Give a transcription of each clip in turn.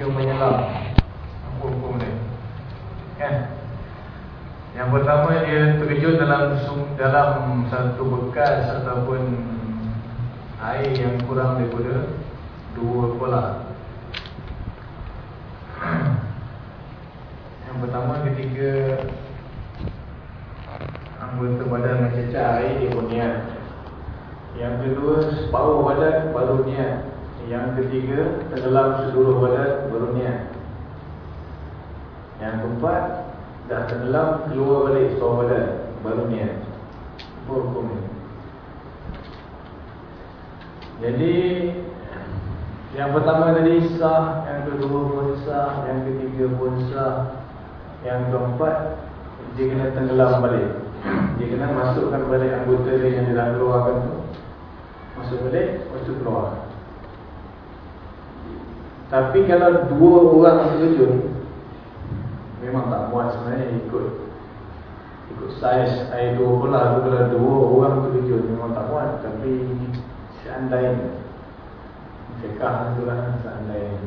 Dia menyelam Apa hukum dia? Kan? Yang pertama dia terkejut dalam dalam satu bekas Ataupun Air yang kurang daripada Dua bola Yang pertama ketika Anggota badan mencecah air dia pun niat Yang kedua separuh badan baru niat Yang ketiga tenggelam seluruh badan baru niat Yang keempat dah tenggelam keluar balik separuh badan baru niat Apa hukum? Jadi yang pertama tadi sah, yang kedua pun sah, yang ketiga pun sah. Yang keempat dia kena tenggelam balik. Dia kena masukkan balik anggota dia yang dia dah keluarkan tu. Masuk balik, lepas tu keluar Tapi kalau dua orang terjun Memang tak muat sebenarnya ikut. Ikut saiz air dua bola tu Kalau dua orang terjun memang tak muat. Tapi seandainya Fiqah tu lah seandainya.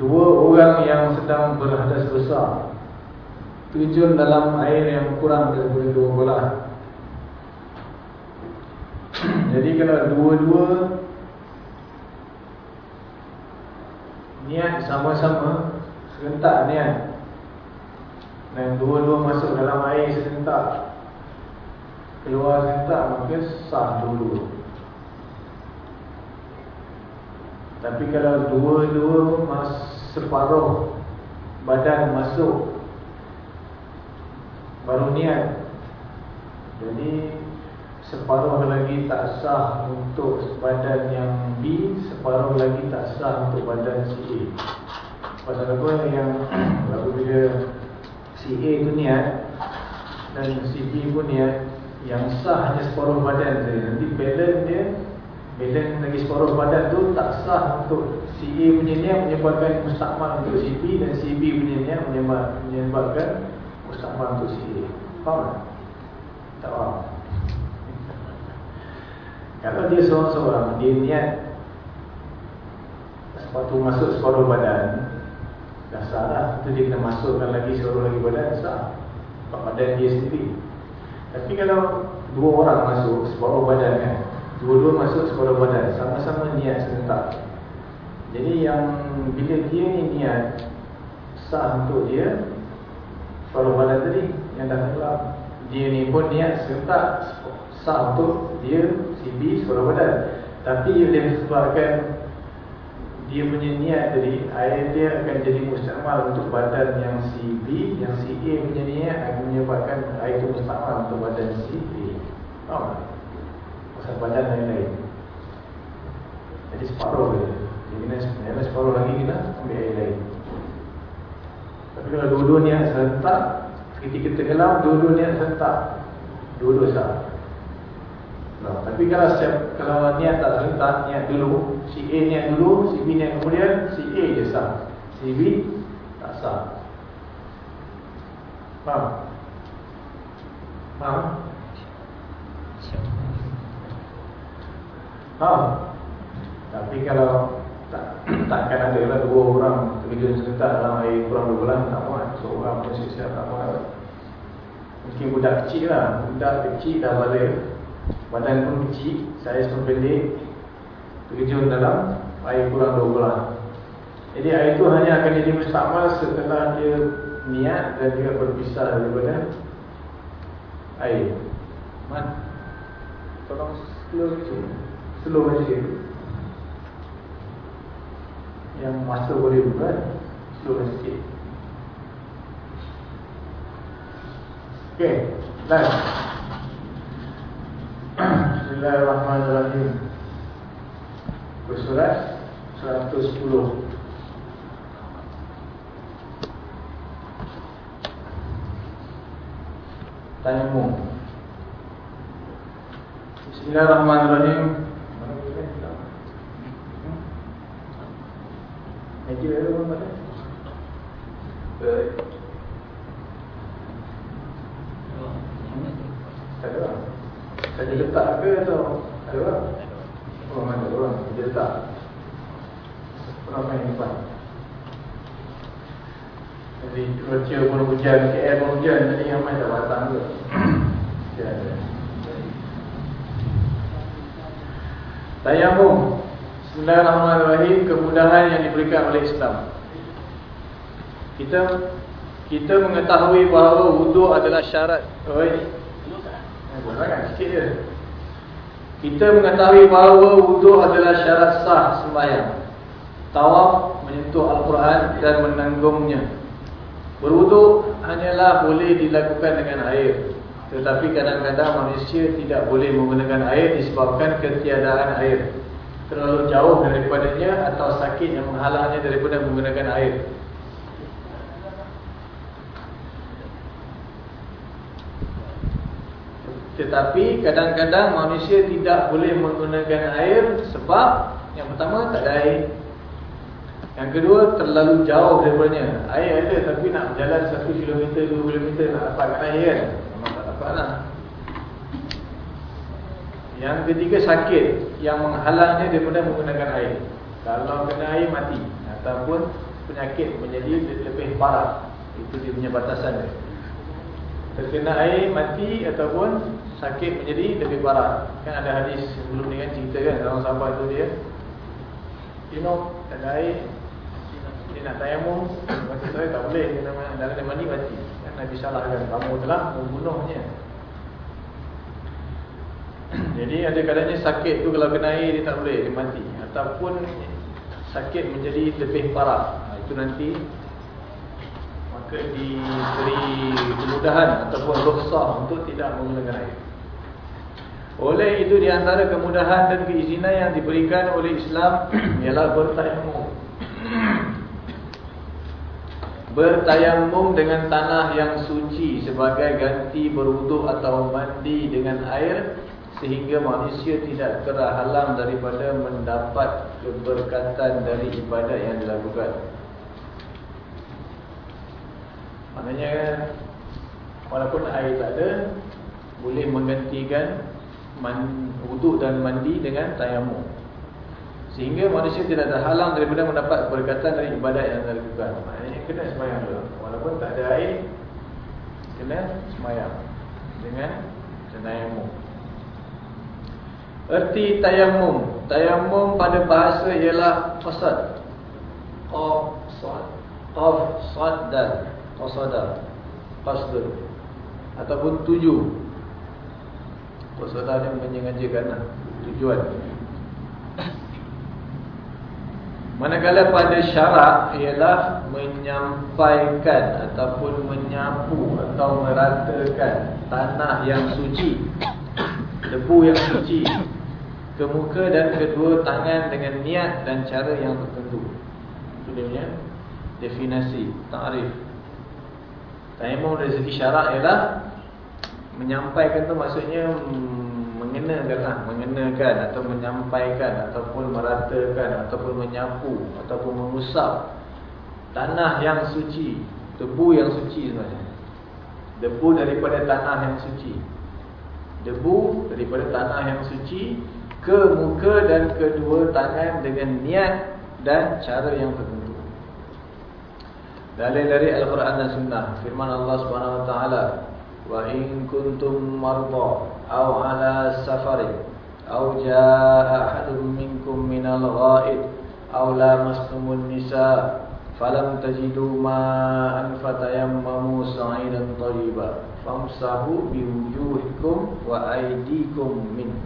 Dua orang yang sedang berhadas besar Terjun dalam air yang kurang daripada dua bola Jadi kalau dua-dua Niat sama-sama Serentak niat. Dan dua-dua masuk dalam air serentak. Keluar serentak maka sah dulu. Tapi kalau dua-dua mas separuh badan masuk baru niat. Jadi separuh lagi tak sah untuk badan yang B, separuh lagi tak sah untuk badan si A. Pasal apa yang apabila si A tu niat dan si B pun niat yang sah hanya separuh badan saja. Nanti balance dia Balance lagi separuh badan tu tak sah untuk si A punya niat menyebabkan mustakmal untuk si B dan si B punya niat menyebabkan mustakmal untuk si A. Faham tak? Tak faham? Kalau dia seorang-seorang, dia niat sepatu masuk separuh badan, dah sah lah. Itu dia kena masukkan lagi separuh lagi badan, sah. Badan dia sendiri. Tapi kalau dua orang masuk separuh badan kan, Dua-dua masuk separuh badan Sama-sama niat serentak Jadi yang Bila dia ni niat Sah untuk dia Separuh badan tadi Yang dah kelam Dia ni pun niat serentak Sah untuk dia CB separuh badan. Tapi dia sebabkan Dia punya niat tadi Air dia akan jadi mustakmal Untuk badan yang CB Yang si A punya niat Akan menyebabkan Air itu mustakmal untuk badan A. Faham tak? pasal badan lain-lain. Jadi separuh je. Jadi kena separuh lagi kita ambil air lain. Tapi kalau dua-dua niat serentak Ketika tenggelam, dua-dua niat serentak. Dua-dua sah nah, Tapi kalau siap, kalau niat tak serentak, niat dulu. Si A niat dulu, si B niat kemudian Si A je sah. Si B tak sah. Faham? Faham? Faham? Tapi kalau tak, takkan ada lah dua orang terjun serentak dalam air kurang dua bulan tak muat. Seorang pun siap tak muat. Mungkin budak kecil lah. Budak kecil dah balik badan pun kecil saiz pun pendek terjun dalam air kurang dua bulan. Jadi air itu hanya akan jadi mustakmal setelah dia niat dan dia berpisah daripada air. Man, tolong slow sikit slow sikit yang masa boleh bukan slow sikit. Ok dan Bismillahirrahmanirrahim. Bersurat 110 tanya mu Bismillahirrahmanirrahim. Orang mana? Tak ada Saja letak ke atau ada orang? Oh mana orang? Dia letak. Orang main depan. Jadi cuaca pun hujan, KL pun hujan. Tadi yang main tak batang ke? Tayamum Bismillahirrahmanirrahim. Kemudahan yang diberikan oleh Islam. Kita Kita mengetahui bahawa wudhu adalah syarat Oi. Kita mengetahui bahawa wudhu adalah syarat sah sembahyang. Tawaf menyentuh Al-Quran dan menanggungnya. Berwuduk hanyalah boleh dilakukan dengan air. Tetapi kadang-kadang manusia tidak boleh menggunakan air Disebabkan ketiadaan air. Terlalu jauh daripadanya Atau sakit yang menghalangnya daripada menggunakan air Tetapi kadang-kadang manusia tidak boleh menggunakan air Sebab yang pertama tak ada air. Yang kedua terlalu jauh daripadanya. Air ada tapi nak berjalan 1 km 2 km nak dapatkan air kan? Memang tak dapat lah Yang ketiga sakit. Yang menghalangnya daripada menggunakan air. Kalau kena air mati. Ataupun penyakit menjadi lebih parah. Itu dia punya batasan dia Terkena air mati ataupun sakit menjadi lebih parah. Kan ada hadis sebelum ni kan cerita kan Orang sahabat tu dia. You know, ada air dia nak tayamum Masa saya tak boleh Kena dalam dia mandi mati. Kan Nabi salahkan Kamu telah membunuhnya. Jadi ada kadangnya sakit tu Kalau kena air dia tak boleh Dia mati. Ataupun Sakit menjadi lebih parah. Itu nanti diberi kemudahan Ataupun rukhsah Untuk tidak menggunakan air oleh itu di antara kemudahan dan keizinan yang diberikan oleh Islam ialah bertayamum. Bertayamum dengan tanah yang suci sebagai ganti berwuduk atau mandi dengan air Sehingga manusia tidak terhalang daripada mendapat keberkatan dari ibadat yang dilakukan Maknanya walaupun air tak ada Boleh menggantikan wuduk dan mandi dengan tayamum. Sehingga manusia tidak terhalang daripada mendapat keberkatan dari ibadat yang dilakukan Maknanya kena semayang dulu. Walaupun tak ada air Kena semayang Dengan tayamum. Erti tayamum. Tayamum pada bahasa ialah Qasad. Qaf Sad Qaf Sad dan Qasada Qasdun Ataupun tuju Qasada ni menyengajakan lah, Tujuan. Manakala pada syarak ialah menyampaikan ataupun menyapu atau meratakan tanah yang suci, debu yang suci. Ke muka dan kedua tangan dengan niat dan cara yang tertentu. Itu dia punya definisi, ta'rif. Tayammum dari segi syarak ialah menyampaikan tu maksudnya mengenakanlah mengenakan atau menyampaikan ataupun meratakan ataupun menyapu ataupun mengusap tanah yang suci debu yang suci sebenarnya. Debu daripada tanah yang suci. Debu daripada tanah yang suci ke muka dan kedua tangan dengan niat dan cara yang tertentu dalil dari al-Quran dan sunnah firman Allah Subhanahu wa taala wa in kuntum marḍā أو على سفر أو جاء أحد منكم من الغائط أو لامستم النساء فلم تجدوا ماء فتيمموا صعيدا طيبا فامسحوا بوجوهكم وأيديكم منه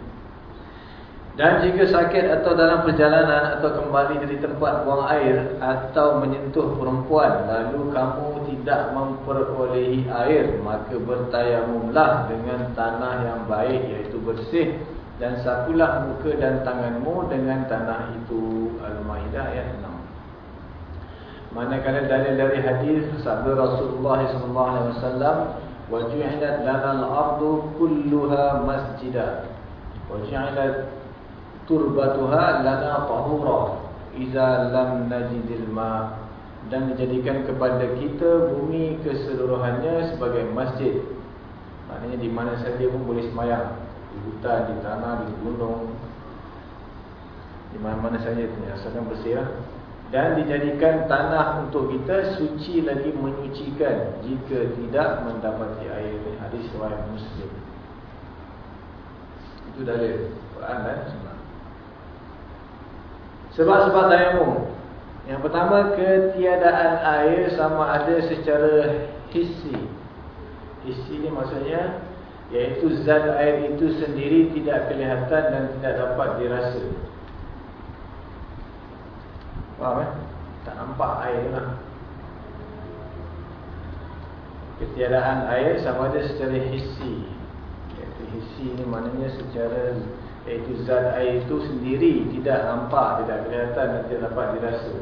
Dan jika sakit atau dalam perjalanan atau kembali dari tempat buang air atau menyentuh perempuan lalu kamu tidak memperolehi air maka bertayamumlah dengan tanah yang baik iaitu bersih dan sapulah muka dan tanganmu dengan tanah itu Al-Maidah ayat 6. Manakala dalil dari hadis sabda Rasulullah sallallahu alaihi wasallam wa ju'ilat lana al-ardu kulluha masjidan wa ju'ilat turbatuha lana tahura iza lam najidil ma dan menjadikan kepada kita bumi keseluruhannya sebagai masjid. Maknanya di mana saja pun boleh semayang di hutan, di tanah, di gunung di mana-mana saja asalkan bersih lah dan dijadikan tanah untuk kita suci lagi menyucikan jika tidak mendapati air. Hadis riwayat muslim. Itu dalil Quran dan sunnah sebab-sebab tayamum yang pertama ketiadaan air sama ada secara hissi hissi ni maksudnya iaitu zat air itu sendiri tidak kelihatan dan tidak dapat dirasa. Faham eh? Tak nampak air lah. Ketiadaan air sama ada secara hissi Iaitu hissi ni maknanya secara Iaitu zat air itu sendiri Tidak nampak, tidak kelihatan dan tidak dapat dirasa.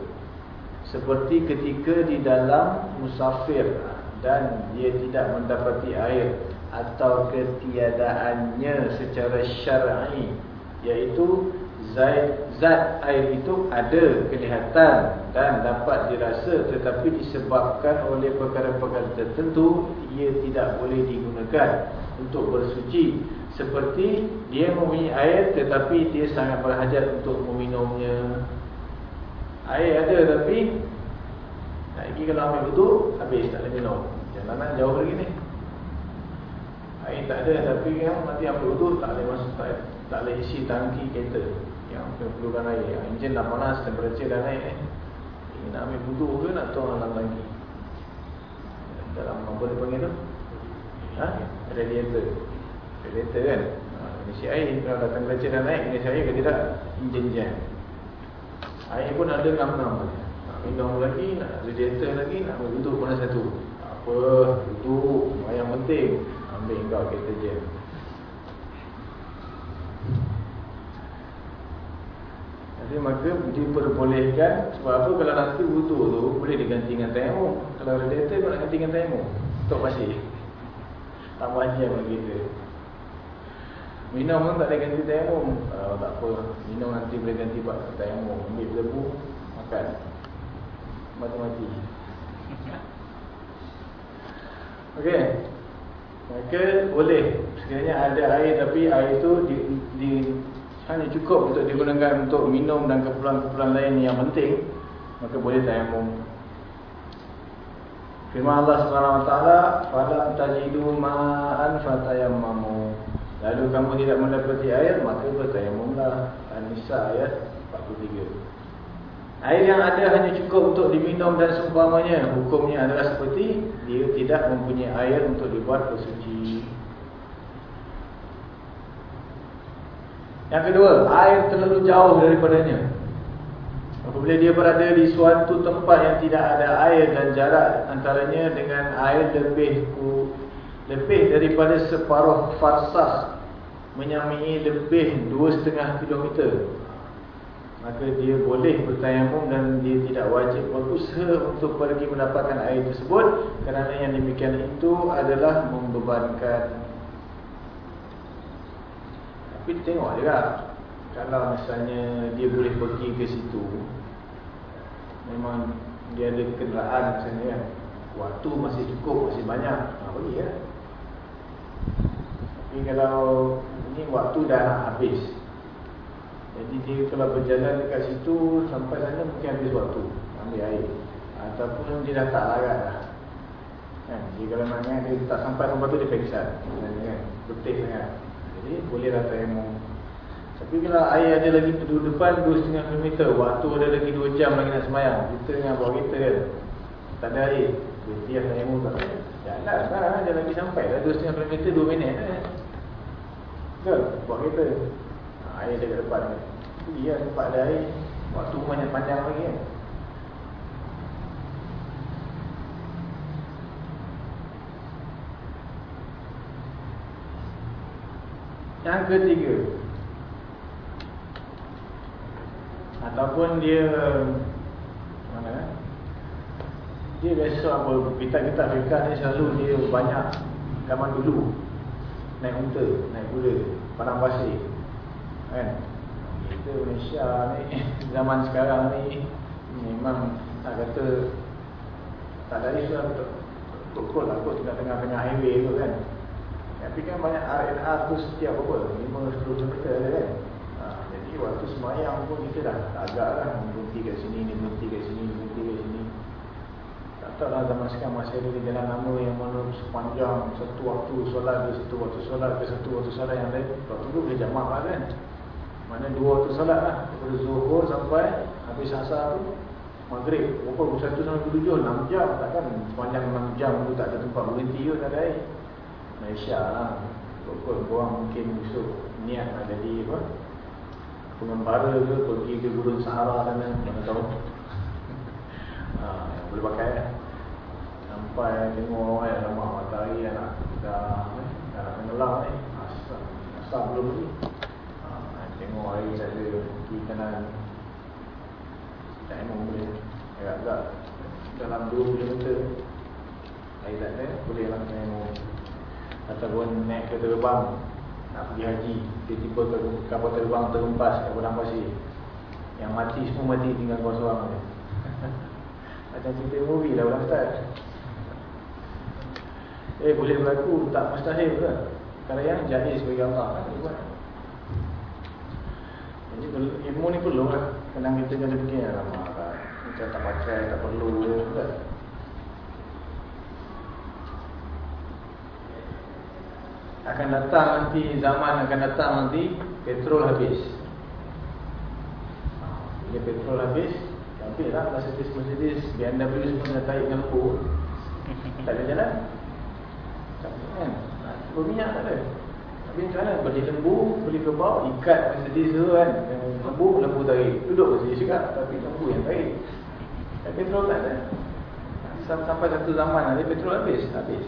Seperti ketika di dalam musafir Dan dia tidak mendapati air Atau ketiadaannya secara syar'i Iaitu zat, zat air itu ada kelihatan dan dapat dirasa tetapi disebabkan oleh perkara-perkara tertentu ia tidak boleh digunakan untuk bersuci seperti dia mempunyai air tetapi dia sangat berhajat untuk meminumnya. Air ada tapi nak pergi kalau ambil betul habis tak boleh minum. Jangan nak jauh lagi ni. Air tak ada tapi yang mati ambil betul tak boleh masuk tak, tak boleh isi tangki kereta yang perlukan air. Enjin dah panas, temperature dah naik eh. Ini nak ambil budu ke nak tuang dalam lagi Dalam apa dia panggil tu? Ha? Radiator Radiator kan? Ha, isi air, kalau dah temperature dah naik Isi air ke tidak? Enjin jam Air pun ada ngam-ngam Nak minum lagi, nak radiator lagi Nak budu pun satu. Apa, budu, yang penting Ambil kau kereta jam. Jadi maka diperbolehkan Sebab apa? Kalau nanti wudu tu Boleh diganti dengan tayamum Kalau radiator pun nak ganti dengan pasir Tak wajib bagi kita Minum pun tak boleh ganti tayamum oh, Tak apa. Minum nanti boleh ganti buat tayamum Ambil lebu Makan. Mati-mati. Okey. Maka boleh. Sekiranya ada air Tapi air tu di, di hanya cukup untuk digunakan untuk minum dan keperluan-keperluan lain yang penting maka boleh tayamum firman Allah taala fala tajidu ma'an fatayammamu lalu kamu tidak mendapati air maka bertayamumlah An-Nisa ayat 43 air yang ada hanya cukup untuk diminum dan seumpamanya. Hukumnya adalah seperti dia tidak mempunyai air untuk dibuat bersuci. Yang kedua, air terlalu jauh daripadanya. Apabila dia berada di suatu tempat yang tidak ada air dan jarak antaranya dengan air lebih lebih daripada separuh farsah menyamai lebih 2.5 km maka dia boleh bertayamum dan dia tidak wajib berusaha untuk pergi mendapatkan air tersebut. Kerana yang demikian itu adalah membebankan. Tapi tengok juga Kalau misalnya dia boleh pergi ke situ Memang dia ada kenderaan misalnya kan Waktu masih cukup, masih banyak. Ha, Pergi ya Tapi kalau ini waktu dah nak habis Jadi dia kalau berjalan dekat situ Sampai sana mungkin habis waktu Ambil air Ataupun dia dah tak larat dah kan? Jadi kalau maknanya dia tak sampai tempat tu dia peksan kan? Betul sangat jadi bolehlah tayamum. Tapi kalau air ada lagi di depan 2.5 km, waktu ada lagi 2 jam lagi nak semayang. Kita dengan bawa kereta kan. Tak ada air. Dia tayamum tak ada. Jalan sekarang ada lagi sampai dah 2.5 km 2 minit eh. Betul? Bawa kereta. Ha, air dekat depan. Iya tempat ada air. Waktu banyak panjang lagi kan. Yang ketiga Ataupun dia Mana eh? Dia biasa apa Kita-kita Afrika ni selalu dia banyak Zaman dulu. Naik unta Naik kuda Padang pasir. Kan? Kita Malaysia ni Zaman sekarang ni Memang Tak kata Tak ada isu lah Pukul lah Kot tengah-tengah highway tu kan. Tapi kan banyak RNR tu setiap apa 5-10 km ada kan. Ha, Jadi waktu semayang pun kita dah agak lah Berhenti kat sini, ni berhenti kat sini, berhenti kat sini Tak tahu lah zaman sekarang masih ada jalan lama yang mana sepanjang Satu waktu solat ke satu waktu solat ke satu waktu solat yang lain. Waktu tu boleh jamak lah kan. Mana dua waktu solat lah. Daripada zuhur sampai habis asar tu Maghrib, berapa? Pukul 1 sampai 7, 6 jam Takkan sepanjang 6 jam tu tak ada tempat berhenti ke tak ada air. Malaysia lah. Walaupun korang mungkin besok niat nak jadi apa? Pengembara ke pergi ke Gurun Sahara sana Mana tahu. Ha, Boleh pakai ya. Sampai tengok ya, lemak matahari ya, nak, dah, eh, dah tenggelam ni Asal, asal belum ni. Ha, Tengok air ada di kanan. Tak emang boleh Agak-agak dalam 2 km Air tak ada, boleh lah tengok. Ataupun naik kereta terbang. Nak pergi haji. Tiba-tiba kapal terbang terhempas kat padang pasir. Yang mati semua mati tinggal kau seorang je macam cerita movie lah orang start eh boleh berlaku tak mustahil ke kalau yang jadi sebagai Allah kan dia buat jadi ilmu ni perlu lah kadang kita kena fikir lama lah macam tak pakai tak perlu kan akan datang nanti zaman akan datang nanti petrol habis. Bila petrol habis, tapi lah Mercedes Mercedes BMW semua dah tarik dengan lembu. Tak ada jalan. Kan? Berminyak tak ada. Tapi macam mana? Beli lembu, beli kebab, ikat Mercedes tu kan. Lembu, lembu tarik. Duduk Mercedes juga, tapi lembu yang tarik. Dan petrol tak ada. Sampai satu zaman nanti petrol habis. Habis.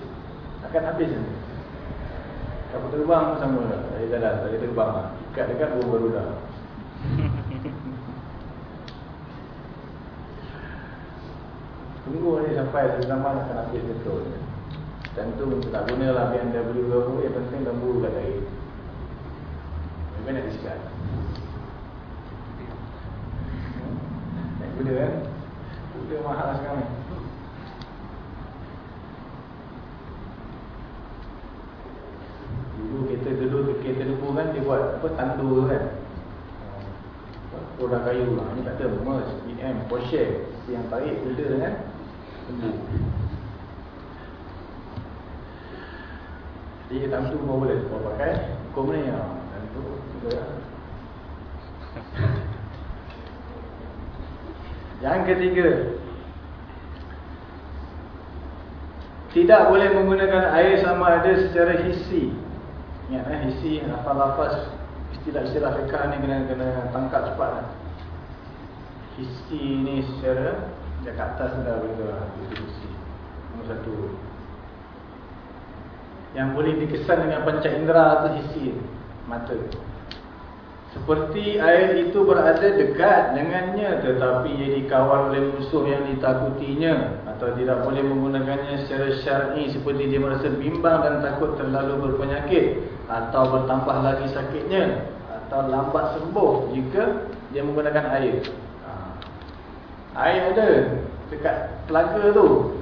Akan habis nanti. Kapal terbang pun sama lah. Dari jalan, dari terbang lah. Ikat dekat burung Garuda. Tunggu ni sampai satu zaman akan habis betul. Tentu tak guna lah BMW ke apa. Yang penting lembu kat air. Memang nak disikat. Naik kuda kan? Kuda mahal sekarang ni. Dulu kereta dulu kereta lembu kan dia buat apa tandu kan. Roda kayu lah. Ni tak ada Merc, BM, Porsche yang tarik kuda dengan lembu. Jadi tandu pun boleh kau pakai. Hukum ni ya. Tandu juga. Yang ketiga Tidak boleh menggunakan air sama ada secara hissi Ingat eh, isi lafaz-lafaz istilah-istilah fiqah ni kena kena tangkap cepat lah. Isi ni secara dekat atas dah begitu lah. Isi. Nombor satu. Yang boleh dikesan dengan panca indera atau isi mata. Seperti air itu berada dekat dengannya tetapi ia dikawal oleh musuh yang ditakutinya atau tidak boleh menggunakannya secara syar'i seperti dia merasa bimbang dan takut terlalu berpenyakit atau bertambah lagi sakitnya atau lambat sembuh jika dia menggunakan air. Ha. Air ada dekat telaga tu.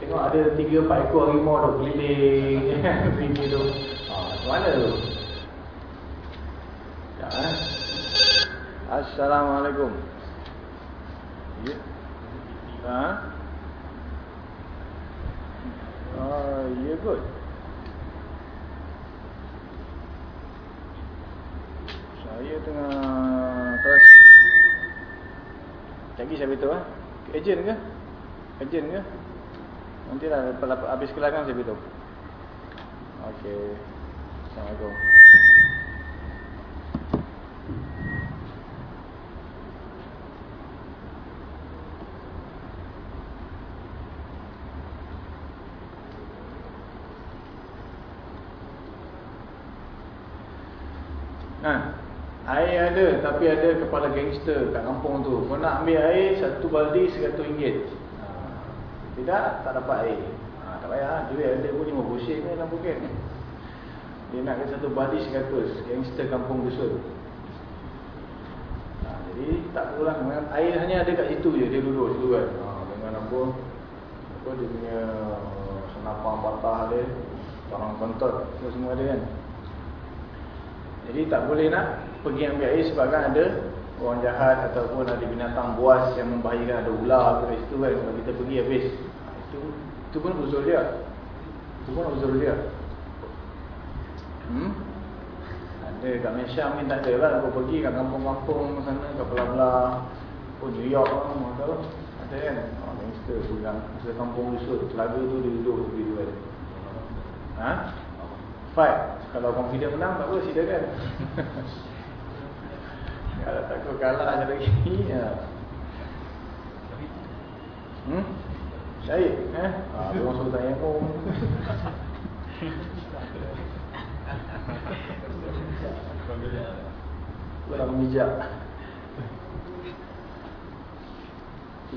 Tengok ada 3 4 ekor harimau tu keliling sini tu. Ha, mana tu? Eh? Assalamualaikum. Ya. Ha? Oh, ya good. Saya tengah kelas Lagi saya beritahu ah. Ejen ke? Ejen ke? Nanti lah habis kelas kan saya beritahu. Okey. Assalamualaikum. Air ada tapi ada kepala gangster kat kampung tu. Kau nak ambil air satu baldi seratus ringgit. Ha. Tidak, tak dapat air. Ha, tak payah, duit ada pun lima busin ni dalam buket ni. Dia nak satu baldi seratus. Gangster kampung dusun. Ha, jadi tak perlulah. Air hanya ada kat situ je. Dia duduk situ kan. Ha, dengan apa? Apa dia punya uh, senapang patah dia. Orang kontot. Semua ada kan. Jadi tak boleh nak pergi ambil air sebabkan ada orang jahat ataupun ada binatang buas yang membahayakan ada ular ke situ kan kalau kita pergi habis itu itu pun uzur dia itu pun uzur dia hmm? ada kat Malaysia ni tak ada lah. Aku pergi kat kampung-kampung sana kat belah-belah oh New York lah tahu ada kan? Oh, gangster pegang masa kampung rusut telaga tu dia duduk tepi tu kan. Ha? fight. Kalau confident menang tak apa silakan. Kalau takut kalah je lagi. Ya. Hmm? Syahid eh? Ha, orang suruh tanya pun Kurang bijak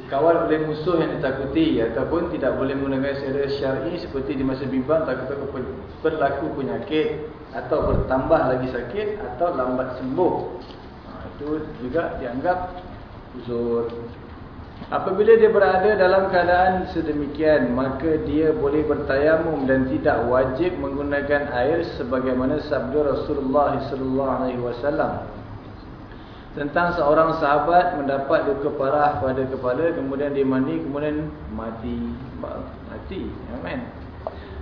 Kawal oleh musuh yang ditakuti Ataupun tidak boleh menggunakan secara syar'i Seperti di masa bimbang Takut-takut berlaku penyakit Atau bertambah lagi sakit Atau lambat sembuh itu juga dianggap uzur. Apabila dia berada dalam keadaan sedemikian, maka dia boleh bertayamum dan tidak wajib menggunakan air sebagaimana sabda Rasulullah wasallam. Tentang seorang sahabat mendapat luka parah pada kepala kemudian dia mandi kemudian mati. Mati. Amin.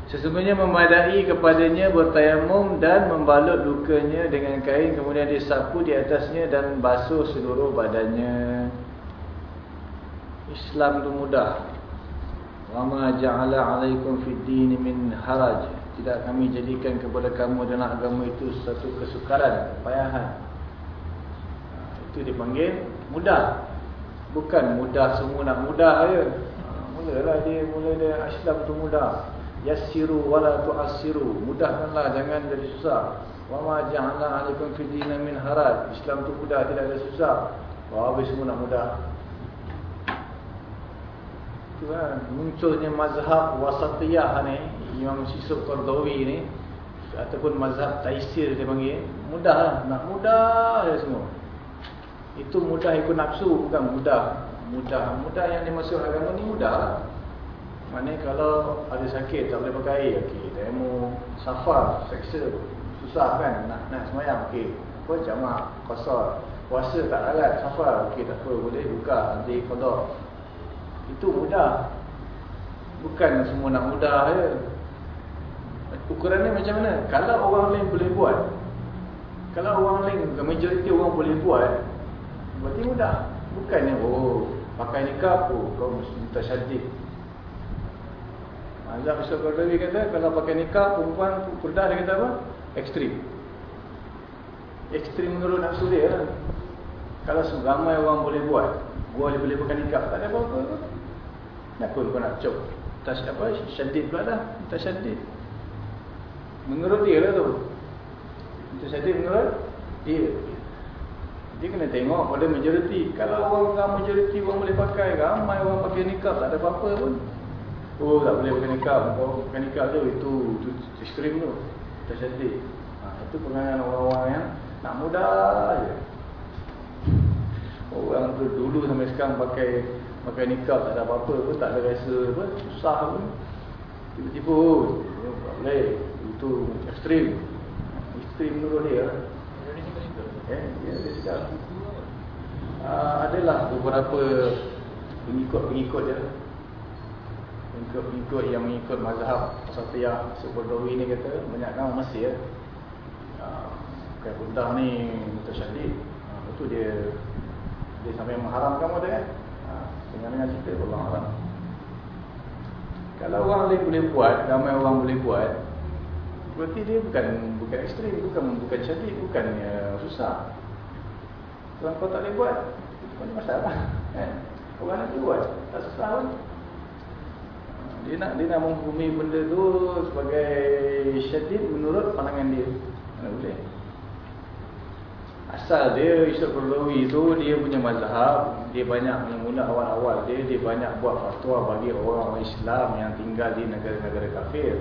Sesungguhnya memadai kepadanya bertayamum dan membalut lukanya dengan kain kemudian disapu di atasnya dan basuh seluruh badannya. Islam itu mudah. Wa ma ja'ala 'alaikum fid din min haraj. Tidak kami jadikan kepada kamu dalam agama itu satu kesukaran, kepayahan. Itu dipanggil mudah. Bukan mudah semua nak mudah je. Mulalah dia mula dia Islam itu mudah yassiru wala tu'assiru mudahkanlah jangan jadi susah wa ma ja'alna 'alaikum fid din min haraj Islam tu mudah tidak ada susah wah habis semua nak mudah kan munculnya mazhab wasatiyah ni Imam Sisuk Qardawi ni ataupun mazhab taisir dia panggil mudah lah nak mudah je semua. Itu mudah ikut nafsu bukan mudah. Mudah mudah yang dimaksud agama ni mudah lah. Mana kalau ada sakit tak boleh pakai okey demo safar seksa susah kan nak nak semayang okey. Apa jamak qasar puasa tak larat safar okey tak apa boleh buka nanti qada itu mudah bukan semua nak mudah je ukurannya macam mana kalau orang lain boleh buat kalau orang lain majoriti orang boleh buat berarti mudah bukannya oh pakai nikah oh kau mesti mutasyadid Azab Ustaz Qardawi kata kalau pakai nikah perempuan kurdah dia kata apa? Ekstrim. Ekstrim menurut nafsu dia lah. Kalau ramai orang boleh buat, boleh boleh pakai nikah tak ada apa-apa. Nak pun kau nak cop. Tak apa, syadid pula dah. Tak syadid. Menurut dia lah tu. Itu syadid menurut dia. Dia kena tengok pada majoriti. Kalau orang majoriti orang boleh pakai, ramai orang pakai nikah tak ada apa-apa pun. Oh tak boleh pakai nikah Kau pakai nikah tu Itu, itu ekstrim tu Tersedik ha, Itu pengangan orang-orang yang Nak mudah je Orang tu dulu sampai sekarang pakai Pakai nikah tak ada apa-apa pun Tak ada rasa apa Susah pun. Tiba-tiba oh, Tak boleh. Itu ekstrim. Ekstrim menurut dia. Eh, ya, dia cakap. Uh, adalah beberapa pengikut-pengikut dia. Pengikut-pengikut yang mengikut mazhab Satiyah Subardawi ni kata banyak kan Mesir. Uh, kayak Buddha ni mutasyadid uh, itu dia dia sampai mengharamkan pada kan? Uh, dengan cerita Allah haram. Kalau orang lain boleh buat ramai orang boleh buat berarti dia bukan bukan ekstrim bukan bukan syadid bukan uh, susah. Kalau kau tak boleh buat bukan masalah kan? Orang lain buat tak susah pun. Dia nak dia nak menghukumi benda tu sebagai syadid menurut pandangan dia. Mana boleh? Asal dia Yusuf Perlawi tu dia punya mazhab, dia banyak mula awal-awal dia dia banyak buat fatwa bagi orang-orang Islam yang tinggal di negara-negara kafir.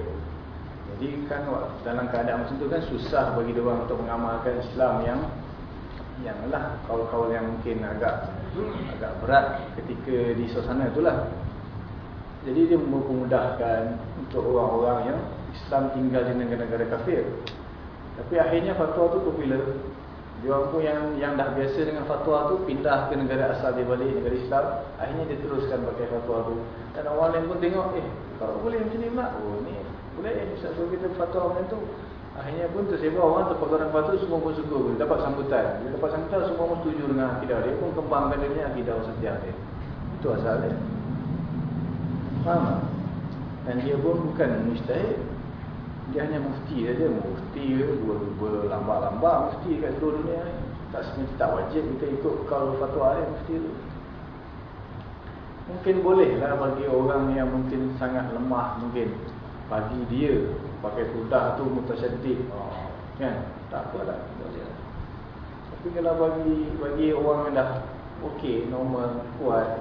Jadi kan dalam keadaan macam tu kan susah bagi dia orang untuk mengamalkan Islam yang yang lah kaul-kaul yang mungkin agak agak berat ketika di suasana itulah. Jadi dia memudahkan untuk orang-orang yang Islam tinggal di negara-negara kafir. Tapi akhirnya fatwa tu popular. Dia orang pun yang yang dah biasa dengan fatwa tu pindah ke negara asal dia balik negara Islam, akhirnya dia teruskan pakai fatwa tu. Dan orang lain pun tengok, eh kalau boleh macam ni pula. Oh ni boleh eh Ustaz suruh kita fatwa macam tu. Akhirnya pun tersebar orang terpakar fatwa semua pun suka dia dapat sambutan. Dia dapat sambutan semua pun setuju dengan akidah dia pun kembangkan dia akidah setia dia. Itu asal dia. Faham tak? Dan dia pun bukan mustahil dia hanya mufti saja. Mufti ke berlambat-lambat mufti kat seluruh dunia ni. Tak semestinya tak wajib kita ikut kalau fatwa dia mufti tu. Mungkin boleh lah bagi orang yang mungkin sangat lemah mungkin. Bagi dia pakai kudah tu mutasyadid kan? Tak apa lah. Boleh lah tapi kalau bagi bagi orang yang dah okey normal kuat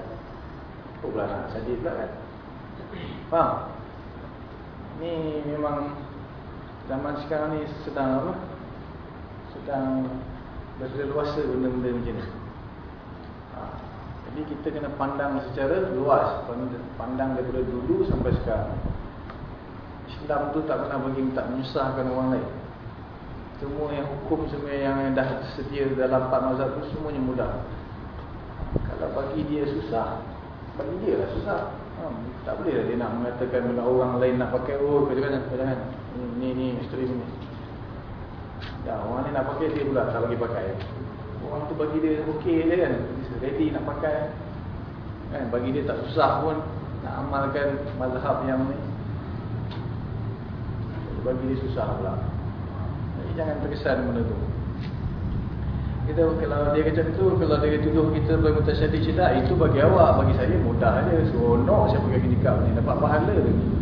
pula nak sadid pula kan? Faham? Ni memang zaman sekarang ni sedang apa? Sedang berleluasa benda-benda macam ni. Ha. Jadi kita kena pandang secara luas, pandang daripada dulu sampai sekarang. Islam tu tak pernah bagi tak menyusahkan orang lain. Semua yang hukum semua yang dah sedia dalam empat mazhab tu semuanya mudah. Kalau bagi dia susah, bagi dia lah susah. Ha, tak boleh lah dia nak mengatakan orang lain nak pakai oh jangan jangan ni ni ekstrim ni. Ya, orang ni nak pakai dia pula tak bagi pakai. Orang tu bagi dia okey je kan. Ready nak pakai. Kan bagi dia tak susah pun nak amalkan mazhab yang ni. Bagi dia susah pula. Jadi jangan terkesan benda tu. Kita kalau dia kata tu kalau dia tuduh kita bagi mutasyadid cita itu bagi awak bagi saya mudah aja seronok saya pakai nikah ni dapat pahala lagi.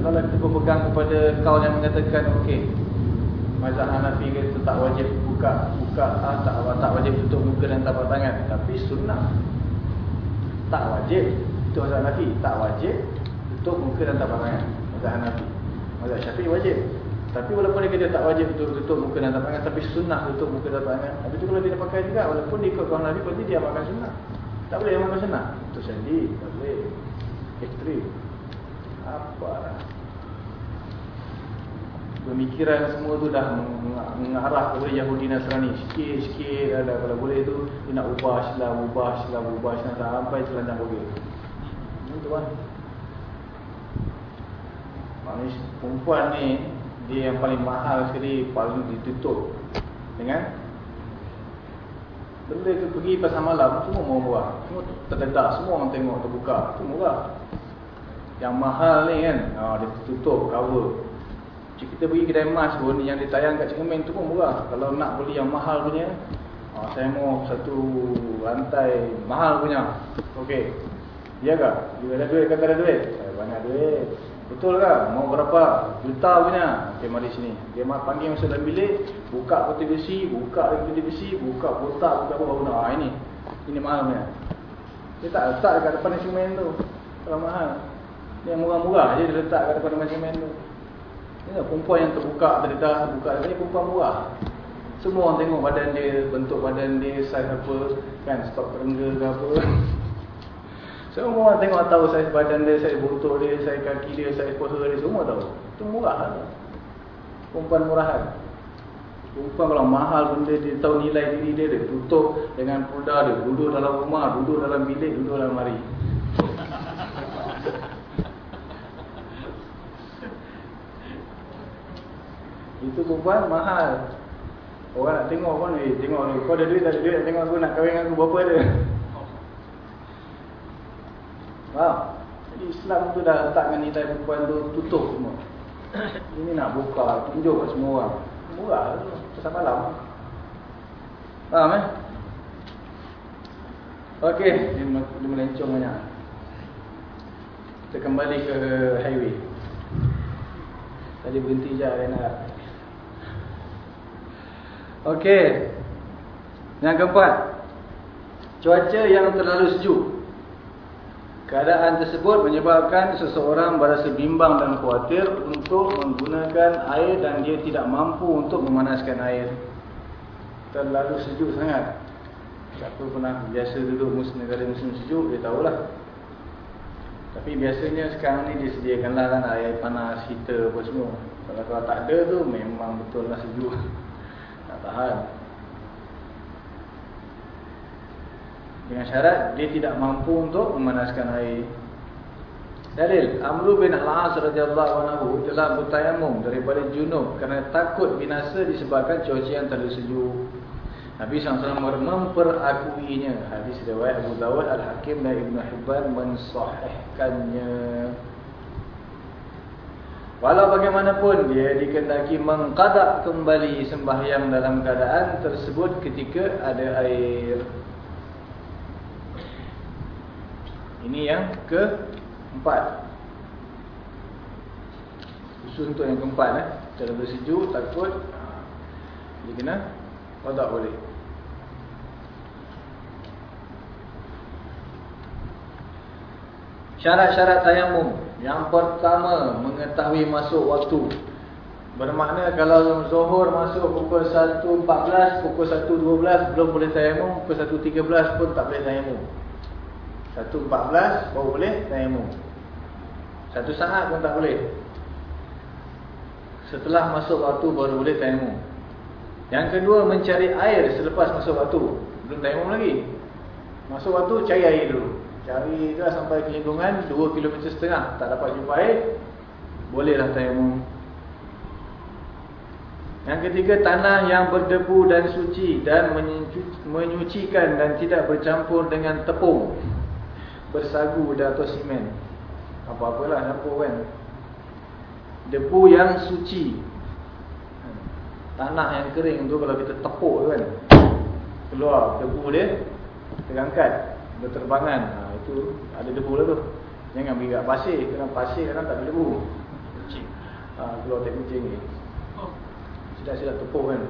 Kalau kita berpegang kepada kau yang mengatakan okey. Mazhab Hanafi kata tak wajib buka buka ah, tak tak wajib tutup muka dan tapak tangan tapi sunnah. Tak wajib itu mazhab Hanafi tak wajib tutup muka dan tapak tangan mazhab Hanafi. Mazhab Syafi'i wajib. Tapi walaupun dia kata tak wajib tutup, tutup muka dan tapak tangan tapi sunnah tutup muka dan tapak tangan. Tapi tu kalau dia pakai juga walaupun dia ikut kawan Nabi berarti dia amalkan sunnah. Tak boleh amalkan sunnah. Itu sendiri tak boleh. Ekstrim apa? Pemikiran semua tu dah mengarah kepada Yahudi Nasrani. Sikit-sikit ada kalau boleh tu dia nak ubah Islam ubah Islam ubah Islam sampai selanjang boleh itu kan manis perempuan ni dia yang paling mahal sekali paling ditutup. Dengan? Benda tu pergi pasal malam semua mau buat. Semua terdedak semua orang tengok terbuka. Tu murah yang mahal ni kan ha, Dia tutup cover. Kita pergi kedai emas pun Yang ditayang kat cermin tu pun murah. Kalau nak beli yang mahal punya ha, Saya mau satu rantai Mahal punya. Okey. Ya ke? Dia ada duit kata ada duit? Saya banyak duit. Betul ke? Mau berapa? Juta punya. Okey mari sini. Dia panggil masuk dalam bilik Buka putih besi Buka putih besi Buka kotak Buka apa nak ha, Ini. Ini mahal punya. Dia tak letak dekat depan cermin tu. Kalau mahal yang murah-murah je dia letak kat depan macam tu. Ini perempuan yang terbuka, terdedah, terbuka. Ini perempuan murah. Semua orang tengok badan dia, bentuk badan dia, saiz apa. Kan, stok terengga ke apa. Semua orang tengok tahu saiz badan dia, saiz buntut dia, saiz kaki dia, saiz paha dia. Semua tahu. Itu murah lah. Perempuan murahan. Perempuan kalau mahal benda dia tahu nilai diri dia, dia tutup dengan pulda dia. Duduk dalam rumah, duduk dalam bilik, duduk dalam mari. Itu perempuan mahal. Orang nak tengok pun eh, Tengok ni. Kau ada duit tak ada duit Nak tengok aku nak kahwin aku Berapa ada Faham? Jadi Islam tu dah letakkan nilai perempuan tu Tutup semua. Ini nak buka Tunjuk kat semua orang. Murah tu Pasal malam. Faham eh? Okey Dia, dia melencong banyak. Kita kembali ke highway. Tadi berhenti je Renat Okey. Yang keempat. Cuaca yang terlalu sejuk. Keadaan tersebut menyebabkan seseorang berasa bimbang dan khawatir untuk menggunakan air dan dia tidak mampu untuk memanaskan air. Terlalu sejuk sangat. Siapa pernah biasa duduk musim negara musim sejuk, dia tahulah. Tapi biasanya sekarang ni disediakanlah kan air panas, heater apa semua. Kalau, kalau tak ada tu memang betul lah sejuk hal Dengan syarat dia tidak mampu untuk memanaskan air. Dalil Amru bin Al-As radiyallahu anahu telah bertayamum daripada junub Kerana takut binasa disebabkan cuaca yang terlalu sejuk. Nabi SAW memperakuinya. Hadis riwayat Abu Dawud Al-Hakim dan Ibn Hibban mensahihkannya. Walau bagaimanapun dia dikendaki mengkadak kembali sembahyang dalam keadaan tersebut ketika ada air. Ini yang keempat. Khusus untuk yang keempat eh. Terlalu sejuk, takut. Dia kena kadak boleh. Syarat-syarat tayamum Yang pertama Mengetahui masuk waktu. Bermakna kalau Zohor masuk pukul 1.14 Pukul 1.12 Belum boleh tayamum. Pukul 1.13 pun tak boleh tayamum. 1.14 baru boleh tayamum. Satu saat pun tak boleh. Setelah masuk waktu baru boleh tayamum. Yang kedua mencari air selepas masuk waktu. Belum tayamum lagi. Masuk waktu cari air dulu Cari dah sampai ke lingkungan 2 km setengah. Tak dapat jumpa air Bolehlah tayamum Yang ketiga Tanah yang berdebu dan suci Dan menyucikan Dan tidak bercampur dengan tepung Bersagu atau simen. Apa-apalah campur kan. Debu yang suci. Tanah yang kering tu Kalau kita tepuk kan Keluar debu dia Terangkat Berterbangan ha, Itu ada debu lah tu. Jangan pergi kat pasir Kerana pasir kadang tak ada debu. Kucing. Ha, Keluar tak kucing ni. Silap-silap tepuk kan.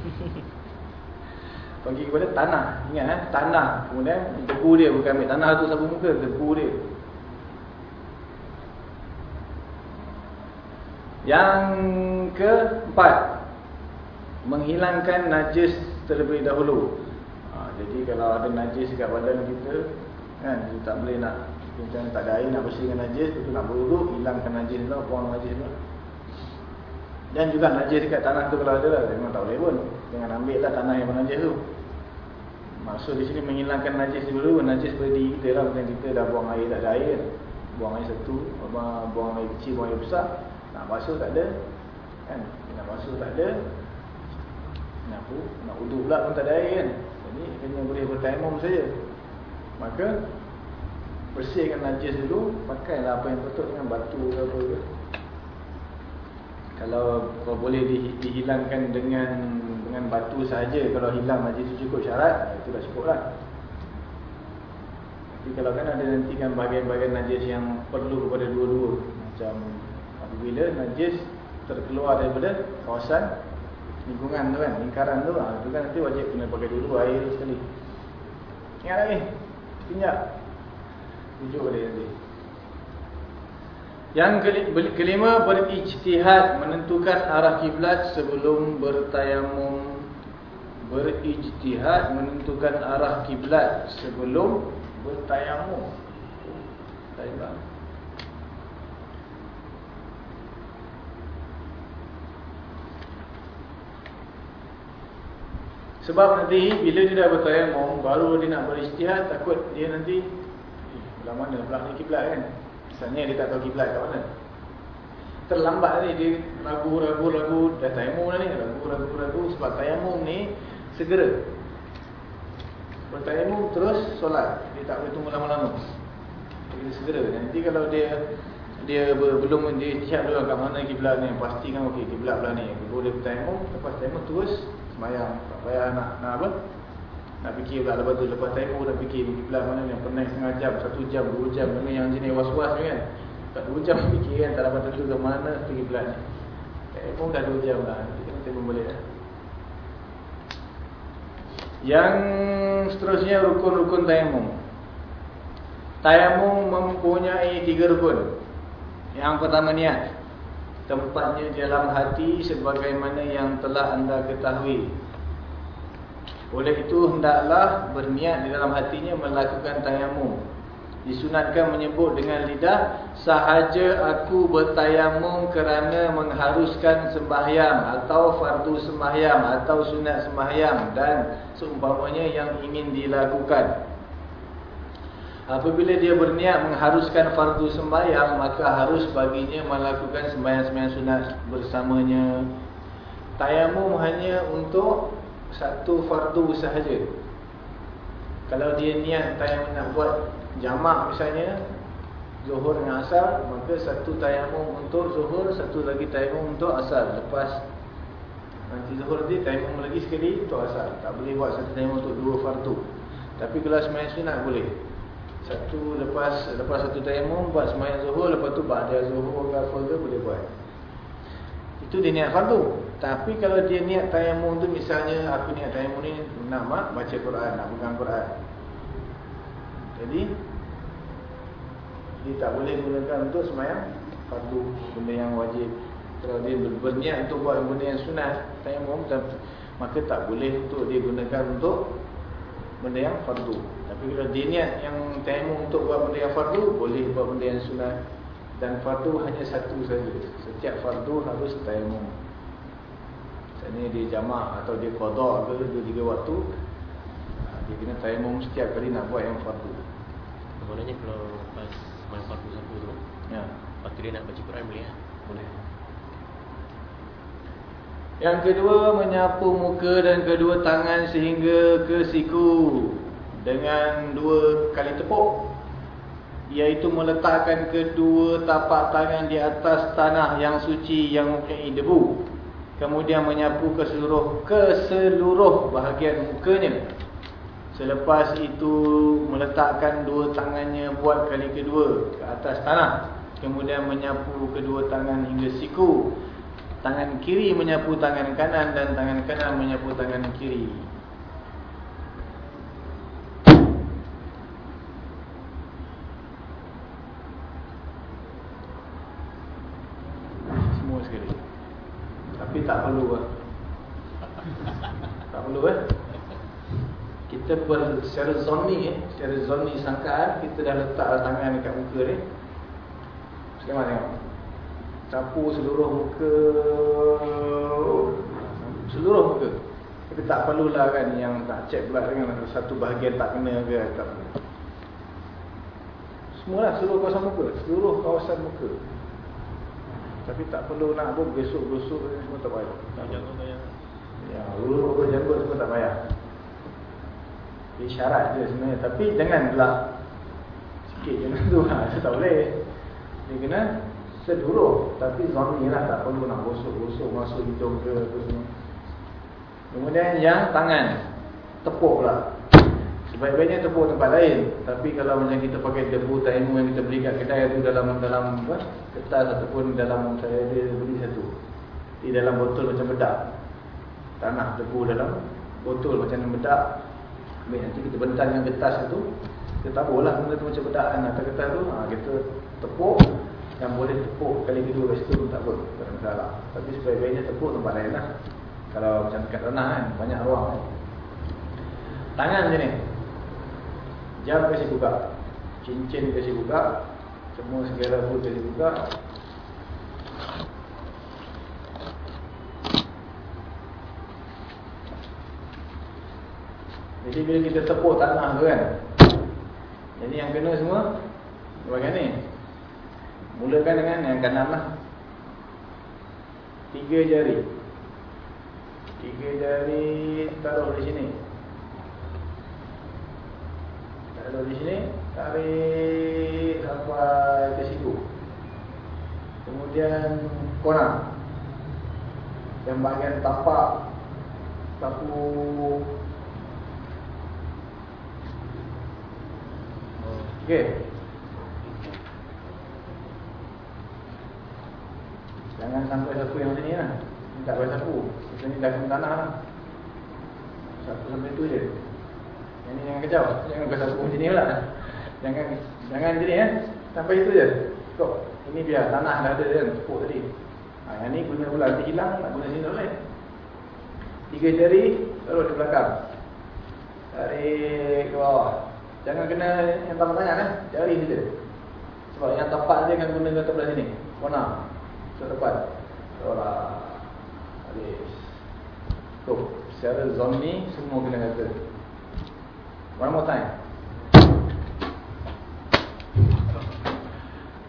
Pergi kepada tanah. Ingat eh? Tanah. Kemudian debu dia Bukan ambil tanah tu sabu muka Debu dia. Yang keempat Menghilangkan najis terlebih dahulu. Jadi kalau ada najis dekat badan kita kan kita tak boleh nak macam tak ada air nak bersihkan najis itu nak beruduk hilangkan najis tu buang najis tu. Dan juga najis dekat tanah tu kalau ada lah memang tak boleh pun. Jangan ambil lah tanah yang najis tu. Maksud di sini menghilangkan najis dulu najis berdiri kita lah macam kita dah buang air tak ada air. Buang air satu buang air kecil buang air besar. Nak basuh tak ada. Kan nak basuh tak ada. Nak nak uduk pula pun tak ada air kan. Ini hanya boleh bertaimum saja. Maka bersihkan najis dulu, pakailah apa yang betul dengan batu ke apa ke. Kalau, kalau boleh di, dihilangkan dengan dengan batu saja, kalau hilang najis itu cukup syarat, itu dah cukup lah. Tapi kalau kan ada nanti kan bahagian-bahagian najis yang perlu kepada dua-dua. Macam apabila najis terkeluar daripada kawasan lingkungan tu kan, lingkaran tu ha, tu kan nanti wajib kena pakai dulu air sekali ingat lagi tinjak tujuh boleh nanti. Yang kelima berijtihad menentukan arah kiblat sebelum bertayamum. Berijtihad menentukan arah kiblat sebelum bertayamum. Tayamum Sebab nanti bila dia dah bertayamum baru dia nak beristihad takut dia nanti eh, belah mana belah ni kiblat kan. Misalnya dia tak tahu kiblat kat mana. Terlambat ni dia ragu-ragu ragu dah tayamum dah ni ragu-ragu ragu sebab tayamum ni segera. Bertayamum terus solat. Dia tak boleh tunggu lama-lama. Dia segera. Nanti kalau dia dia belum dia siap dulu kat mana kiblat ni pastikan okey kiblat belah ni. Baru dia bertayamum lepas tayamum terus? Semayang tak payah nak, nak apa? Nak fikir pula. Lepas tu lepas tayamum dah fikir kiblat mana yang pernah setengah jam satu jam dua jam mana yang jenis was-was kan. Tak dua jam fikir kan tak dapat tentu ke mana tu kiblat ni. Tayamum dah dua jam lah nanti tayamum boleh lah yang seterusnya rukun-rukun tayamum. Tayamum mempunyai tiga rukun yang pertama niat tempatnya dalam hati sebagaimana yang telah anda ketahui. Oleh itu hendaklah berniat di dalam hatinya melakukan tayamum Disunatkan menyebut dengan lidah sahaja aku bertayamum kerana mengharuskan sembahyang atau fardu sembahyang atau sunat sembahyang dan seumpamanya yang ingin dilakukan. Apabila dia berniat mengharuskan fardu sembahyang maka harus baginya melakukan sembahyang-sembahyang sunat bersamanya. Tayamum hanya untuk satu fardu sahaja. Kalau dia niat tayamum nak buat jamak misalnya Zuhur dengan asar Maka satu tayamum untuk zuhur Satu lagi tayamum untuk asar Lepas Nanti zuhur nanti tayamum lagi sekali untuk asar Tak boleh buat satu tayamum untuk dua fardu Tapi kalau semayang sunat boleh Satu lepas lepas satu tayamum Buat semayang zuhur Lepas tu ada zuhur ke apa ke boleh buat Itu dia niat fardu Tapi kalau dia niat tayamum tu Misalnya aku niat tayamum ni Nak baca Quran Nak pegang Quran jadi dia tak boleh gunakan untuk semayang fardu benda yang wajib. Kalau dia berniat untuk buat benda yang sunat tayamum maka tak boleh untuk dia gunakan untuk benda yang fardu. Tapi kalau dia niat yang tayamum untuk buat benda yang fardu boleh buat benda yang sunat dan fardu hanya satu saja. Setiap fardu harus tayamum. Misalnya dia jamak atau dia qada ke dua tiga waktu dia kena tayamum setiap kali nak buat yang fardu. Maknanya kalau pas main fardu sapu tu, ya. Lepas dia nak baca Quran boleh lah. Boleh. Yang kedua menyapu muka dan kedua tangan sehingga ke siku dengan dua kali tepuk iaitu meletakkan kedua tapak tangan di atas tanah yang suci yang mempunyai debu kemudian menyapu ke seluruh ke seluruh bahagian mukanya Selepas itu meletakkan dua tangannya buat kali kedua ke atas tanah. Kemudian menyapu kedua tangan hingga siku. Tangan kiri menyapu tangan kanan dan tangan kanan menyapu tangan kiri. Semua sekali. Tapi tak perlu lah. Tak perlu eh. Kita ber, secara zonni eh, secara zonni sangkaan kita dah letak tangan dekat muka ni sekarang tengok? Sapu seluruh muka. Seluruh muka. Kita tak perlulah kan yang tak cek pula dengan satu bahagian tak kena ke tak semualah seluruh kawasan muka. Seluruh kawasan muka tapi tak perlu nak apa besok-besok semua tak payah. Tak ya, urut-urut janggut semua tak payah. Isyarat je sebenarnya. Tapi jangan pula Sikit je tu ha, tak boleh. Dia kena seluruh Tapi zonni lah tak perlu nak gosok-gosok Masuk hidung ke apa semua. Kemudian yang tangan Tepuk pula Sebaik-baiknya tepuk tempat lain. Tapi kalau macam kita pakai debu taimu yang kita beli kat kedai tu dalam dalam apa, kertas ataupun dalam saya ada beli satu. Di dalam botol macam bedak. Tanah debu dalam botol macam bedak. Ambil nanti kita bentangkan kertas itu. Kita taburlah benda tu macam bedak kan. Atas kertas tu ha, Kita tepuk. Yang boleh tepuk kali kedua kat situ tak apa Tak ada masalah. Tapi sebaik-baiknya tepuk tempat lain lah. Kalau macam dekat tanah kan Banyak ruang kan. Tangan macam ni Jam kasi buka Cincin kasi buka Semua segala pun kasi buka Jadi bila kita tepuk tanah tu kan Jadi yang kena semua Bahagian ni. Mulakan dengan yang kanan lah. Tiga jari. Tiga jari Taruh di sini Taruh di sini Tarik Sampai ke situ Kemudian Korang Yang bahagian tapak Tapu Okey. Jangan sampai sapu yang sini lah. Tak boleh sapu. Kita ni dah kena tanah lah. Sapu sampai tu je. Yang ni jangan kejauh. Jangan kau sapu sini pula. Jangan jangan sini ya. Sampai itu je. Cukup. Ini biar tanah dah ada kan. Tepuk tadi. Ha, yang ni guna pula nanti hilang. Tak guna sini boleh. Tiga jari. Taruh di belakang. Tarik ke bawah. Jangan kena yang tapak tangan eh. Jari saja. Sebab yang tapak dia akan guna ke sebelah sini. Warna. So tepat. Ora. Habis. Tu. Secara zon ni semua kena kata. One more time.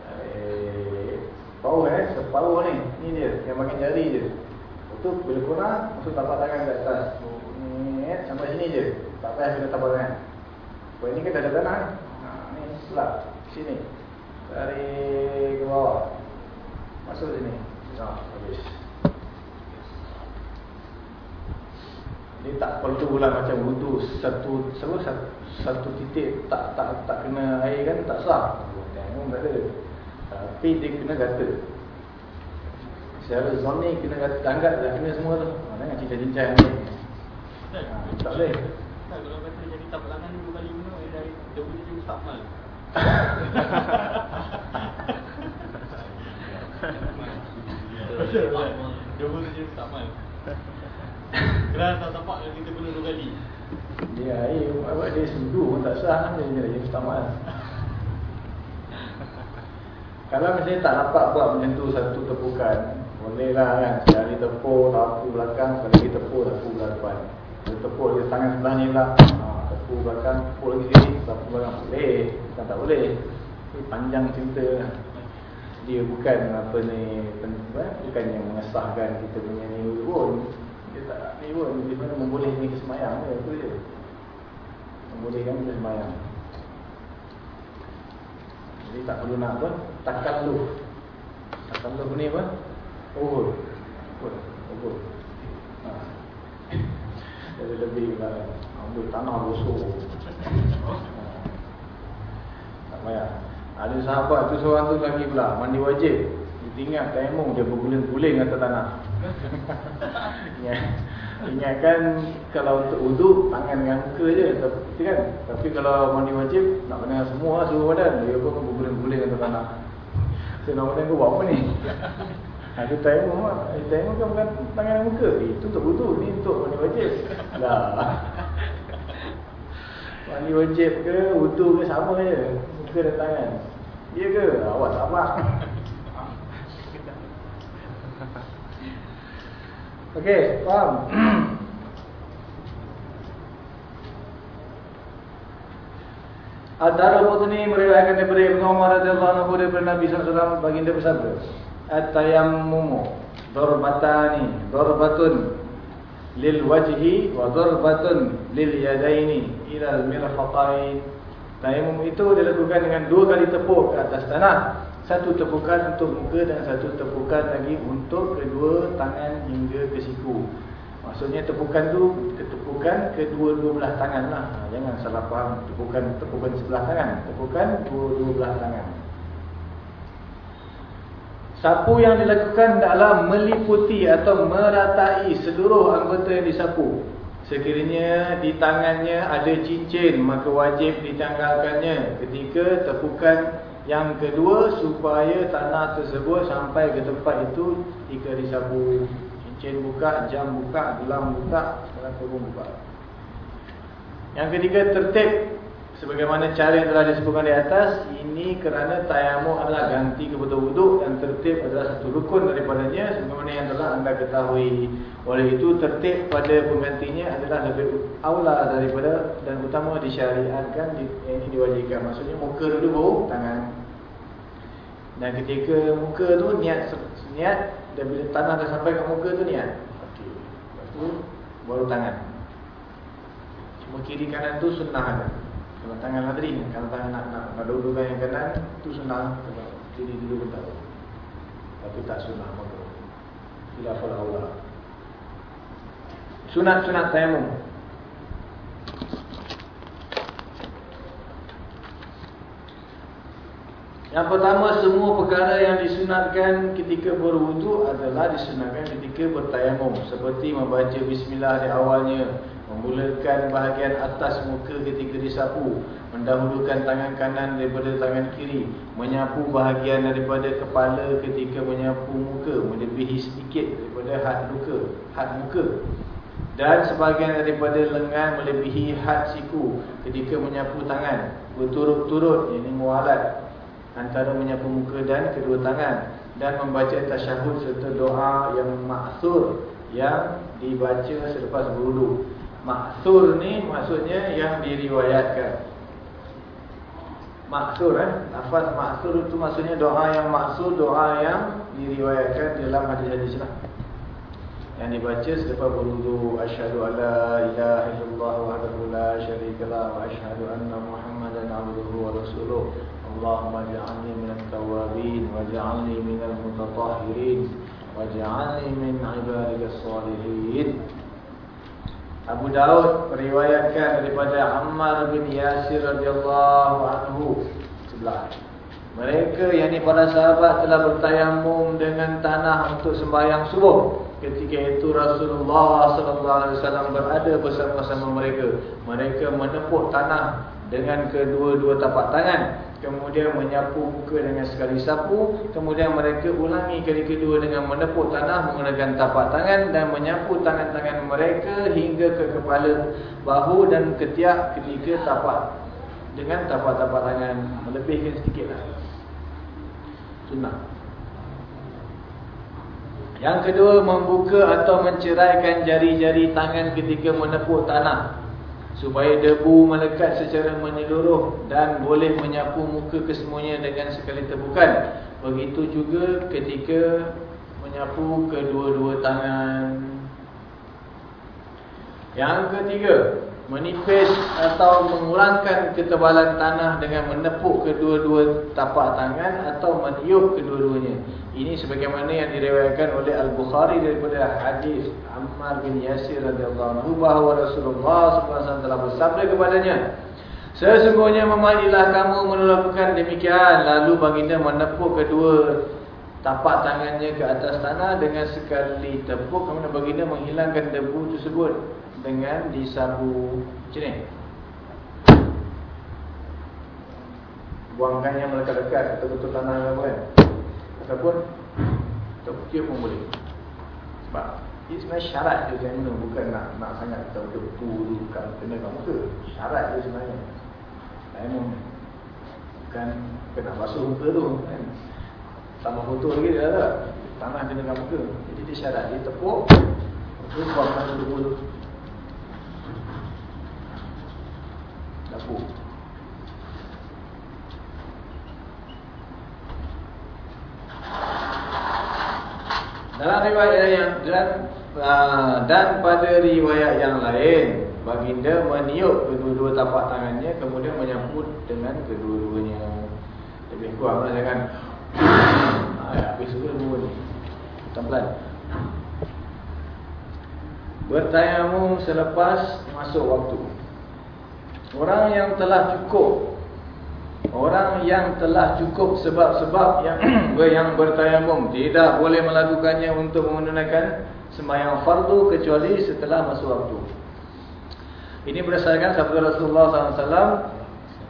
Eh, Power eh, separuh ni. Ni dia, yang makan jari je. Betul, bila kurang, masuk tapak tangan ke atas. Ni, sampai sini je. Tak payah kena tapak tangan. Kau ini kan dah ada tanah ni. Ni selap. Sini. Tarik ke bawah. Masuk sini. Ha, habis. Dia tak perlu lah macam wudu satu satu, satu satu titik tak tak tak kena air kan tak sah. Tengok tak ada. Tapi dia kena kata. Secara zon ni kena kata angkat dah kena semua tu. Ha, jangan cincang-cincang ni. Ha, tak boleh. Tak, kalau kata jadi tapak tangan dua kali guna dia dari dia boleh jadi mustaqmal. Dia boleh jadi mustaqmal. Keras tak tapak kalau kita guna dua kali. Dia air awak dia sudu pun tak sah kan dia dia pertama. Kalau misalnya tak dapat buat macam tu satu tepukan, boleh lah kan. Sekali tepuk, tapu belakang, sekali lagi tepuk, tapu belakang. Dia tepuk dia tangan sebelah ni lah. Ha, tepuk belakang, tepuk lagi sini, tapu belakang. Boleh, bukan tak boleh. Ini panjang cerita lah. Dia bukan apa ni, bukan yang mengesahkan kita punya ni pun. Dia tak ni pun, dia mana membolehkan kita semayang je, itu je. Membolehkan kita semayang. Jadi tak perlu nak apa? Takalluf. Takalluf ni apa? Uhur. Uhur. Ha. Jadi lebih lah. Ambil tanah busuk. Ha. Tak payah. Ada sahabat tu seorang tu lagi pula. Mandi wajib. Tinggal tayamum dia berguling-guling atas tanah. Ingat. Ingatkan kalau untuk wuduk tangan dengan muka je tapi kan. Tapi kalau mandi wajib nak kena semua lah seluruh badan. Dia pun berguling-guling atas tanah. So nak badan kau buat apa ni? Ha, itu tayamum lah. Eh, tayamum kan bukan tangan dan muka. Eh, itu untuk wuduk. Ni untuk mandi wajib. Lah. Mandi wajib ke wuduk ke sama je. Muka dan tangan. Ya ke? Awak sabar. Okey, faham? Ad-Darul Qutni meriwayatkan daripada Ibnu Umar radhiyallahu anhu daripada Nabi sallallahu alaihi wasallam baginda bersabda, "At-tayammumu darbatani, darbatun lil wajhi wa darbatun lil yadaini ila al-mirfaqain." Tayamum itu dilakukan dengan dua kali tepuk ke atas tanah. Satu tepukan untuk muka dan satu tepukan lagi untuk kedua tangan hingga ke siku. Maksudnya tepukan tu tepukan kedua-dua belah tangan lah. Ha, jangan salah faham tepukan tepukan sebelah tangan. Tepukan dua-dua belah tangan. Sapu yang dilakukan adalah meliputi atau meratai seluruh anggota yang disapu. Sekiranya di tangannya ada cincin, maka wajib ditanggalkannya ketika tepukan yang kedua supaya tanah tersebut sampai ke tempat itu jika disapu. Cincin buka, jam buka, gelang buka, sekarang pun buka. Yang ketiga tertib sebagaimana cara yang telah disebutkan di atas, ini kerana tayamum adalah ganti kepada wuduk dan tertib adalah satu rukun daripadanya sebagaimana yang telah anda ketahui. Oleh itu tertib pada penggantinya adalah lebih aula daripada dan utama disyariatkan di, ini diwajibkan. Maksudnya muka dulu baru tangan. Dan ketika muka tu niat niat dan bila tanah dah sampai ke muka tu niat. Okey. Lepas tu baru tangan. Cuma kiri kanan tu sunnah ada. Kalau tangan ladri kalau tangan nak nak, nak dudukkan yang kanan tu sunnah. Kalau kiri dulu pun tak. Tapi tak sunnah apa. Khilaful aula. Sunat-sunat tayamum. Yang pertama semua perkara yang disunatkan ketika berwudu adalah disunatkan ketika bertayamum seperti membaca bismillah di awalnya, memulakan bahagian atas muka ketika disapu, mendahulukan tangan kanan daripada tangan kiri, menyapu bahagian daripada kepala ketika menyapu muka, melebihi sedikit daripada had muka, had muka. Dan sebahagian daripada lengan melebihi had siku ketika menyapu tangan berturut-turut ini mualat antara menyapu muka dan kedua tangan. Dan membaca tasyahud serta doa yang maksur yang dibaca selepas berwudu. Maksur ni maksudnya yang diriwayatkan. Maksur eh? Lafaz maksur itu maksudnya doa yang maksur doa yang diriwayatkan dalam hadis-hadis lah. Yang dibaca selepas berwudu. Asyhadu alla ilaha illallah wahdahu la syarikalah wa asyhadu anna muhammadan abduhu wa rasuluh Allahumma ja'alni minat tawabin waj'alni minal mutatahhirin waj'alni min ibadika salihin Abu Daud meriwayatkan daripada Ammar bin Yasir radhiyallahu anhu sebelah. Mereka yang para sahabat telah bertayamum dengan tanah untuk sembahyang subuh. Ketika itu Rasulullah sallallahu alaihi wasallam berada bersama-sama mereka. Mereka menepuk tanah dengan kedua-dua tapak tangan. Kemudian menyapu muka dengan sekali sapu. Kemudian mereka ulangi kali kedua dengan menepuk tanah menggunakan tapak tangan dan menyapu tangan-tangan mereka hingga ke kepala bahu dan ketiak ketika tapak dengan tapak-tapak tangan. Melebihkan sedikitlah sunnah. Yang kedua membuka atau menceraikan jari-jari tangan ketika menepuk tanah supaya debu melekat secara menyeluruh dan boleh menyapu muka kesemuanya dengan sekali tepukan. Begitu juga ketika menyapu kedua-dua tangan. Yang ketiga, menipis atau mengurangkan ketebalan tanah dengan menepuk kedua-dua tapak tangan atau meniup kedua-duanya. Ini sebagaimana yang diriwayatkan oleh Al-Bukhari daripada hadis Ammar bin Yasir radhiyallahu anhu bahawa Rasulullah SAW telah bersabda kepadanya, Sesungguhnya memalilah kamu melakukan demikian lalu baginda menepuk kedua tapak tangannya ke atas tanah dengan sekali tepuk kemudian baginda menghilangkan debu tersebut dengan disabu ni. Buangkan yang melekat-lekat betul-betul tanah yang kan? Ataupun terkukir pun boleh. Sebab ini sebenarnya syarat je saya guna bukan nak nak sangat terdepu bukan kena kat muka. Syarat je sebenarnya. Pun bukan kena basuh muka tu kan? Sama foto lagi dia ada tanah kena kat muka. Jadi dia syarat dia tepuk terus buangkan debu tu dapur. Dalam riwayat yang dan uh, dan pada riwayat yang lain baginda meniup kedua-dua tapak tangannya kemudian menyapu dengan kedua-duanya. Lebih kuranglah jangan ah habis sudah dua ni. Pelan-pelan. Bertayamum selepas masuk waktu. Orang yang telah cukup. Orang yang telah cukup sebab-sebab yang yang bertayamum. Tidak boleh melakukannya untuk menggunakan sembahyang fardu Kecuali setelah masuk waktu. Ini berdasarkan sabda Rasulullah SAW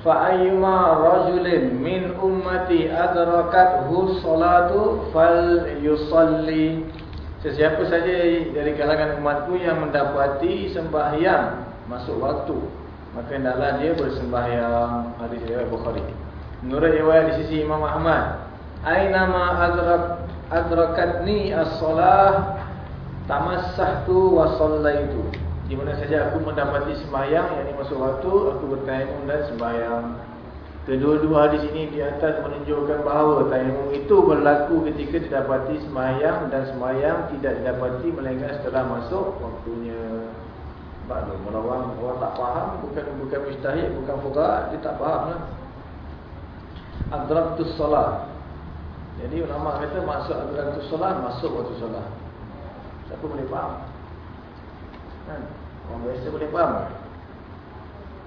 Fa'ayyuma rajulin min ummati adrakat hu salatu fal yusalli. Sesiapa saja dari kalangan umatku yang mendapati sembahyang masuk waktu maka hendaklah dia bersembahyang hadis riwayat Bukhari. Menurut riwayat di sisi Imam Ahmad, aina ma adrak adrakatni as-salah tamassahtu wa sallaitu. Di mana saja aku mendapati sembahyang yang ini masuk waktu, aku bertayamum dan sembahyang. Kedua-dua hadis ini di atas menunjukkan bahawa tayamum itu berlaku ketika didapati sembahyang dan sembahyang tidak didapati melainkan setelah masuk waktunya. Kalau orang orang tak faham bukan bukan mustahil bukan fuqaha dia tak faham lah. Adratus solat. Jadi ulama kata masuk adratus solat masuk waktu solat. Siapa boleh faham? Kan? Orang biasa boleh faham.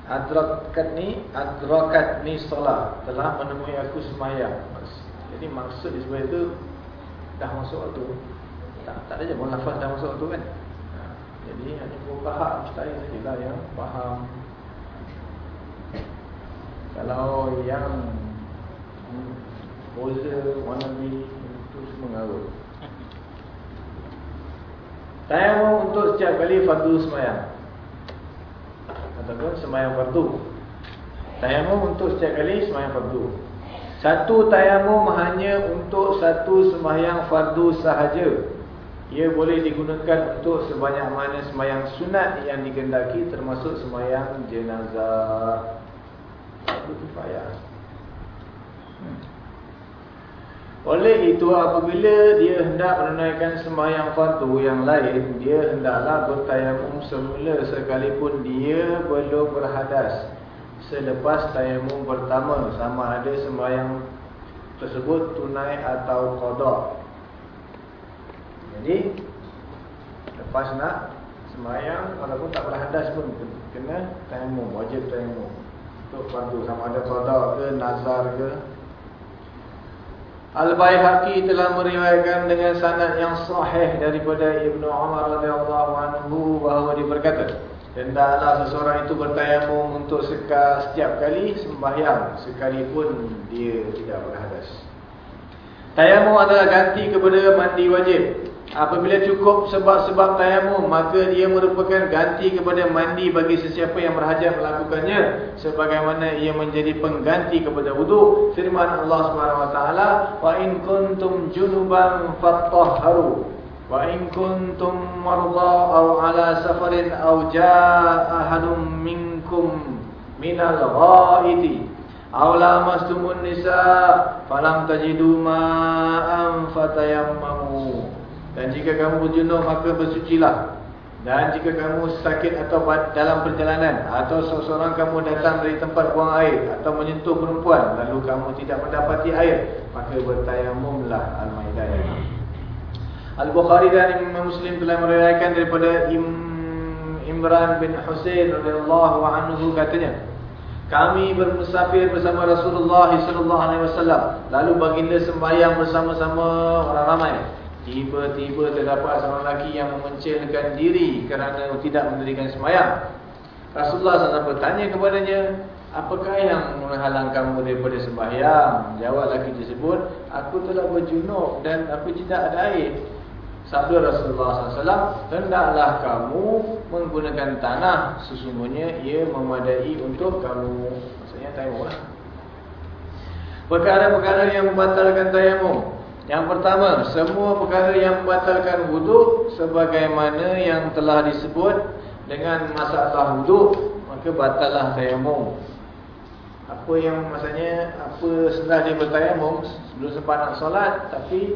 Adrakat ni adrakat ni solat telah menemui aku sembahyang. Jadi maksud sebelah itu dah masuk waktu. Tak tak ada je pun lafaz dah masuk waktu kan. Jadi hanya fuqaha mustahil sajalah yang faham. Kalau yang Boza, wannabe itu semua ngarut. Tayamum untuk setiap kali fardu semayang Ataupun semayang fardu Tayamum untuk setiap kali semayang fardu Satu tayamum hanya untuk satu semayang fardu sahaja Ia boleh digunakan untuk sebanyak mana semayang sunat yang digendaki Termasuk semayang jenazah kifayah hmm. Oleh itu apabila dia hendak menunaikan sembahyang fardu yang lain, dia hendaklah bertayamum semula sekalipun dia belum berhadas. Selepas tayamum pertama sama ada sembahyang tersebut tunai atau qada. Jadi lepas nak sembahyang walaupun tak berhadas pun kena tayamum, wajib tayamum. Untuk fardu sama ada qada ke nazar ke Al-Baihaqi telah meriwayatkan dengan sanad yang sahih daripada Ibnu Umar radhiyallahu anhu bahawa dia berkata, "Hendaklah seseorang itu bertayamum untuk setiap kali sembahyang sekalipun dia tidak berhadas." Tayamum adalah ganti kepada mandi wajib. Apabila cukup sebab-sebab tayamum, maka dia merupakan ganti kepada mandi bagi sesiapa yang berhajat melakukannya sebagaimana ia menjadi pengganti kepada wudu. Firman Allah Subhanahu wa taala, "Wa in kuntum junuban fatahharu wa in kuntum marda aw ala safarin aw jaa ahadun minkum minal ghaiti aw lamastumun nisa falam tajidu ma'an fatayammamu." Dan jika kamu berjenuh maka bersucilah. Dan jika kamu sakit atau dalam perjalanan atau seseorang kamu datang dari tempat buang air atau menyentuh perempuan lalu kamu tidak mendapati air, maka bertayamumlah Al-Maidah. Al-Bukhari dan Imam Muslim telah meriwayatkan daripada Im Imran bin Husain radhiyallahu anhu katanya, kami bermusafir bersama Rasulullah sallallahu alaihi wasallam lalu baginda sembahyang bersama-sama orang ramai. Tiba-tiba terdapat seorang lelaki yang memencilkan diri kerana tidak mendirikan semayang. Rasulullah SAW bertanya kepadanya, apakah yang menghalang kamu daripada sembahyang? Jawab lelaki tersebut, aku telah berjunuk dan aku tidak ada air. Sabda Rasulullah SAW, hendaklah kamu menggunakan tanah. Sesungguhnya ia memadai untuk kamu. Maksudnya tayamum lah. Perkara-perkara yang membatalkan tayamum. Yang pertama, semua perkara yang membatalkan wuduk sebagaimana yang telah disebut dengan masalah wuduk, maka batallah tayamum. Apa yang maksudnya apa setelah dia bertayamum sebelum sempat nak solat tapi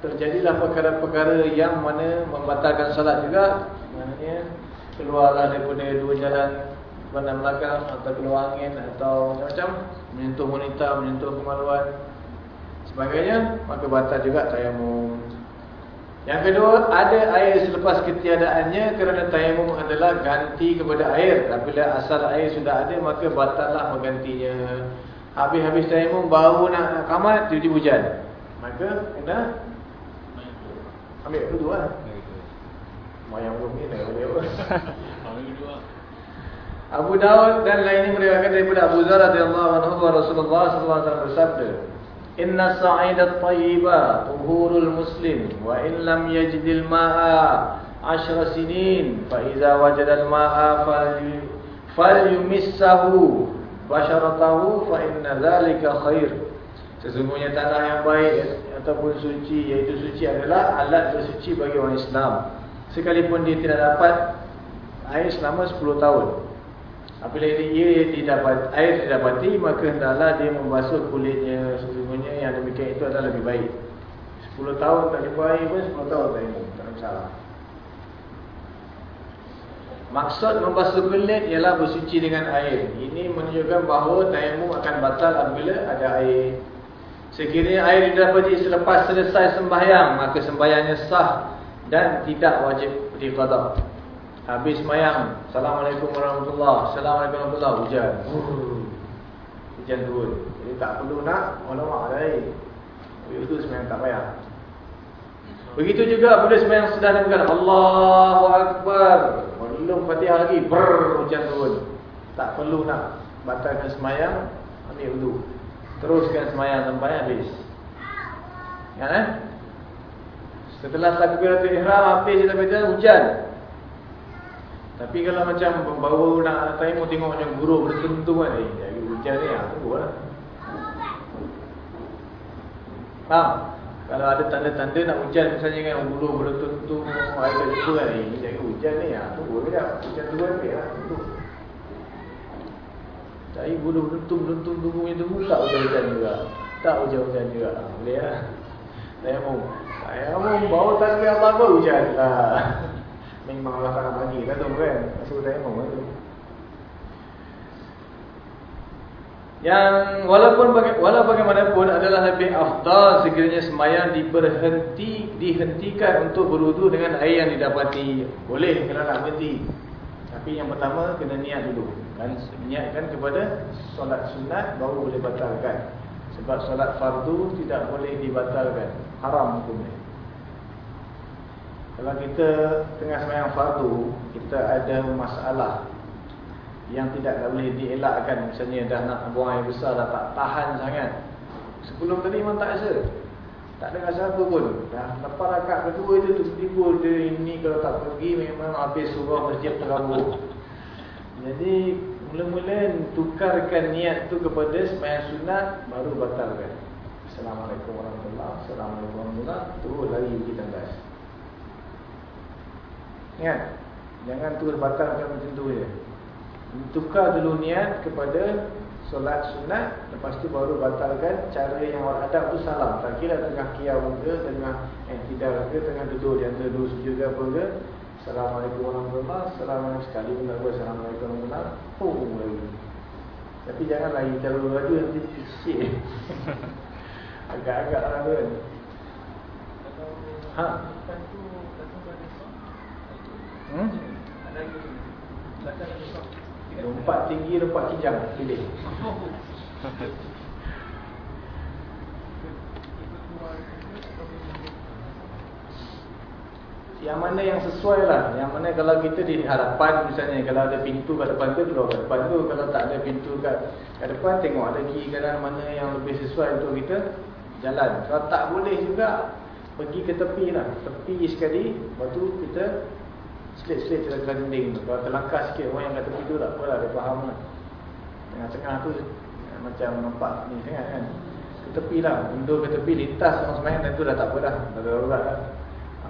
terjadilah perkara-perkara yang mana membatalkan solat juga, maknanya keluarlah daripada dua jalan pandang belakang atau keluar angin atau macam-macam menyentuh wanita, menyentuh kemaluan sebagainya maka batal juga tayamum. Yang kedua ada air selepas ketiadaannya kerana tayamum adalah ganti kepada air. Apabila asal air sudah ada maka batallah menggantinya. Habis-habis tayamum baru nak, nak kamat tiba-tiba hujan. Maka kena ambil dulu lah mayang belum ni dah boleh Abu Dawud dan lainnya meriwayatkan daripada Abu Zar radhiyallahu anhu Rasulullah sallallahu alaihi wasallam bersabda Inna sa'idat tayyiba tuhurul muslim. Wa in lam yajidil ma'a ashra sinin. Fa iza wajadal ma'a fal yumissahu basharatahu fa inna dhalika khair. Sesungguhnya tanah yang baik ataupun suci iaitu suci adalah alat bersuci bagi orang Islam. Sekalipun dia tidak dapat air selama 10 tahun Apabila ia didapat air didapati maka hendaklah dia membasuh kulitnya sesungguhnya yang demikian itu adalah lebih baik. 10 tahun tak jumpa air pun 10 tahun tak jumpa. Tak masalah. Maksud membasuh kulit ialah bersuci dengan air. Ini menunjukkan bahawa tayamum akan batal apabila ada air. Sekiranya air didapati selepas selesai sembahyang maka sembahyangnya sah dan tidak wajib diqada. Habis semayang Assalamualaikum warahmatullahi Assalamualaikum warahmatullahi Hujan. Hujan turun. Jadi tak perlu nak Alamak ada air Itu semayang tak payah. Begitu juga apabila semayang sudah dibuka Allahu Akbar. Belum fatihah lagi Brrr hujan turun. Tak perlu nak Batalkan semayang Ambil wudhu Teruskan semayang sampai habis. Ya kan? Setelah takbiratul ihram habis kita baca hujan. Tapi kalau macam baru nak tayamum tengok macam guru bertentu kan, eh jadi hujan ni ah tunggulah. Faham? Kalau ada tanda-tanda nak hujan misalnya kan guru bertentu air kat situ kan, eh hujan ni ah tunggu kejap. Hujan turun ni ah tunggu. Tapi guru bertentu tunggu tunggu tunggu tak hujan juga. Tak hujan-hujan juga. Boleh lah. Tayamum. Tayamum bawa takbir Allah baru hujan lah. Memang Allah tak bagi lah tu kan Masuk tayamum lah tu Yang walaupun baga walau bagaimanapun adalah lebih afdal sekiranya semayang diberhenti dihentikan untuk berwudu dengan air yang didapati. Boleh kalau nak berhenti. Tapi yang pertama kena niat dulu. Kan niatkan kepada solat sunat baru boleh batalkan. Sebab solat fardu tidak boleh dibatalkan. Haram hukumnya. Kalau kita tengah semayang fardu, kita ada masalah yang tidak boleh dielakkan. Misalnya dah nak buang air besar, dah tak tahan sangat. Sebelum tadi memang tak rasa. Tak ada rasa apa pun. Dah lepas rakaat kedua tu, tiba-tiba dia ini kalau tak pergi memang habis surah masjid terabur. Jadi mula-mula tukarkan niat tu kepada semayang sunat, baru batalkan. Assalamualaikum warahmatullahi wabarakatuh. Assalamualaikum warahmatullahi wabarakatuh. Terus lari kita tanggas. Ingat Jangan terus batalkan macam tu je. Tukar dulu niat kepada Solat sunat Lepas tu baru batalkan Cara yang orang adab tu salam Tak kira tengah kiau ke Tengah eh, tidak ke Tengah duduk di antara dua sujud ke apa ke. Assalamualaikum warahmatullahi wabarakatuh Assalamualaikum sekali pun tak Assalamualaikum warahmatullahi wabarakatuh Oh lagi Tapi jangan lagi Kalau laju nanti pisik Agak-agak lah kan. Ha? Hmm? Lompat tinggi, lompat kijang Pilih. Yang mana yang sesuai lah. Yang mana kalau kita di hadapan Misalnya kalau ada pintu kat depan tu Keluar kat depan tu. Kalau tak ada pintu kat, kat depan Tengok ada kiri kanan mana yang lebih sesuai Untuk kita jalan. Kalau tak boleh juga Pergi ke tepi lah. Tepi sekali Lepas tu kita Selit-selit celah dinding tu Kalau terlangkah sikit orang yang kat tepi tu tak apalah Dia faham lah Tengah-tengah tu Macam nampak ni sangat kan. Ke tepi lah. Mundur ke tepi lintas orang semayang Dan tu dah tak apa dah. Darurat lah.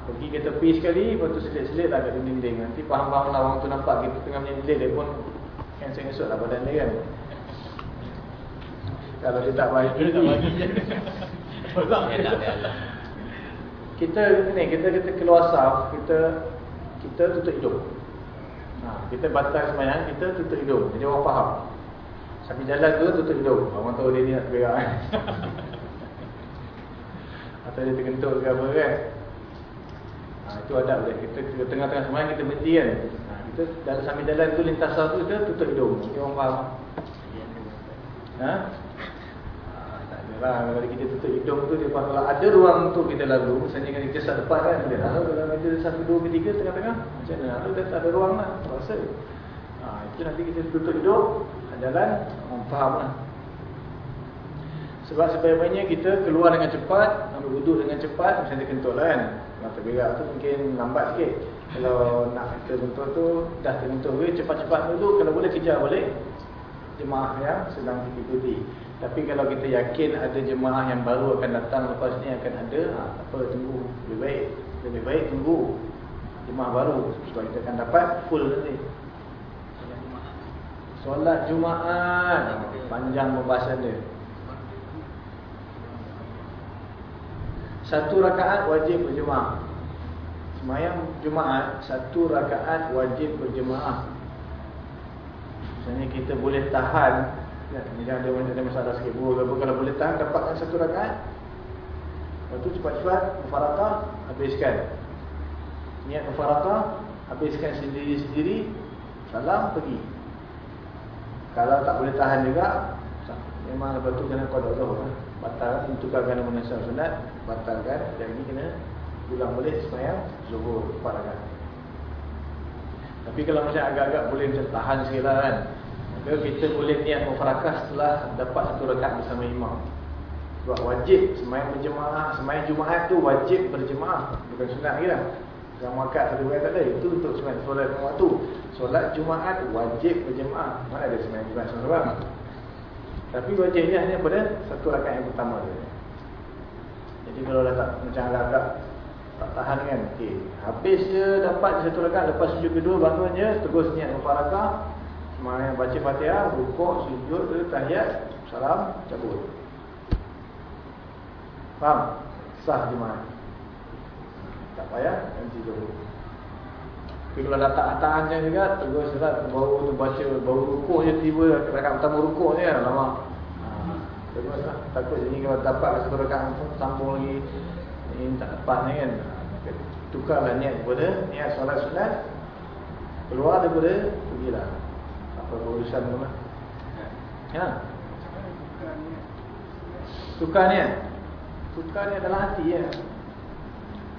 Pergi ke tepi sekali Lepas tu selit-selit lah kat dinding Nanti faham-faham lah orang tu nampak Kita tengah menyelit Dia pun Cancel-cancel lah badan dia kan. Kalau dia tak bagi. Dia tak bagi. Kita ni kita kita keluar saf kita kita tutup hidung. Ha, kita batal semayang, kita tutup hidung. Jadi orang faham. Sambil jalan tu tutup hidung. Orang tahu dia ni nak tergerak kan. Atau dia tergentuk ke apa kan. Ha, itu adab dia. Kita tengah-tengah semayang kita berhenti kan. Ha, kita dalam sambil jalan tu lintas saf tu kita tutup hidung. Jadi orang faham. Ha? Lah, kalau kita tutup hidung tu dia kalau ada ruang untuk kita lalu, misalnya kan kita sat depan kan, boleh lalu kalau kita satu dua ketiga tengah-tengah, macam mana? Lalu tak ada ruang lah, rasa. Ha, itu nanti kita tutup hidung, jalan, orang faham lah. Sebab sebaik-baiknya kita keluar dengan cepat, ambil wuduk dengan cepat, misalnya kentut lah kan. Kalau tergerak tu mungkin lambat sikit. Kalau nak kita kentut tu, dah terkentut ke, cepat-cepat dulu, kalau boleh kejar boleh. Jemaah yang sedang ikuti. Tapi kalau kita yakin ada jemaah yang baru akan datang lepas ni akan ada, ha, apa tunggu lebih baik. Lebih baik tunggu jemaah baru supaya kita akan dapat full nanti. Solat Jumaat panjang pembahasan dia. Satu rakaat wajib berjemaah. Semayang Jumaat satu rakaat wajib berjemaah. Misalnya kita boleh tahan Ya, jangan ada, ada masalah sikit. Buat apa kalau boleh tahan dapatkan satu rakaat. Lepas tu cepat-cepat Mufarakah habiskan. Niat mufarakah Habiskan sendiri-sendiri Salam pergi. Kalau tak boleh tahan juga Memang lepas tu kena kodok tu. Batal Tentukan nama nasab sunat Batalkan Dan ini kena Ulang boleh semayang Zuhur Empat rakaat Tapi kalau macam agak-agak boleh macam tahan sikit lah kan Maka kita boleh niat mufarakah setelah dapat satu rakaat bersama imam. Sebab wajib semayang berjemaah, semayang Jumaat tu wajib berjemaah, bukan sunat lagi lah. Yang makat satu bulan tak ada, itu untuk semayang solat lima waktu. Solat Jumaat wajib berjemaah. Mana ada semayang Jumaat seorang-seorang. Tapi wajibnya hanya pada satu rakaat yang pertama tu. Jadi kalau dah tak macam agak-agak tak tahan kan. Okey, habis je dapat satu rakaat lepas sujud kedua bangun je terus niat mufarakah. Semayang baca Fatihah, rukuk, sujud, tahiyat, salam, cabut. Faham? Sah jemaah. Tak payah nanti dulu. Tapi kalau dah tak tahan macam juga terus lah baru tu baca baru rukuk je tiba rakaat pertama rukuk je lama. Ha, terus lah takut jadi kalau dapat satu rakaat sambung lagi ini tak dapat ni kan. Tukarlah niat kepada niat solat sunat keluar daripada pergilah. Apa urusan tu lah. Ya. Tukar niat. Tukar niat dalam hati ya.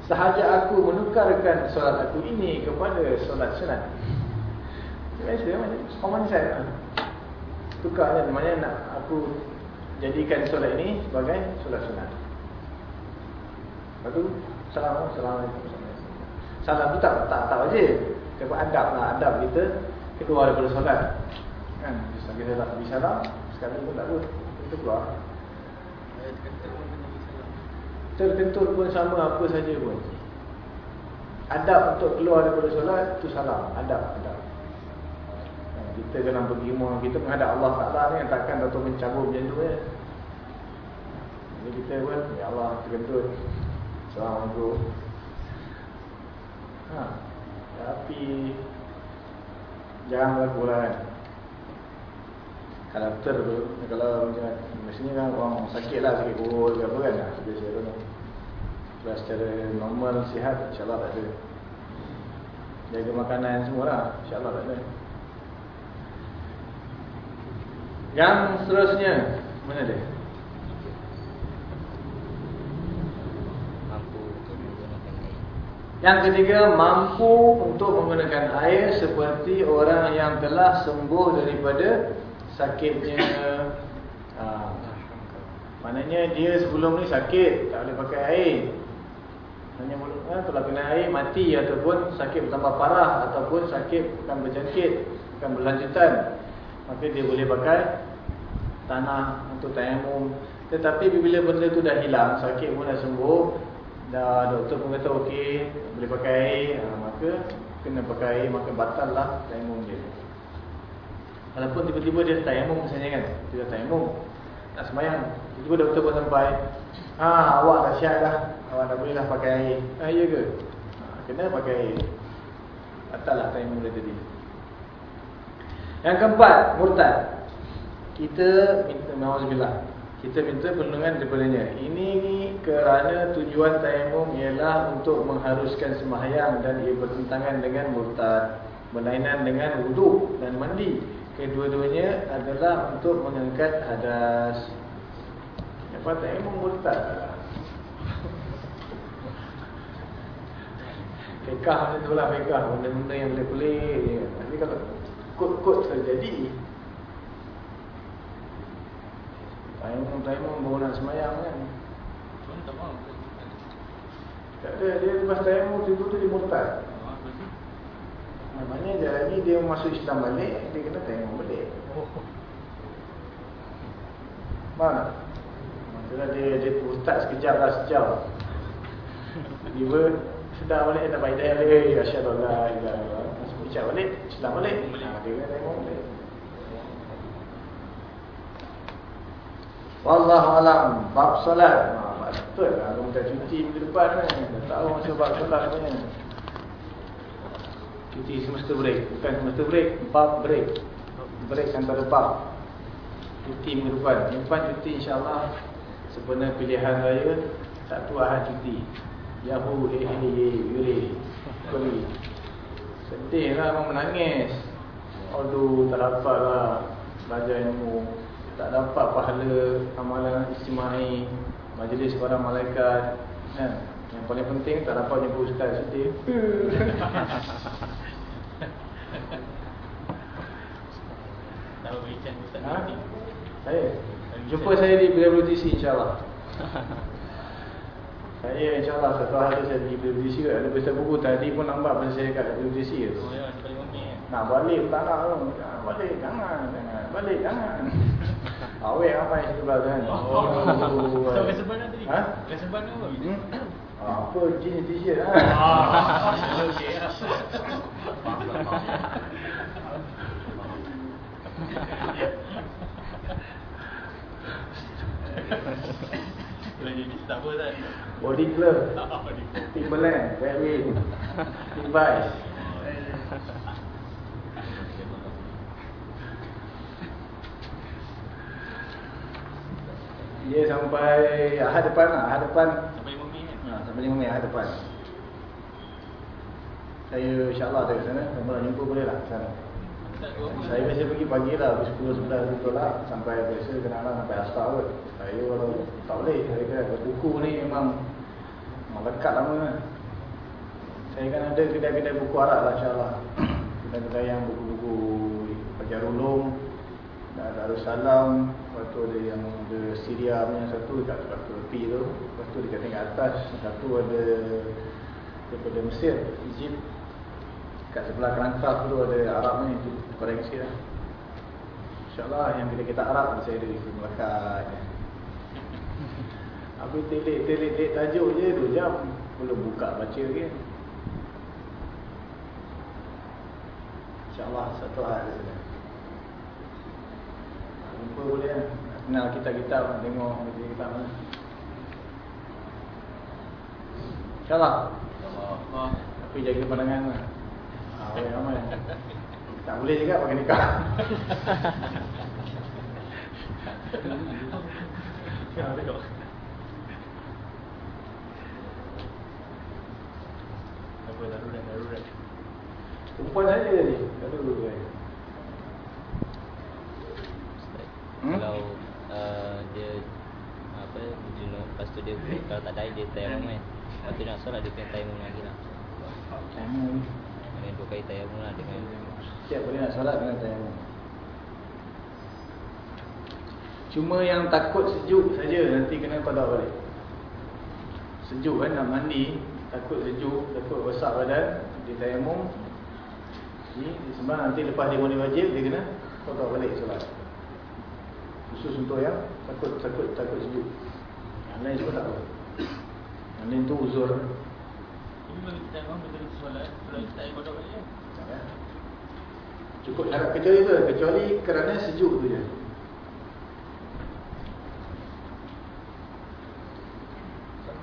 Sahaja aku menukarkan solat aku ini kepada solat sunat. Biasa macam common sense. Tukar niat mana nak aku jadikan solat ini sebagai solat sunat. Lepas tu salam assalamualaikum. Salam tu tak tak tak wajib. Sebab adab lah adab kita keluar daripada solat. Kan? Kita tak bisa salam sekali pun tak apa. Kita keluar. Terkentut pun sama apa saja pun. Adab untuk keluar daripada solat itu salam. Adab, adab. Kita kena bergimau kita menghadap Allah Taala ni yang takkan Datuk mencabut macam tu ya. Jadi kita pun ya Allah terkentut. Assalamualaikum. Ha. Tapi jangan kan. Kalau betul tu, kalau macam Mestinya kan orang sakit lah, sakit perut ke apa kan nah, Biasa tu Kalau secara normal, sihat, insyaAllah tak ada Jaga makanan semua lah, insyaAllah tak ada Yang seterusnya, mana dia? Yang ketiga, mampu untuk menggunakan air seperti orang yang telah sembuh daripada sakitnya. Ha. Maknanya dia sebelum ni sakit Tak boleh pakai air. Hanya ha, Kalau kena air mati Ataupun sakit bertambah parah Ataupun sakit bukan berjangkit Bukan berlanjutan Maka dia boleh pakai Tanah untuk tayamum. Tetapi bila benda tu dah hilang Sakit pun dah sembuh Dah doktor pun kata okey Boleh pakai air ha, Maka kena pakai air Maka batal lah tayamum dia. Walaupun tiba-tiba dia tayamum misalnya kan Dia tayamum Nak semayang Tiba-tiba doktor pun sampai Haa awak dah siap dah Awak dah boleh lah pakai air. Haa iya ke? Ha, kena pakai air. Batal lah tayamum dia tadi. Yang keempat Murtad. Kita minta Ma'azubillah Kita minta perlindungan daripadanya Ini ni kerana tujuan tayamum Ialah untuk mengharuskan sembahyang Dan ia bertentangan dengan murtad Berlainan dengan wuduk dan mandi Kedua-duanya adalah untuk mengangkat hadas. Patut ilmu murtad. Fekah macam tu lah fekah. Benda-benda yang boleh pelik. Tapi kalau kod-kod terjadi. Taimum-taimum baru nak semayang kan. Tak ada. Dia lepas taimum tu tu dia murtad. Namanya dia ni dia masuk Islam balik, dia kena tengok balik. Oh. Mana? Maksudnya dia dia ustaz sekejap lah sejam. Tiba sedar balik tak baik dah. Ya ila. Masuk balik, Islam balik. Ha, dia kena tengok balik. Wallahu alam. Bab solat. Ha, betul lah. Kalau minta cuti minggu depan kan. Tak tahu masa bab solat sebenarnya. Cuti semester break. Bukan semester break. Bab break. Break antara bab. Cuti minggu depan. Minggu depan cuti insyaAllah. Sebenarnya pilihan raya Satu ahad cuti. Yahoo Hei hei hei Yuri Kuri Sedih lah menangis. Aduh tak dapat lah. Belajar ilmu Tak dapat pahala Amalan istimai Majlis para malaikat Kan yang paling penting tak dapat jumpa ustaz sedih. Tahu weekend ustaz ha? Saya. Jumpa saya di WWDC insya-Allah. Saya insyaAllah satu hari saya pergi WWDC kot Ada besar buku tadi pun nampak pasal saya kat WWDC tu Oh ya, eh. Nak balik tak nak tu Balik jangan jangan. Balik jangan Awet ramai sebelah tu kan Oh. So keseban tadi? Ha? Keseban apa? Hmm? Apa jeans t-shirt ha? Ah, okey. Jadi tak apa kan? Body glove Oh, ni. Timberland Redwing Levi's Dia sampai Ahad depan lah Ahad depan. Sampai lima minit kan? ha, Sampai 5 Mei Ahad depan. Saya insyaAllah saya sana Kalau jumpa boleh lah sana. Saya biasa pergi pagi lah Pukul 10 11 betul lah. Sampai biasa kena lah Sampai asar kot Saya kalau tak boleh Saya kena buku ni memang Memang lekat lama. Kan Saya kan ada kedai-kedai buku Arab lah insyaAllah. Kedai-kedai yang buku-buku Fajar Ulum Darussalam Lepas tu ada yang ada Syria punya satu dekat dekat tepi tu. Lepas tu dekat tingkat atas Satu ada daripada Mesir, Egypt. Kat sebelah kerangkap tu ada Arab ni tu korang sikit lah. InsyaAllah yang kita kita Arab saya ada di Melekat Habis telik-telik tajuk je 2 jam. Belum buka baca lagi. InsyaAllah satu hari Jumpa boleh kan? Kenal kitab-kitab Tengok kitab-kitab mana InsyaAllah. Oh. Tapi jaga pandangan lah. Ah, boleh ramai. Tak boleh juga pakai nikah. Apa darurat darurat. Perempuan saja tadi Tak dulu kan Hmm? Kalau uh, dia apa junub lepas tu dia kalau tak ada dia tayamum kan. Lepas tu nak solat dia kena tayamum lagi lah. Tayamum Kena dua kali tayamum lah dengan Setiap kali nak solat kena tayamum Cuma yang takut sejuk saja nanti kena qada balik. Sejuk kan nak mandi, takut sejuk, takut rosak badan, dia tayamum. Ni sebab nanti lepas dia mandi wajib dia kena qada balik solat. Khusus untuk yang takut takut takut sejuk. Yang lain semua tak apa. Yang lain tu uzur. Balik. Tak payah. Cukup syarat kecuali tu kecuali kerana sejuk tu je.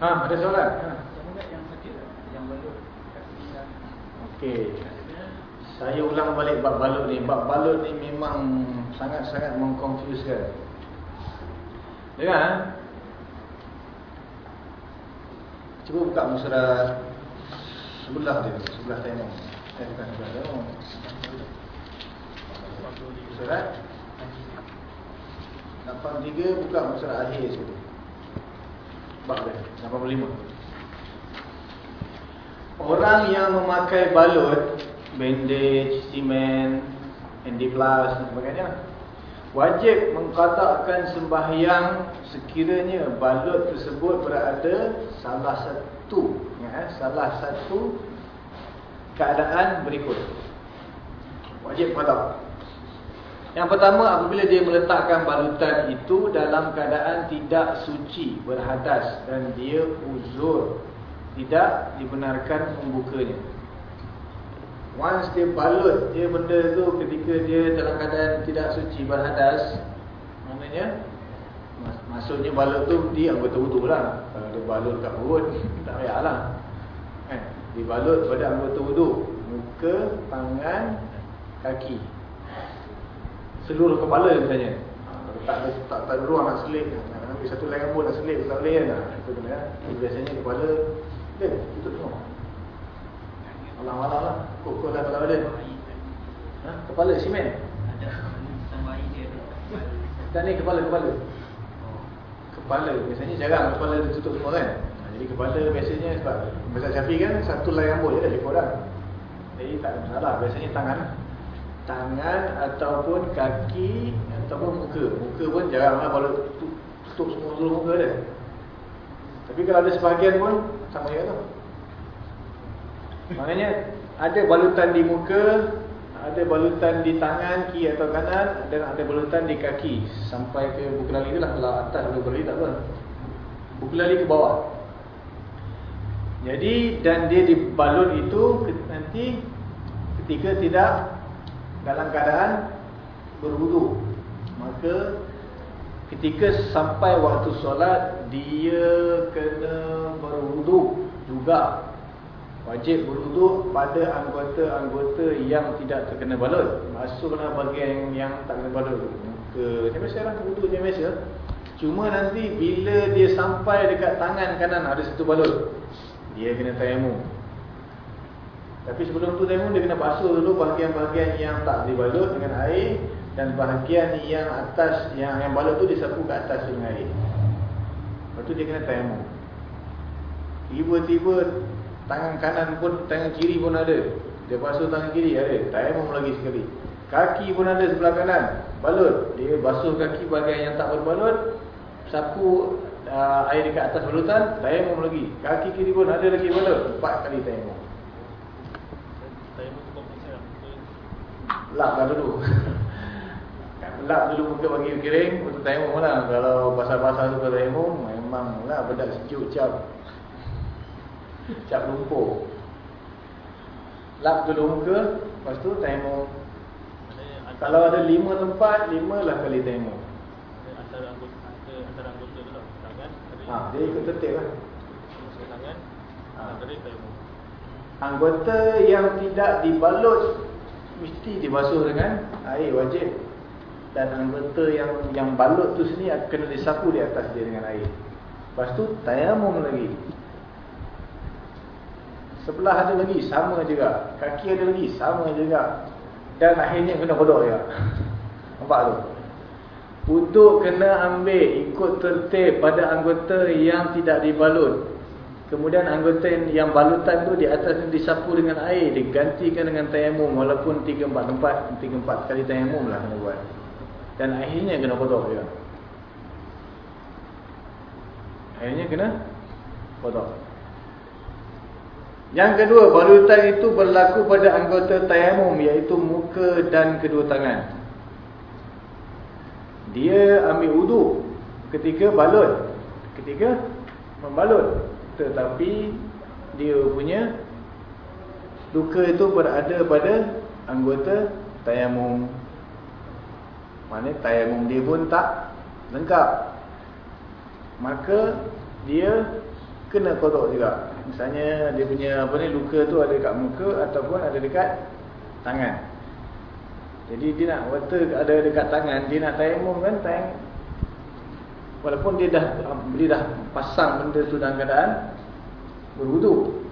Ha, ada soalan? Ha. Yang sakit yang balut dan Okey. Saya ulang balik bab balut ni. Bab balut ni memang sangat-sangat mengkonfuskan. Dengar? ha? Cuba buka musra sebelah dia, sebelah tayamum. Eh, bukan sebelah tayamum. Surat 83 buka musra akhir sekali. Bab dia 85. Orang yang memakai balut, bandage, simen, endiplas dan sebagainya wajib mengqadakkan sembahyang sekiranya balut tersebut berada salah satu ya, salah satu keadaan berikut. Wajib qada. Yang pertama apabila dia meletakkan balutan itu dalam keadaan tidak suci, berhadas dan dia uzur tidak dibenarkan membukanya. Once dia balut dia benda tu ketika dia dalam keadaan tidak suci berhadas maknanya maksudnya balut tu di anggota wudu lah. Kalau dia balut kat perut tak payahlah. Kan? Dibalut pada anggota wudu, muka, tangan, kaki. Seluruh kepala misalnya. Kalau tak ada tak, tak ada ruang nak selip, nak ambil satu lagi rambut nak selip tak boleh kan. Itu biasanya kepala dia tutup semua. Alang-alang lah. Kok dah kepala dia. Ha? Kepala simen. ada. Dan ni kepala-kepala. Kepala. Biasanya jarang kepala dia tutup semua kan. Ha, jadi kepala biasanya sebab Mazhab Syafi'i kan satu rambut je dah cukup dah. Jadi tak ada masalah. Biasanya tangan. Tangan ataupun kaki ataupun muka. Muka pun jarang lah kalau tu- tutup semua seluruh muka dia. Tapi kalau ada sebahagian pun sama juga tu. Maknanya ada balutan di muka, ada balutan di tangan kiri atau kanan dan ada balutan di kaki sampai ke buku lali tu lah kalau atas buku lali tak apa. Buku lali ke bawah. Jadi dan dia dibalut itu nanti ketika tidak dalam keadaan berwudu. Maka ketika sampai waktu solat dia kena berwudu juga. Wajib berwudu pada anggota-anggota yang tidak terkena balut. Maksudnya bahagian yang tak kena balut. Muka, macam biasa lah wudu macam biasa. Cuma nanti bila dia sampai dekat tangan kanan ada satu balut. Dia kena tayamum. Tapi sebelum tu tayamum dia kena basuh dulu bahagian-bahagian yang tak dibalut dengan air dan bahagian yang atas yang yang balut tu disapu ke atas dengan air. Lepas tu dia kena tayamum. Tiba-tiba tangan kanan pun tangan kiri pun ada. Dia basuh tangan kiri ada. Tayamum lagi sekali. Kaki pun ada sebelah kanan. Balut. Dia basuh kaki bahagian yang tak berbalut. Sapu uh, air dekat atas balutan, tayamum lagi. Kaki kiri pun ada lagi balut. Empat kali tayamum. Tayamum tu lah. Lap dulu. Lap dulu muka bagi kering, betul tayamum lah. Kalau basah-basah tu tayamum, memang lah bedak sejuk cap. Cap lumpur. Lap dulu muka, lepas tu antara, Kalau ada lima tempat, lima lah kali tayamum. antara anggota, antara, anggota tu lah. Tangan, Ha, dia ikut tertib lah. masuk tangan, Ha. Anggota yang tidak dibalut mesti dibasuh dengan air wajib. Dan anggota yang yang balut tu sini akan kena disapu di atas dia dengan air. Lepas tu tayamum lagi. Sebelah ada lagi sama juga. Kaki ada lagi sama juga. Dan akhirnya kena kodok juga. Nampak tu? Untuk kena ambil ikut tertib pada anggota yang tidak dibalut. Kemudian anggota yang balutan tu di atas ni disapu dengan air, digantikan dengan tayamum walaupun 3 4 tempat, 3 4 kali tayamum lah kena buat. Dan akhirnya kena kodok juga. Akhirnya kena kodok. Yang kedua, balutan itu berlaku pada anggota tayamum iaitu muka dan kedua tangan. Dia ambil wuduk ketika balut. Ketika membalut. Tetapi dia punya luka itu berada pada anggota tayamum. Mana tayamum dia pun tak lengkap. Maka dia kena kodok juga. Misalnya dia punya apa ni luka tu ada dekat muka ataupun ada dekat tangan. Jadi dia nak water ada dekat tangan, dia nak tayamum kan tayang walaupun dia dah dia dah pasang benda tu dalam keadaan berwuduk.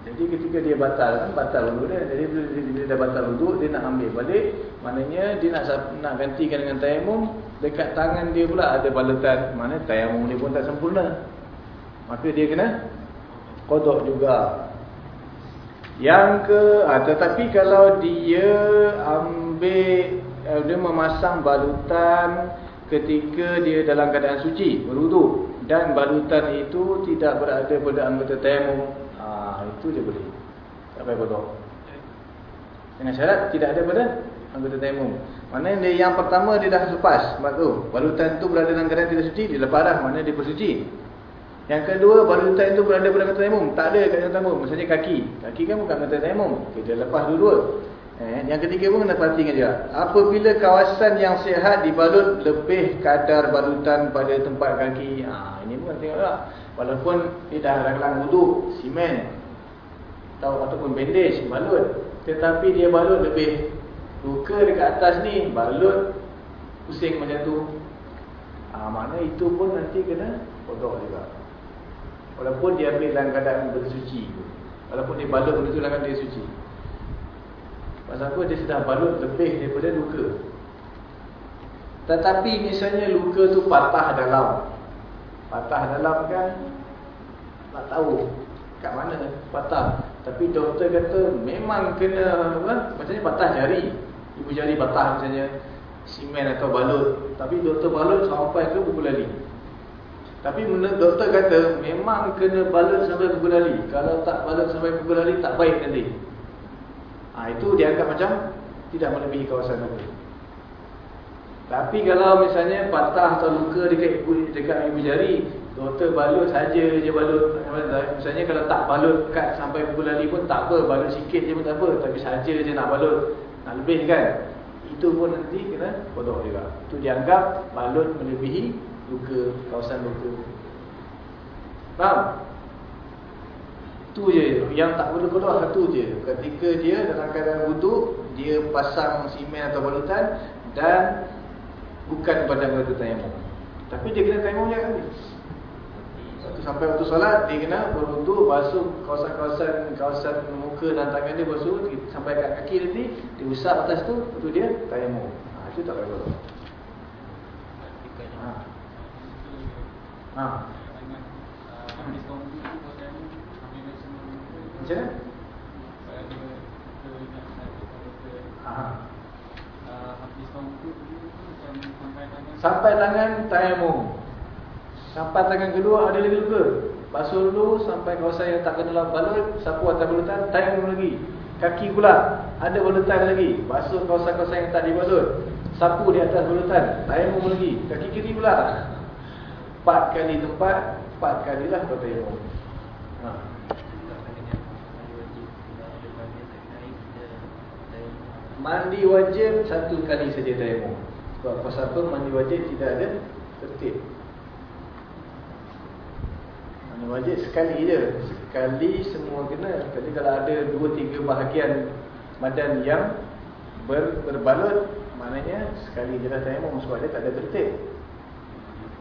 Jadi ketika dia batal kan batal wudu dia. Jadi bila dia, dia dah batal wudu dia nak ambil balik, maknanya dia nak nak gantikan dengan tayamum, dekat tangan dia pula ada balutan, mana tayamum dia pun tak sempurna. Maka dia kena kodok juga. Yang ke ha, tetapi kalau dia ambil eh, dia memasang balutan ketika dia dalam keadaan suci berwuduk. Dan balutan itu tidak berada pada anggota tayamum. Ha, itu dia boleh. Tak payah kodok. Dengan syarat tidak ada pada anggota tayamum. Maknanya dia yang pertama dia dah lepas sebab tu. Balutan tu berada dalam keadaan tidak suci dia lepas dah. Maknanya dia bersuci yang kedua, balutan itu berada pada anggota tayamum. Tak ada kat anggota tayamum. Misalnya kaki. Kaki kan bukan anggota tayamum. Kita lepas dua-dua. Eh, yang ketiga pun kena perhatikan juga. Apabila kawasan yang sihat dibalut lebih kadar balutan pada tempat kaki. Ha, ini pun tengok tak. Walaupun dia dah dalam wuduk, simen. Atau, ataupun bandage, balut. Tetapi dia balut lebih. Luka dekat atas ni, balut. Pusing macam tu. Ha, makna itu pun nanti kena kodok juga. Walaupun dia ambil dalam keadaan bersuci. Walaupun dia balut benda tu dalam keadaan dia suci. Pasal apa? Dia sedang balut lebih daripada luka. Tetapi misalnya luka tu patah dalam. Patah dalam kan? Tak tahu kat mana patah. Tapi doktor kata memang kena apa? Macamnya patah jari. Ibu jari patah misalnya. Simen atau balut. Tapi doktor balut sampai ke buku lali Tapi doktor kata memang kena balut sampai pukul hari. Kalau tak balut sampai pukul hari tak baik nanti. Ha, itu dianggap macam tidak melebihi kawasan luka. Tapi kalau misalnya patah atau luka dekat dekat ibu jari, doktor balut saja je balut. Misalnya kalau tak balut kat sampai pukul hari pun tak apa, balut sikit je pun tak apa, tapi saja je nak balut. Nak lebih kan? Itu pun nanti kena kodok juga. Itu dianggap balut melebihi luka, kawasan luka. Faham? Tu je yang tak perlu keluar satu je. Ketika dia dalam keadaan wuduk, dia pasang simen atau balutan dan bukan pada waktu tayamum. Tapi dia kena tayamum je. Waktu sampai waktu solat dia kena berwuduk, basuh kawasan-kawasan kawasan muka dan tangan dia basuh sampai kat kaki nanti, dia usap atas tu, tu dia tayamum. Ha, itu tak payah keluar. Ha. Ha. Macam mana? Sampai tangan tayamum. Sampai tangan kedua ada lagi luka. Basuh dulu sampai kawasan yang tak kena balut, sapu atas balutan, tayamum lagi. Kaki pula ada balutan lagi. Basuh kawasan-kawasan yang tak dibalut. Sapu di atas balutan, tayamum lagi. Kaki kiri pula. Empat kali tempat, empat kalilah kau tayamum. Ha. Mandi wajib satu kali saja tayamum. Sebab pasal apa mandi wajib tidak ada tertib. Mandi wajib sekali je. Sekali semua kena. Jadi kalau ada dua tiga bahagian badan yang ber, berbalut, maknanya sekali je lah tayamum sebab dia tak ada tertib.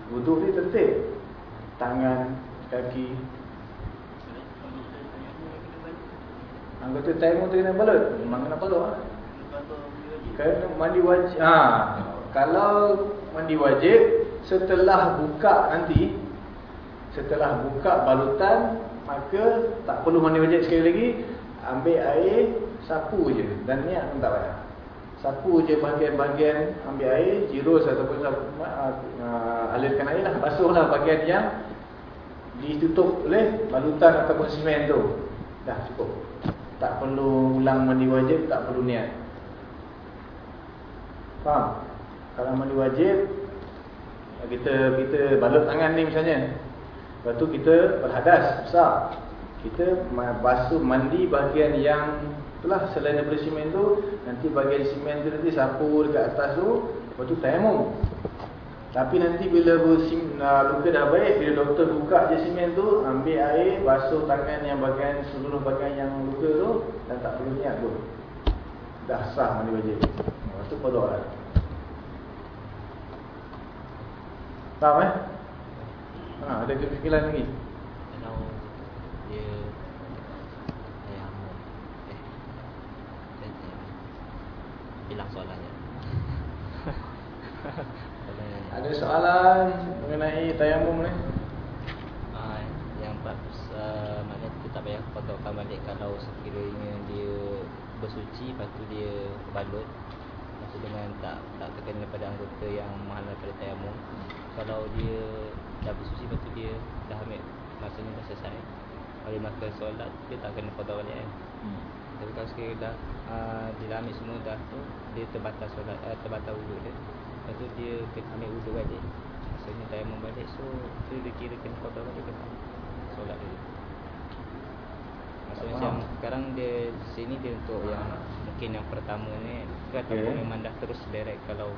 Wuduk dia tertib. Tangan, kaki. Anggota tayamum tu kena balut. Memang kena balut lah. Kerana mandi wajib ha, Kalau mandi wajib Setelah buka nanti Setelah buka balutan Maka tak perlu mandi wajib sekali lagi Ambil air Sapu je Dan niat pun tak payah Sapu je bahagian-bahagian Ambil air Jirus ataupun sapu, uh, uh, Alirkan air lah Basuhlah bahagian yang Ditutup oleh balutan ataupun semen tu Dah cukup Tak perlu ulang mandi wajib Tak perlu niat Faham? Kalau mandi wajib kita kita balut tangan ni misalnya. Lepas tu kita berhadas besar. Kita basuh mandi bahagian yang itulah selain daripada simen tu, nanti bahagian simen tu nanti sapu dekat atas tu, lepas tu tayamum. Tapi nanti bila bersim, luka dah baik, bila doktor buka je simen tu, ambil air, basuh tangan yang bahagian seluruh bahagian yang luka tu dan tak perlu niat tu. Dah sah mandi wajib. Lepas tu kodok lah. Faham eh? Ha, ada kefikiran lagi? Kalau dia tayamum eh saya tayamum hilang soalannya. Ada soalan mengenai tayamum ni? Ah, yang empat uh, mana kita tak payah kotorkan balik kalau sekiranya dia bersuci lepas tu dia balut maksud dengan tak tak terkena pada anggota yang menghalalkan tayamum kalau dia dah bersuci lepas tu dia dah ambil masanya dah selesai boleh maka solat dia tak kena kotor balik kan hmm. tapi kalau sekiranya dah uh, dia dah ambil semua dah tu dia terbatas solat uh, terbatas wuduk dia lepas tu dia kena ambil wuduk balik maksudnya tayamum balik so tu dia kira kena kotor balik ke tak solat dia Maksudnya macam sekarang dia sini dia untuk yang mungkin yang pertama ni kan okay. ataupun memang dah terus direct kalau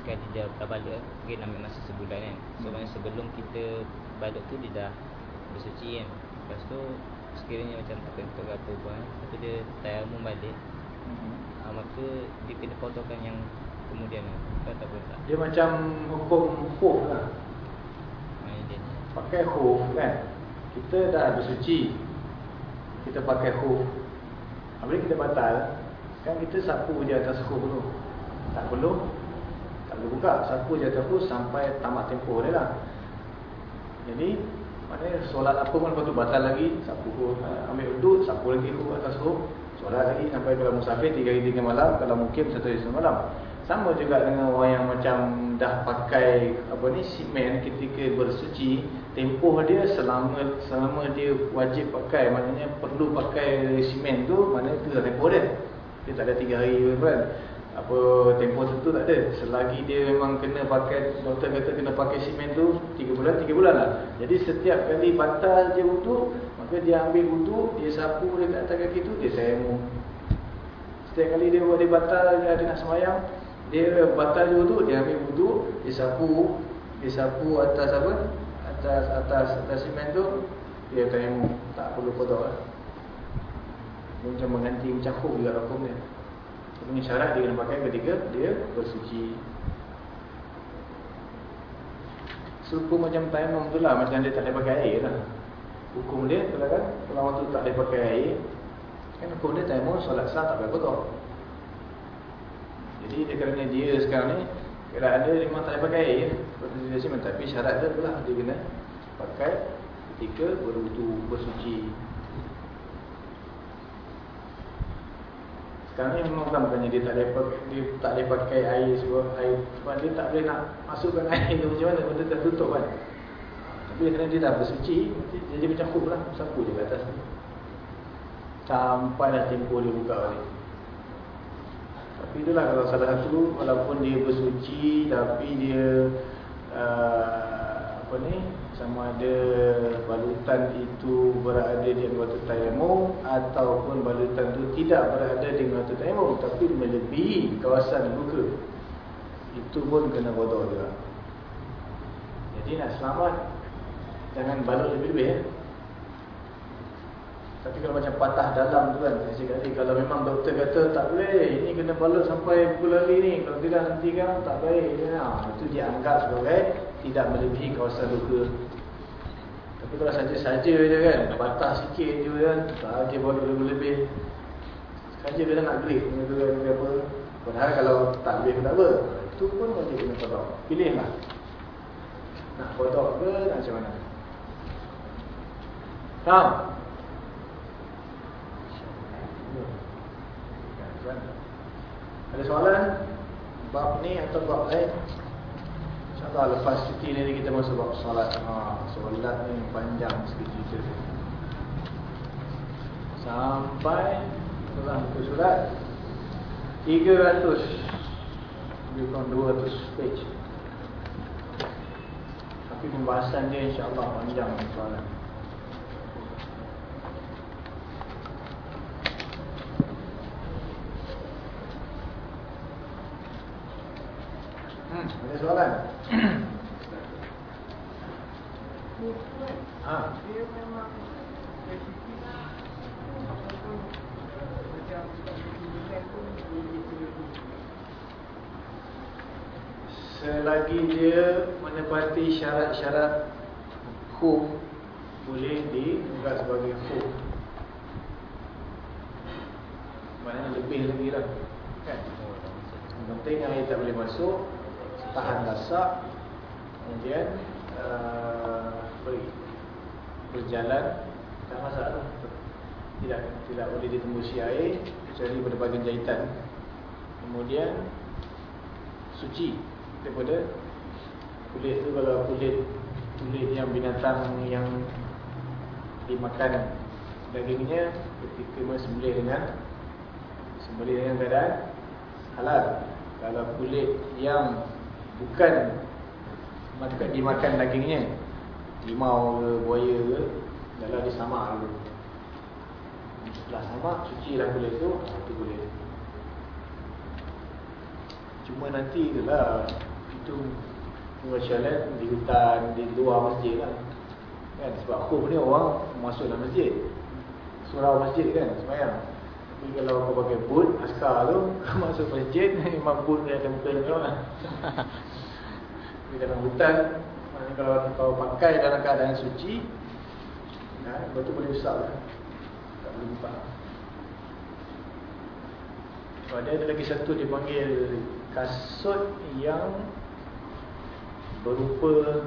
sekali dia dah balik mungkin ambil masa sebulan kan. So hmm. sebelum kita balik tu dia dah bersuci kan. Lepas tu sekiranya macam tak kena ke apa pun Lepas tu dia tayamum balik. Hmm. ha, Maka dia kena potongkan yang kemudian kan ataupun tak Dia macam hukum khuf lah. Ha, Pakai khuf kan? Kita dah bersuci kita pakai khuf Apabila kita batal Kan kita sapu je atas khuf tu. Tak perlu Tak perlu buka. Sapu je atas khuf sampai tamat tempoh dia lah. Jadi Maknanya solat apa pun lepas tu batal lagi Sapu khuf Ambil uduk Sapu lagi khuf atas khuf Solat lagi sampai kalau musafir Tiga hari tiga malam Kalau mungkin satu hari satu malam Sama juga dengan orang yang macam dah pakai apa ni simen ketika bersuci, tempoh dia selama selama dia wajib pakai, maknanya perlu pakai simen tu, mana tu dah tempoh dia. Dia tak ada 3 hari kan. Apa tempoh tentu tak ada. Selagi dia memang kena pakai doktor kata kena pakai simen tu 3 bulan 3 bulan lah. Jadi setiap kali batal dia wuduk, maka dia ambil wuduk, dia sapu dekat atas kaki tu, dia tayamum. Setiap kali dia buat dia batal dia ada nak semayang, dia batal dia wuduk, dia ambil wuduk, dia sapu, dia sapu atas apa? Atas atas atas simen tu, dia tayamum, tak perlu kodok lah. Dia macam mengganti macam juga hukum dia. Ini syarat dia kena pakai ketika dia bersuci. Suku macam tayamum tu lah Macam dia tak boleh pakai air lah. Hukum dia kalau kan Kalau tu tak boleh pakai air Kan hukum dia tayamum solat sah tak boleh kotor Jadi dia kerana dia sekarang ni Kira ada memang tak boleh pakai air Seperti dia simpan Tapi syarat dia pula Dia kena pakai ketika berwudu bersuci Sekarang ni memang bukan bukannya dia tak boleh dia tak boleh pakai air sebab air sebab dia tak boleh nak masukkan air tu macam mana benda tertutup kan. Tapi kerana dia dah bersuci, jadi macam khuf lah, sapu je kat atas ni. Sampai dah tempoh dia buka balik. Tapi itulah kalau salah satu walaupun dia bersuci tapi dia uh, apa ni sama ada balutan itu berada di waktu tayamum ataupun balutan itu tidak berada di waktu tayamum tapi melebihi kawasan luka itu pun kena bodoh juga jadi nak selamat jangan balut lebih-lebih ya. Tapi kalau macam patah dalam tu kan saya cakap kalau memang doktor kata tak boleh ini kena balut sampai pukul lali ni. Kalau tidak nanti kan tak baik. Ya. itu dianggap sebagai tidak melebihi kawasan luka. Tapi kalau saja-saja je kan Patah sikit je kan Tak ada baru lebih-lebih. Saja kena nak Benda tu kan apa. Padahal kalau tak boleh tak apa Itu pun wajib kena kodok. Pilih lah Nak kodok ke nak macam mana? Faham? Ada soalan? Bab ni atau bab lain? InsyaAllah lepas cuti ni kita masuk bab solat. Ha, Solat ni panjang sikit cerita Sampai Dalam buku surat 300 Lebih kurang 200 page. Tapi pembahasan dia insyaAllah panjang soalan Hmm, ada soalan? ha. Selagi dia menepati syarat-syarat khuf boleh dianggap sebagai khuf. Maknanya lebih lagi lah. Kan? Yang penting air tak boleh masuk tahan basah kemudian uh, pergi berjalan tak masalah tidak tidak boleh ditembusi air bahagian jahitan kemudian suci daripada kulit tu kalau kulit kulit yang binatang yang dimakan dagingnya ketika sembelih dengan sembelih dengan keadaan halal. Kalau kulit yang bukan makan dimakan dagingnya limau ke buaya ke dalam dia sama dulu setelah sama cuci lah kulit tu itu boleh cuma nanti itulah itu pengasyalan di hutan di luar masjid lah. Kan sebab khuf ni orang masuk dalam masjid. Surau masjid kan semayang. Tapi kalau kau pakai boot askar tu masuk masjid memang boot dia ada muka kau lah. Di dalam hutan kalau kau pakai dalam keadaan suci nah, betul boleh besar lah boleh buka so, ada lagi satu dipanggil kasut yang berupa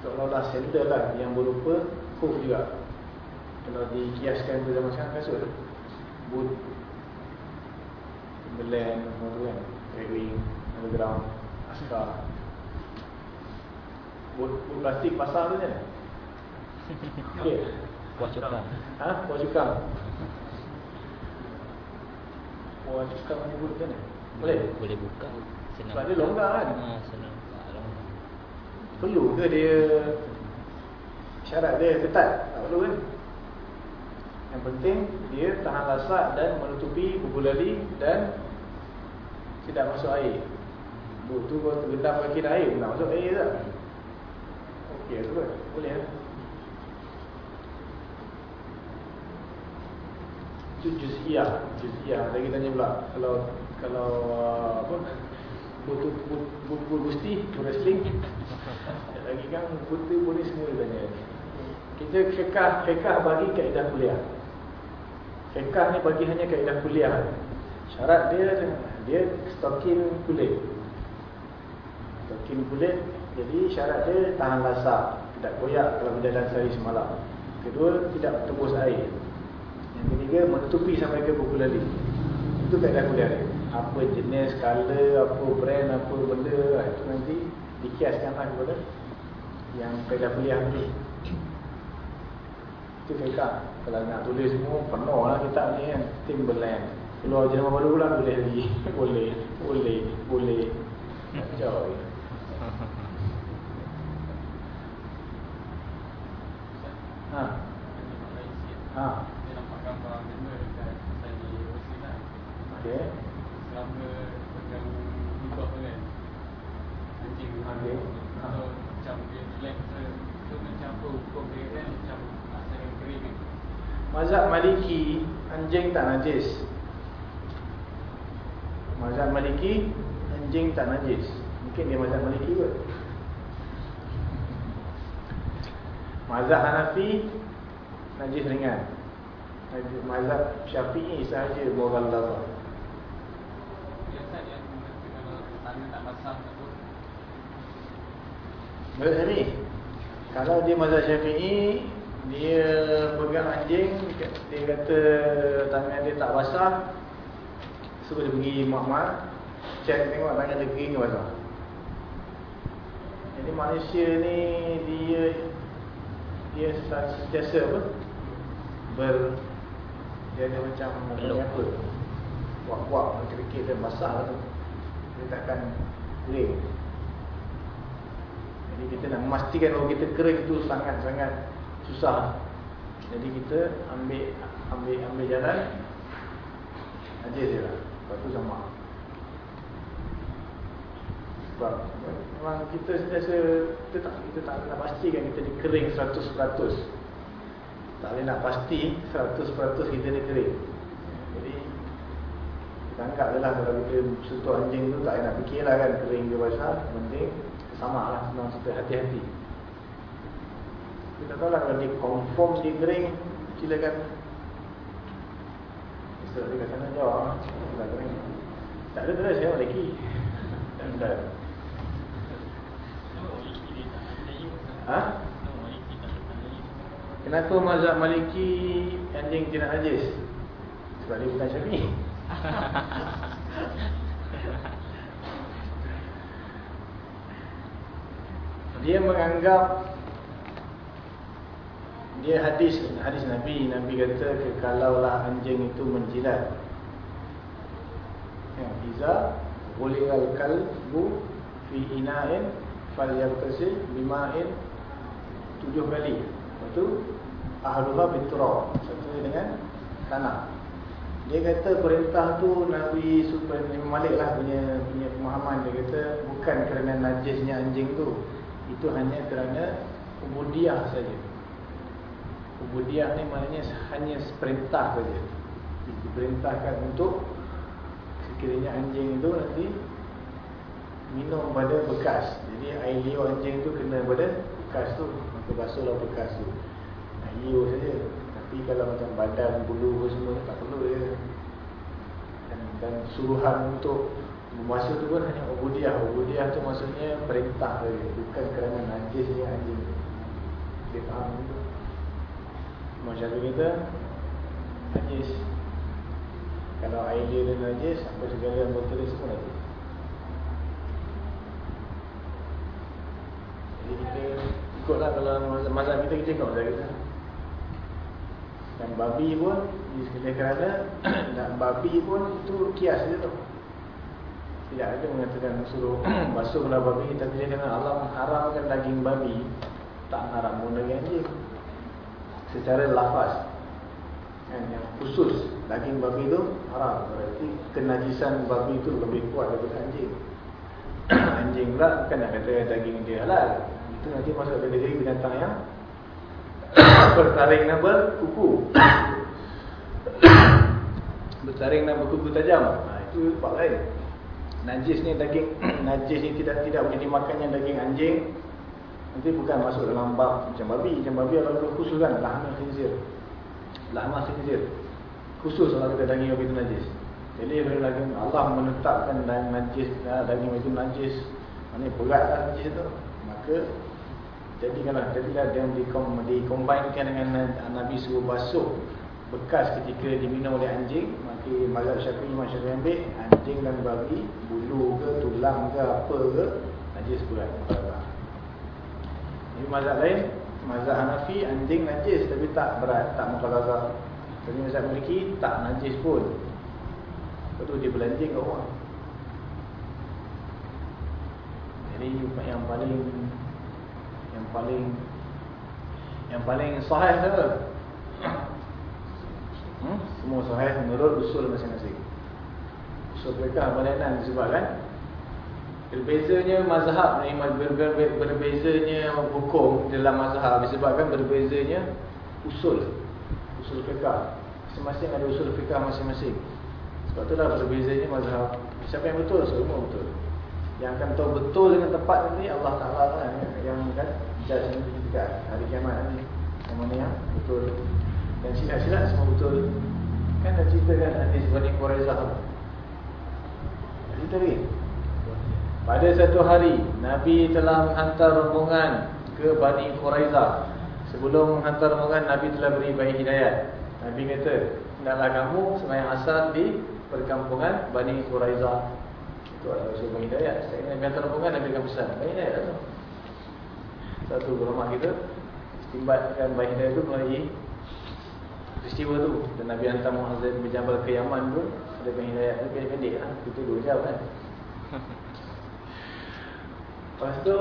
seolah-olah sandal lah yang berupa khuf juga. Kalau dikiaskan ke zaman sekarang kasut. Boot. Timberland semua tu kan? Red Wing ha. underground askar. Bot plastik pasar tu je. Okey Kuah coklat. Ha? Kuah cukang Kuah cukang ni buat macam mana? Boleh? Boleh buka. Senang. Sebab dia longgar kan? Ha, senang. Longgar. Perlu ke dia Syarat dia ketat? Tak perlu kan? Yang penting dia tahan lasak dan menutupi buku lali dan tidak masuk air. Tu tu kau tergendam kaki dalam air, nak masuk air tak? Okey tu kan? Boleh kan? Itu juz'iyah, juz'iyah. Lagi tanya pula kalau kalau uh, apa? Buku buku gusti, wrestling. Lagi kan buku boleh semua tanya. Kita fiqah fiqah bagi kaedah kuliah. Fiqah ni bagi hanya kaedah kuliah. Syarat dia dia stokin kulit. Stokin kulit. Jadi syarat dia tahan lasak, tidak koyak kalau berjalan sehari semalam. Kedua, tidak tembus air. Yang ketiga, menutupi sampai ke buku lali. Itu kaedah kuliah. Apa jenis, color, apa brand, apa benda, itu nanti dikiaskanlah kepada yang kaedah kuliah ni. Itu fiqah Kalau nak tulis semua Penuh lah kitab ni kan Timberland Keluar jenama baru pula Boleh lagi Boleh Boleh Boleh Kacau Ha Ha Dia nampak gambar member dekat saya overseas lah Okay Selama pegang hibah tu kan Anjing Okey. So macam dia relax tu Tu macam apa hukum dia kan Macam asal yang kering kan Mazhab Maliki Anjing tak najis. Mazhab Maliki Anjing tak najis. Mungkin dia mazhab Maliki kot. Mazhab Hanafi Najis ringan. Mazhab Syafi'i sahaja tak pun Menurut Syafi'i Kalau dia mazhab Syafi'i Dia pegang anjing Dia kata tangan dia tak basah. Suruh dia pergi mak-mak Cek tengok tangan dia kering ke basah. Jadi manusia ni Dia Dia sentiasa apa? Ber Dia ada macam apa? Wak-wak Kerikit dan basah tu. Dia takkan kering jadi kita nak memastikan bahawa kita kering itu sangat-sangat susah. Jadi kita ambil ambil ambil jalan aja je lah. Lepas tu sama. Sebab memang kita sentiasa kita tak kita tak nak pastikan kita ni kering 100%. Tak boleh nak pasti 100% kita ni kering. Jadi kita anggap je lah kalau kita sentuh anjing tu tak nak fikir lah kan kering ke basah. Penting sama lah senang cerita hati-hati. Kita tahu lah kalau dia confirm dia kering silakan. Ustaz dia kat sana jawab. Tak kering. Tak ada terus saya lagi. Tak you Ha? Kenapa mazhab Maliki anjing tidak najis? Sebab dia bukan Syafi'i. Dia menganggap dia hadis hadis Nabi. Nabi kata kalaulah anjing itu menjilat. Ya iza ghulial kalbu fi ina'in falyagtasil bima'in tujuh kali. Lepas tu biturab satu dengan tanah. Dia kata perintah tu Nabi supaya Imam Malik lah punya, punya pemahaman. Dia kata bukan kerana najisnya anjing tu. Itu hanya kerana ubudiah saja ubudiah ni maknanya hanya perintah saja. Diperintahkan untuk sekiranya anjing itu nanti minum pada bekas. Jadi air liur anjing tu kena pada bekas tu maka basuhlah bekas tu. Air liur saja. Tapi kalau macam badan bulu semua tak perlu dia. Dan, dan suruhan untuk Masa tu pun hanya ubudiah. Ubudiah tu maksudnya perintah saja. Bukan kerana najisnya anjing. Dia faham itu macam tu kita Najis. Kalau air dia dia najis Apa segala botol dia semua najis. Jadi kita ikutlah kalau mazhab kita kita ikut macam kita. Dan babi pun Dia kerana Dan babi pun itu kias dia tu. Tidak ada mengatakan suruh basuhlah babi Tapi dia kena Allah mengharamkan daging babi. Tak haram daging anjing. Secara lafaz kan yang khusus daging babi itu haram berarti kenajisan babi itu lebih kuat daripada anjing. anjing pula bukan nak kata daging dia halal. Itu nanti masuk kategori binatang yang bertaring dan berkuku. bertaring dan berkuku tajam. Ha, itu bab lain. Najis ni daging najis ni tidak tidak boleh dimakannya daging anjing. Nanti bukan masuk dalam bab macam babi, macam babi kalau khusus kan lahmah khinzir. Lahmah khinzir. Khusus kalau kita daging babi itu najis. Jadi lagi Allah menetapkan daging najis, daging itu najis, mana beratlah najis itu. Maka jadikanlah jadilah dia dikom, dikombainkan dengan Nabi suruh basuh bekas ketika diminum oleh anjing maka mazhab syafi'i Imam Syafi'i ambil anjing dan babi bulu ke tulang ke apa ke najis berat ini mazhab lain mazhab Hanafi anjing najis tapi tak berat tak mukhalazah tapi mazhab Maliki tak najis pun. Tu dia belanjing kat orang. Jadi yang paling yang paling yang paling sahih tu. Hmm? semua sahih menurut usul masing-masing. Usul mereka berlainan disebabkan berbezanya mazhab ni ber, ber, ber, berbezanya hukum dalam mazhab disebabkan berbezanya usul usul fiqah masing-masing ada usul fiqah masing-masing. Sebab itulah berbezanya mazhab. Siapa yang betul semua betul. Yang akan tahu betul dengan tepat nanti Allah Ta'ala lah yang kan judge nanti dekat hari kiamat nanti yang mana yang betul. Dan silap-silap semua betul. Kan dah ceritakan hadis Bani Quraizah cerita lagi pada satu hari Nabi telah menghantar rombongan ke Bani Quraizah. Sebelum menghantar rombongan Nabi telah beri bayi hidayat. Nabi kata hendaklah kamu semayang asal di perkampungan Bani Quraizah. Itu adalah usul hidayat. Saya ingin hantar rombongan Nabi akan pesan. Bagi hidayat lah tu. Satu rumah kita Istimbatkan bagi hidayat itu melalui Peristiwa tu. Dan Nabi hantar Muhammad berjambal ke Yaman pun Ada bagi hidayat tu pendek-pendek lah. Itu dua jam kan Lepas tu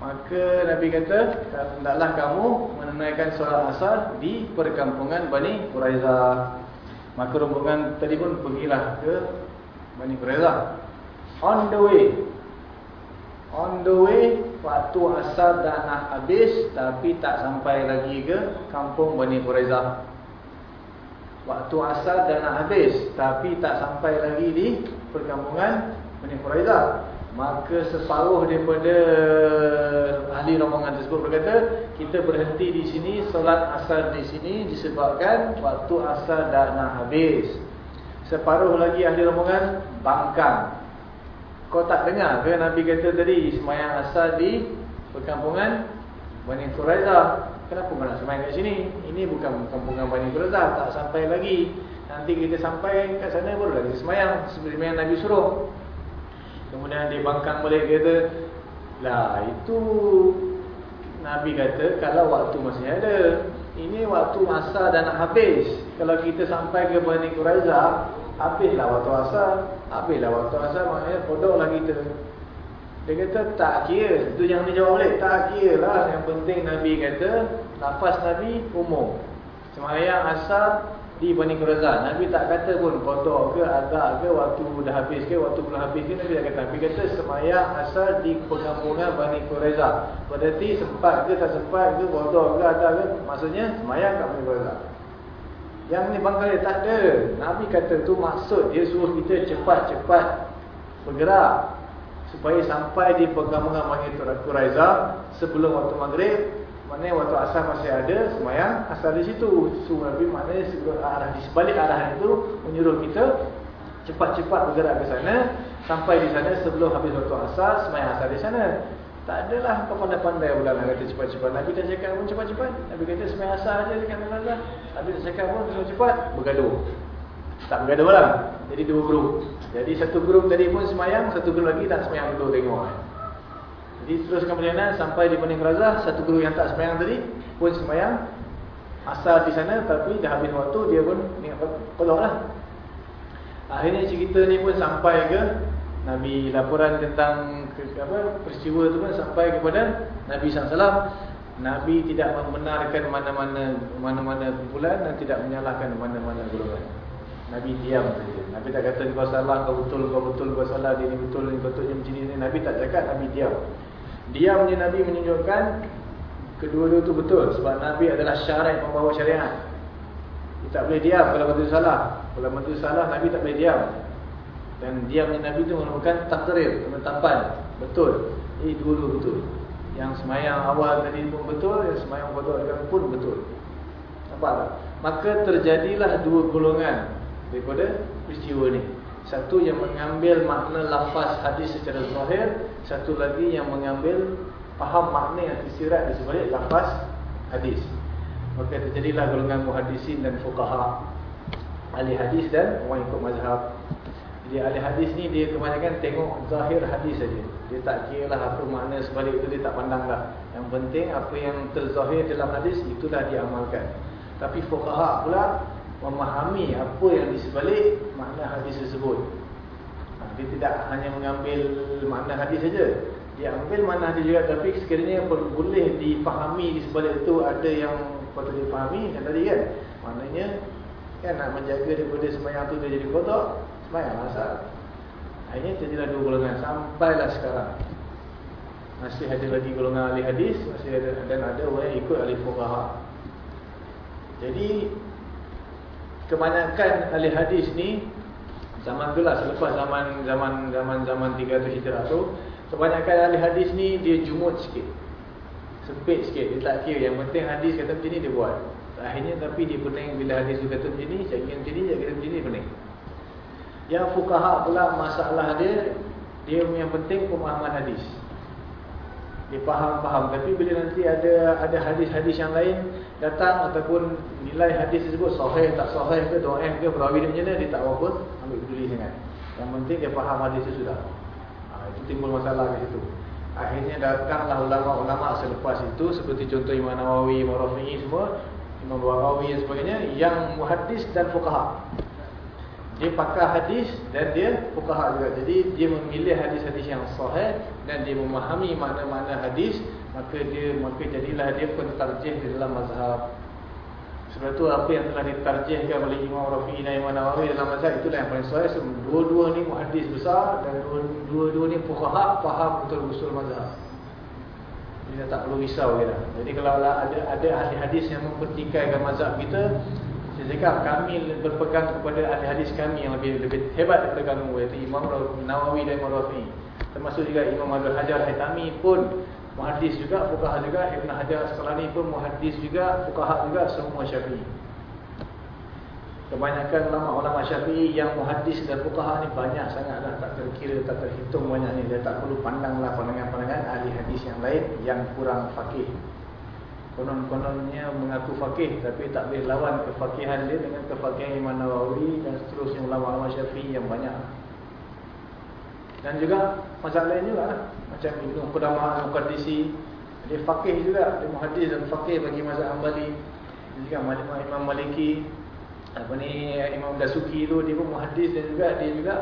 Maka Nabi kata Hendaklah kamu menunaikan solat asar Di perkampungan Bani Quraizah. Maka rombongan tadi pun pergilah ke Bani Quraizah. On the way On the way Waktu asar dah nak habis Tapi tak sampai lagi ke Kampung Bani Quraizah. Waktu asar dah nak habis Tapi tak sampai lagi di Perkampungan Bani Quraizah Maka separuh daripada Ahli rombongan tersebut berkata Kita berhenti di sini Solat asar di sini Disebabkan Waktu asar dah nak habis Separuh lagi ahli rombongan Bangkang kau tak dengar ke Nabi kata tadi semayang asal di perkampungan Bani Quraizah. Kenapa kau nak semayang kat sini? Ini bukan perkampungan Bani Quraizah, tak sampai lagi. Nanti kita sampai kat sana baru lagi semayang seperti yang Nabi suruh. Kemudian dia bangkang balik kata, "Lah, itu Nabi kata kalau waktu masih ada. Ini waktu asal dah nak habis. Kalau kita sampai ke Bani Quraizah, habislah waktu asal." Habislah waktu asal maknanya bodohlah kita. Dia kata tak kira. Itu yang dia jawab balik. Tak kira lah. Yang penting Nabi kata. Lafaz Nabi umum. Semayang asal di Bani Quraizah. Nabi tak kata pun bodoh ke agak ke waktu dah habis ke waktu belum habis ke Nabi tak kata. Nabi kata semayang asal di pengampungan Bani Quraizah. Berarti sempat ke tak sempat ke bodoh ke agak ke. Maksudnya semayang kat Bani Quraizah. Yang ni bangkal dia tak ada. Nabi kata tu maksud dia suruh kita cepat-cepat bergerak supaya sampai di perkampungan Bani Quraizah sebelum waktu maghrib. Maknanya waktu asar masih ada semayang asar di situ. Nabi maknanya arah di sebalik arah itu menyuruh kita cepat-cepat bergerak ke sana sampai di sana sebelum habis waktu asar semayang asar di sana. Tak adalah kau pandai-pandai pula nak kata cepat-cepat. Nabi tak cakap pun cepat-cepat. Nabi kata semayang asar aja dekat Allah. Nabi tak cakap pun cepat-cepat. Bergaduh. Tak bergaduh lah. Jadi dua grup. Jadi satu grup tadi pun semayang. Satu grup lagi tak semayang dulu tengok. Jadi teruskan perjalanan sampai di Pening Razah Satu guru yang tak sembahyang tadi Pun sembahyang Asal di sana tapi dah habis waktu Dia pun ingat kolok lah Akhirnya cerita ni pun sampai ke Nabi laporan tentang apa peristiwa tu pun sampai kepada Nabi SAW Nabi tidak membenarkan mana-mana mana-mana kumpulan dan tidak menyalahkan mana-mana golongan Nabi diam saja. Nabi tak kata kau salah, kau betul, kau betul, kau salah, dia ni betul, ni betul, macam ni. Nabi tak cakap, Nabi diam. Diamnya Nabi menunjukkan kedua-dua tu betul sebab Nabi adalah syarat membawa syariat. Dia tak boleh diam kalau betul salah. Kalau betul salah, Nabi tak boleh diam. Dan diamnya Nabi itu merupakan takdir, penetapan. Betul. Ini dua-dua betul. Yang semayang awal tadi pun betul, yang semayang bodoh pun betul. Nampak tak? Maka terjadilah dua golongan daripada peristiwa ni. Satu yang mengambil makna lafaz hadis secara zahir, satu lagi yang mengambil faham makna yang tersirat di sebalik lafaz hadis. Maka terjadilah golongan muhadisin dan fuqaha. Ahli hadis dan orang ikut mazhab. Jadi ahli hadis ni dia kebanyakan tengok zahir hadis saja. Dia tak kira lah apa makna sebalik itu dia tak pandang lah. Yang penting apa yang terzahir dalam hadis itulah diamalkan. Tapi fuqaha pula memahami apa yang di sebalik makna hadis tersebut. Ha, dia tidak hanya mengambil makna hadis saja. Dia ambil makna hadis juga tapi sekiranya boleh dipahami di sebalik itu ada yang patut dipahami yang tadi kan. Maknanya kan nak menjaga daripada semayang tu dia jadi kotor, semayang asal. Akhirnya terjadilah dua golongan sampailah sekarang. Masih ada lagi golongan ahli hadis, masih ada dan ada orang yang ikut ahli fuqaha. Jadi kebanyakan ahli hadis ni zaman dulu lah selepas zaman zaman zaman zaman 300 Hijrah tu kebanyakan ahli hadis ni dia jumut sikit. Sempit sikit, dia tak kira yang penting hadis kata macam ni dia buat. Akhirnya tapi dia pening bila hadis tu kata macam ni, cakap macam ni, cakap macam ni pening. Yang fuqaha pula masalah dia dia yang penting pemahaman hadis. Faham-faham tapi bila nanti ada ada hadis-hadis yang lain datang ataupun nilai hadis tersebut sahih tak sahih ke dhaif ke perawi dia macam dia tak apa ambil peduli sangat. Yang penting dia faham hadis itu sudah. Ha, itu timbul masalah di situ. Akhirnya datanglah ulama-ulama selepas itu seperti contoh Imam Nawawi, Imam Rafi'i semua, Imam Nawawi dan sebagainya yang muhaddis dan fuqaha. Dia pakar hadis dan dia fuqaha juga. Jadi dia memilih hadis-hadis yang sahih dan dia memahami makna-makna hadis, maka dia maka jadilah dia pentarjih di dalam mazhab. Sebab itu apa yang telah ditarjihkan oleh Imam Rafi'i dan Imam Nawawi dalam mazhab itulah yang paling sahih. Dua-dua ni muhaddis besar dan dua-dua ni fuqaha faham betul usul mazhab. Kita tak perlu risau kita. Jadi kalau ada ada ahli hadis yang mempertikaikan mazhab kita, saya cakap kami berpegang kepada ahli hadis kami yang lebih lebih hebat daripada kamu iaitu Imam Nawawi dan Imam Rafi'i. Termasuk juga Imam Abdul Hajar Haytami pun muhaddis juga, fuqaha juga, Ibn Hajar Asqalani pun muhaddis juga, fuqaha juga, semua Syafi'i. Kebanyakan ulama-ulama Syafi'i yang muhaddis dan fuqaha ni banyak sangatlah tak terkira, tak terhitung banyaknya. Dia tak perlu pandanglah pandangan-pandangan ahli hadis yang lain yang kurang faqih. Konon-kononnya mengaku faqih tapi tak boleh lawan kefakihan dia dengan kefakihan Imam Nawawi dan seterusnya ulama-ulama Syafi'i yang banyak. Dan juga masalah lain juga lah. Macam Ibn Qudamah Al-Qadisi Dia faqih juga Dia muhadis dan faqih bagi mazhab Hanbali Juga Imam Maliki apa ni Imam Dasuki tu Dia pun muhadis dan juga Dia juga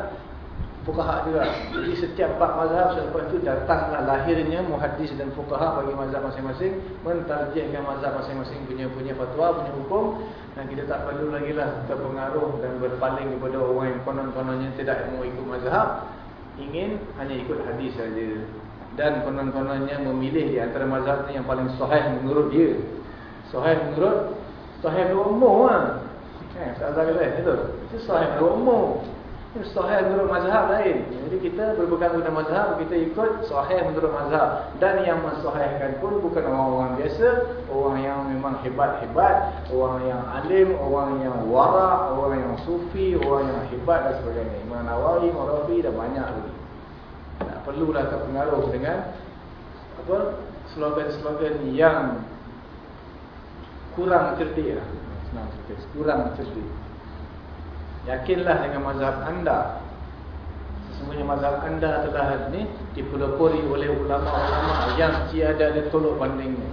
fuqaha juga Jadi setiap empat mazhab Selepas itu datanglah lahirnya Muhadis dan fuqaha bagi mazhab masing-masing Mentarjihkan mazhab masing-masing Punya punya fatwa, punya hukum Dan kita tak perlu lagi lah Terpengaruh dan berpaling kepada orang yang Konon-kononnya tidak mau ikut mazhab ingin hanya ikut hadis saja dan konon-kononnya memilih di antara mazhab yang paling sahih menurut dia. Sahih menurut sahih menurut umum ah. Eh, tak ada lain itu. Itu sahih menurut umum. Sahih menurut mazhab lain. Jadi kita berpegang pada mazhab, kita ikut sahih menurut mazhab. Dan yang mensahihkan pun bukan orang-orang biasa, orang yang memang hebat-hebat, orang yang alim, orang yang wara, orang yang sufi, orang yang hebat dan sebagainya. Imam Nawawi, Imam Rafi dan banyak lagi. Tak perlulah terpengaruh dengan apa slogan-slogan yang kurang cerdik lah. Senang cerdik. Kurang cerdik. Yakinlah dengan mazhab anda Semuanya mazhab anda telah ni dipelopori oleh ulama-ulama yang tiada ada tolok bandingnya.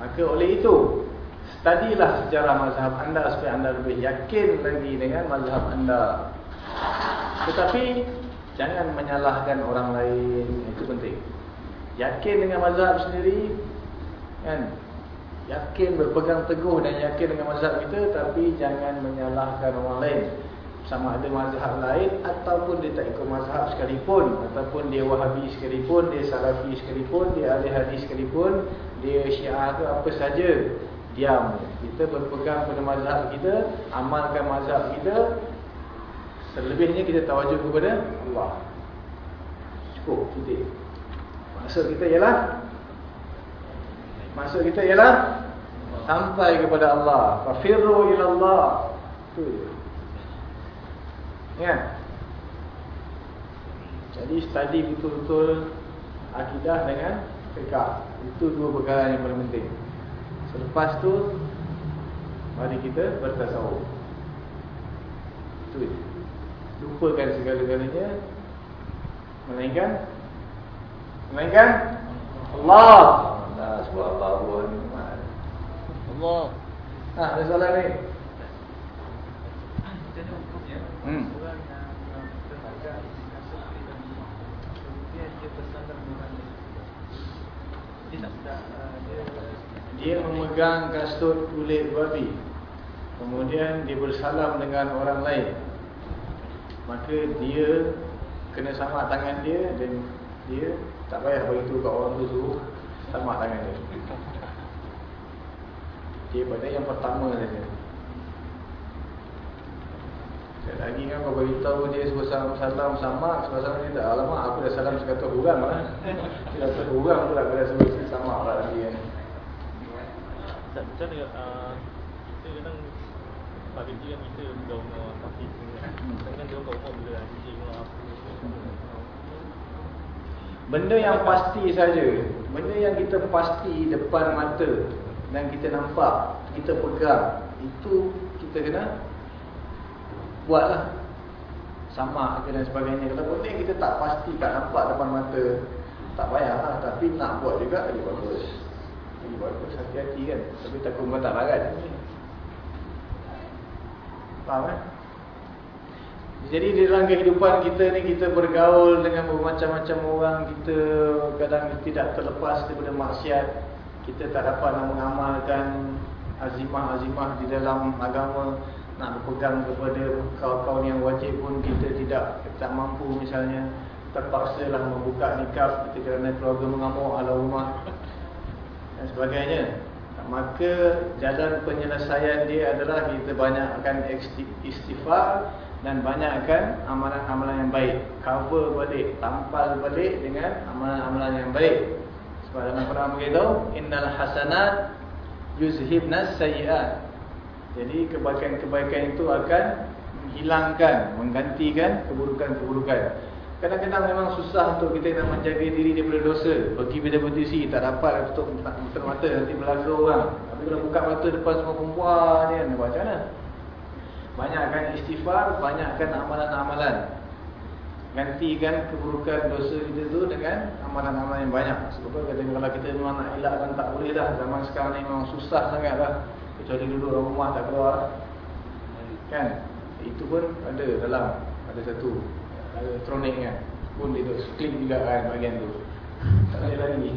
Maka oleh itu, studilah sejarah mazhab anda supaya anda lebih yakin lagi dengan mazhab anda. Tetapi jangan menyalahkan orang lain, itu penting. Yakin dengan mazhab sendiri kan? Yakin berpegang teguh dan yakin dengan mazhab kita tapi jangan menyalahkan orang lain. Sama ada mazhab lain ataupun dia tak ikut mazhab sekalipun ataupun dia Wahabi sekalipun, dia Salafi sekalipun, dia Ahli Hadis sekalipun, dia Syiah ke apa saja. Diam. Kita berpegang pada mazhab kita, amalkan mazhab kita. Selebihnya kita tawajuh kepada Allah. Cukup, titik. Maksud kita ialah Maksud kita ialah sampai kepada Allah. Fafirru ila Allah. Itu je. Ya. Jadi study betul-betul akidah dengan fiqh. Itu dua perkara yang paling penting. Selepas tu mari kita bertasawuf. Itu je. Lupakan segala-galanya melainkan melainkan Allah. Allah. Ah, ada soalan ni? Macam mana hukumnya Hmm. Dia memegang kasut kulit babi Kemudian dia bersalam dengan orang lain Maka dia Kena sama tangan dia Dan dia tak payah beritahu kat orang tu suruh Sama tangan dia. Dia pada yang pertama saja Sekali lagi kan kau beritahu dia suruh salam-salam sama Salam-salam dia tak. Alamak aku dah salam sekatus orang lah. Sekatus orang pula aku dah suruh sama lah lagi kan. Macam mana uh, kita kadang pada jiran kita budak umur tapi kadang dia orang bila apa. Benda yang pasti saja Benda yang kita pasti depan mata Dan kita nampak Kita pegang Itu kita kena Buatlah. Sama ke dan sebagainya. Kalau benda yang kita tak pasti Tak nampak depan mata Tak payahlah. Tapi nak buat juga Lagi bagus. Lagi bagus Hati-hati kan. Tapi takut kau tak larat. Faham kan? Jadi di dalam kehidupan kita ni kita bergaul dengan bermacam-macam orang Kita kadang tidak terlepas daripada maksiat. Kita tak dapat nak mengamalkan azimah-azimah di dalam agama Nak berpegang kepada kawan-kawan yang wajib pun kita tidak tak mampu misalnya. Terpaksa lah membuka nikah kita kerana keluarga mengamuk ala rumah Dan sebagainya. Maka jalan penyelesaian dia adalah kita banyakkan istighfar dan banyakkan amalan-amalan yang baik. Cover balik tampal balik dengan amalan-amalan yang baik. Sebab dalam Quran beritahu innal hasanat yuzhibnas sayiat jadi kebaikan-kebaikan itu akan menghilangkan menggantikan keburukan-keburukan. Kadang-kadang memang susah untuk kita nak menjaga diri daripada dosa. Pergi bila berdisi tak dapat tutup mata nanti berlaga orang. Tapi kalau buka mata depan semua perempuan ni macam mana Banyakkan istighfar, banyakkan amalan-amalan. Gantikan keburukan dosa kita tu dengan amalan-amalan yang banyak. Sebab kata kalau kita memang nak elakkan tak boleh dah. Zaman sekarang ni memang susah sangat lah. Kecuali duduk dalam rumah tak keluar. Kan? Itu pun ada dalam. Ada satu. Elektronik kan. Pun dia tu klik juga kan bahagian tu. Tak boleh lagi.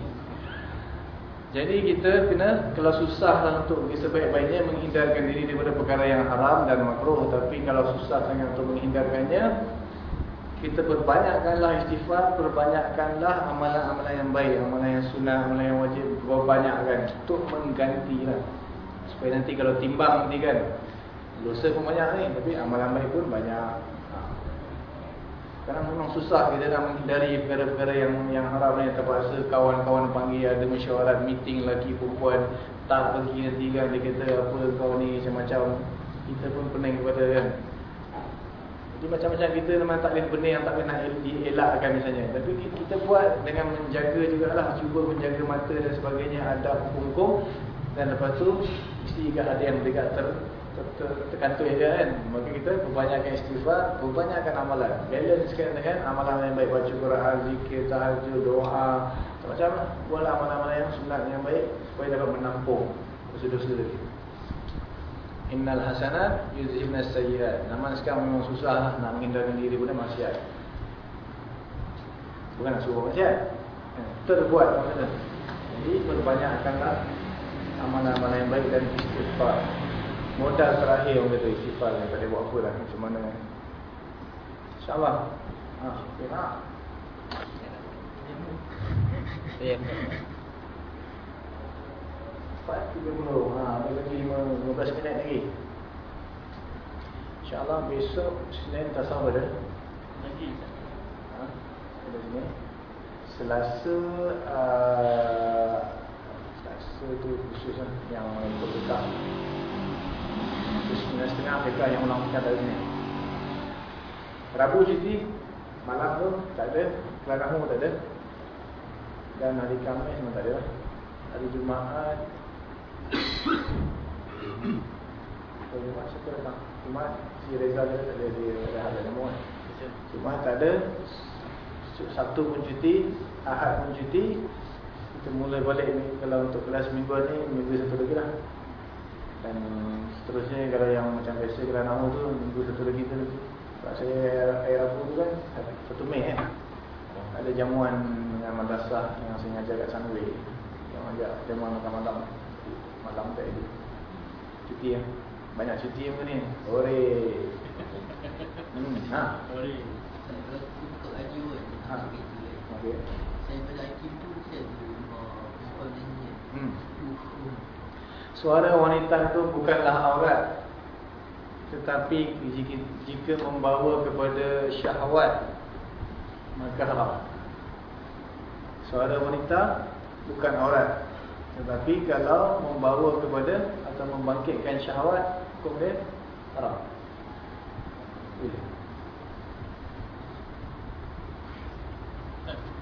Jadi kita kena kalau susah untuk sebaik-baiknya menghindarkan diri daripada perkara yang haram dan makruh. Tapi kalau susah sangat untuk menghindarkannya kita perbanyakkanlah istighfar, perbanyakkanlah amalan-amalan yang baik, amalan yang sunnah, amalan yang wajib. Perbanyakkan untuk menggantilah. Supaya nanti kalau timbang nanti kan dosa pun banyak ni. Tapi amalan baik pun banyak. Sekarang memang susah kita nak menghindari perkara-perkara yang yang haram ni. Terpaksa kawan-kawan panggil ada mesyuarat meeting lelaki perempuan tak pergi nanti kan. Dia kata apa kau ni? Macam-macam. Kita pun pening kepada kan. Jadi macam-macam kita memang tak boleh benda yang tak boleh nak dielakkan misalnya. Tapi kita buat dengan menjaga jugalah. Cuba menjaga mata dan sebagainya ada hukum-hukum. Dan lepas tu Mesti ada yang dekat ter, terkantoi dia kan. Maka kita perbanyakkan istighfar Perbanyakkan amalan. Balancekan dengan amalan yang baik. Baca Quran, zikir, tahajud, doa. Lah Buatlah amalan-amalan yang sunat yang baik Supaya dapat menampung Dosa-dosa kita Innal hasanat yuzhibna sayyiat. Zaman sekarang memang susah lah Nak menghindarkan diri pun maksiat. Bukan nak suruh maksiat. Eh, Terbuat maksudnya Jadi perbanyakkanlah Amalan-amalan yang baik dan istighfar modal terakhir orang kata istighfar ni pada buat apa lah ni macam mana insyaallah ha kira saya Pak tiga puluh, ha, lagi lima, lima belas minit lagi. Insyaallah besok Senin tak sama dah. Lagi. Ha, ada sini. Selasa, uh, Selasa tu khusus lah yang mengikut kita. Maksud setengah setengah mereka yang ulang pekan dari sini. Rabu cuti Malam tu tak ada. Kelakang pun tak ada. Dan hari Kamis semua tak ada. Lah Hari Jumaat. Jadi masa tu datang? Cuma si Reza dia tak ada di Rehat dan Amor Cuma tak ada. Sabtu pun cuti Ahad pun cuti. Kita mulai balik ni Kalau untuk kelas minggu ni Minggu satu lagi lah. Dan seterusnya Kalau yang macam biasa Kalau nama tu Minggu satu lagi tu Sebab saya air apa tu kan Satu Mei kan Ada jamuan Dengan madrasah Yang saya ngajar kat Sunway. Yang ajak jamuan makan malam. Malam tak ada. Cuti ya Banyak cuti yang ni? Ore hmm, Ha? Sorry Untuk radio kan Ha. Okey. Saya pada Hakim tu Saya ada Respon nyanyi Hmm. Suara wanita itu bukanlah aurat. Tetapi jika, jika membawa kepada syahwat Maka haram. Suara wanita bukan aurat. Tetapi kalau membawa kepada Atau membangkitkan syahwat Hukum dia haram.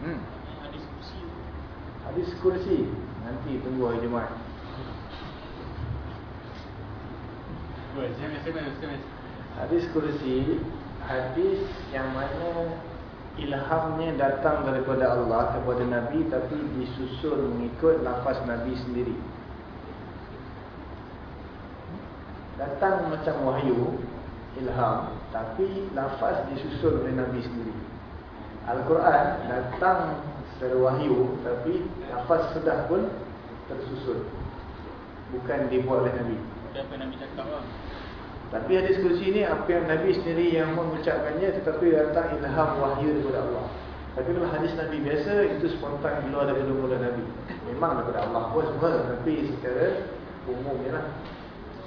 Hmm. Hadis kursi. Hadis kursi. Nanti tunggu hari Jumaat Hadis kursi Hadis yang mana Ilhamnya datang daripada Allah kepada Nabi Tapi disusun mengikut lafaz Nabi sendiri. Datang macam wahyu Ilham Tapi lafaz disusun oleh Nabi sendiri. Al-Quran datang secara wahyu Tapi lafaz sudah pun tersusun. Bukan dibuat oleh Nabi. Apa Nabi cakap lah tapi hadis kursi ini apa yang Nabi sendiri yang mengucapkannya tetapi datang ilham wahyu daripada Allah. Tapi kalau hadis Nabi biasa itu spontan keluar daripada mulut Nabi. Memang daripada Allah pun semua tapi secara umum je lah.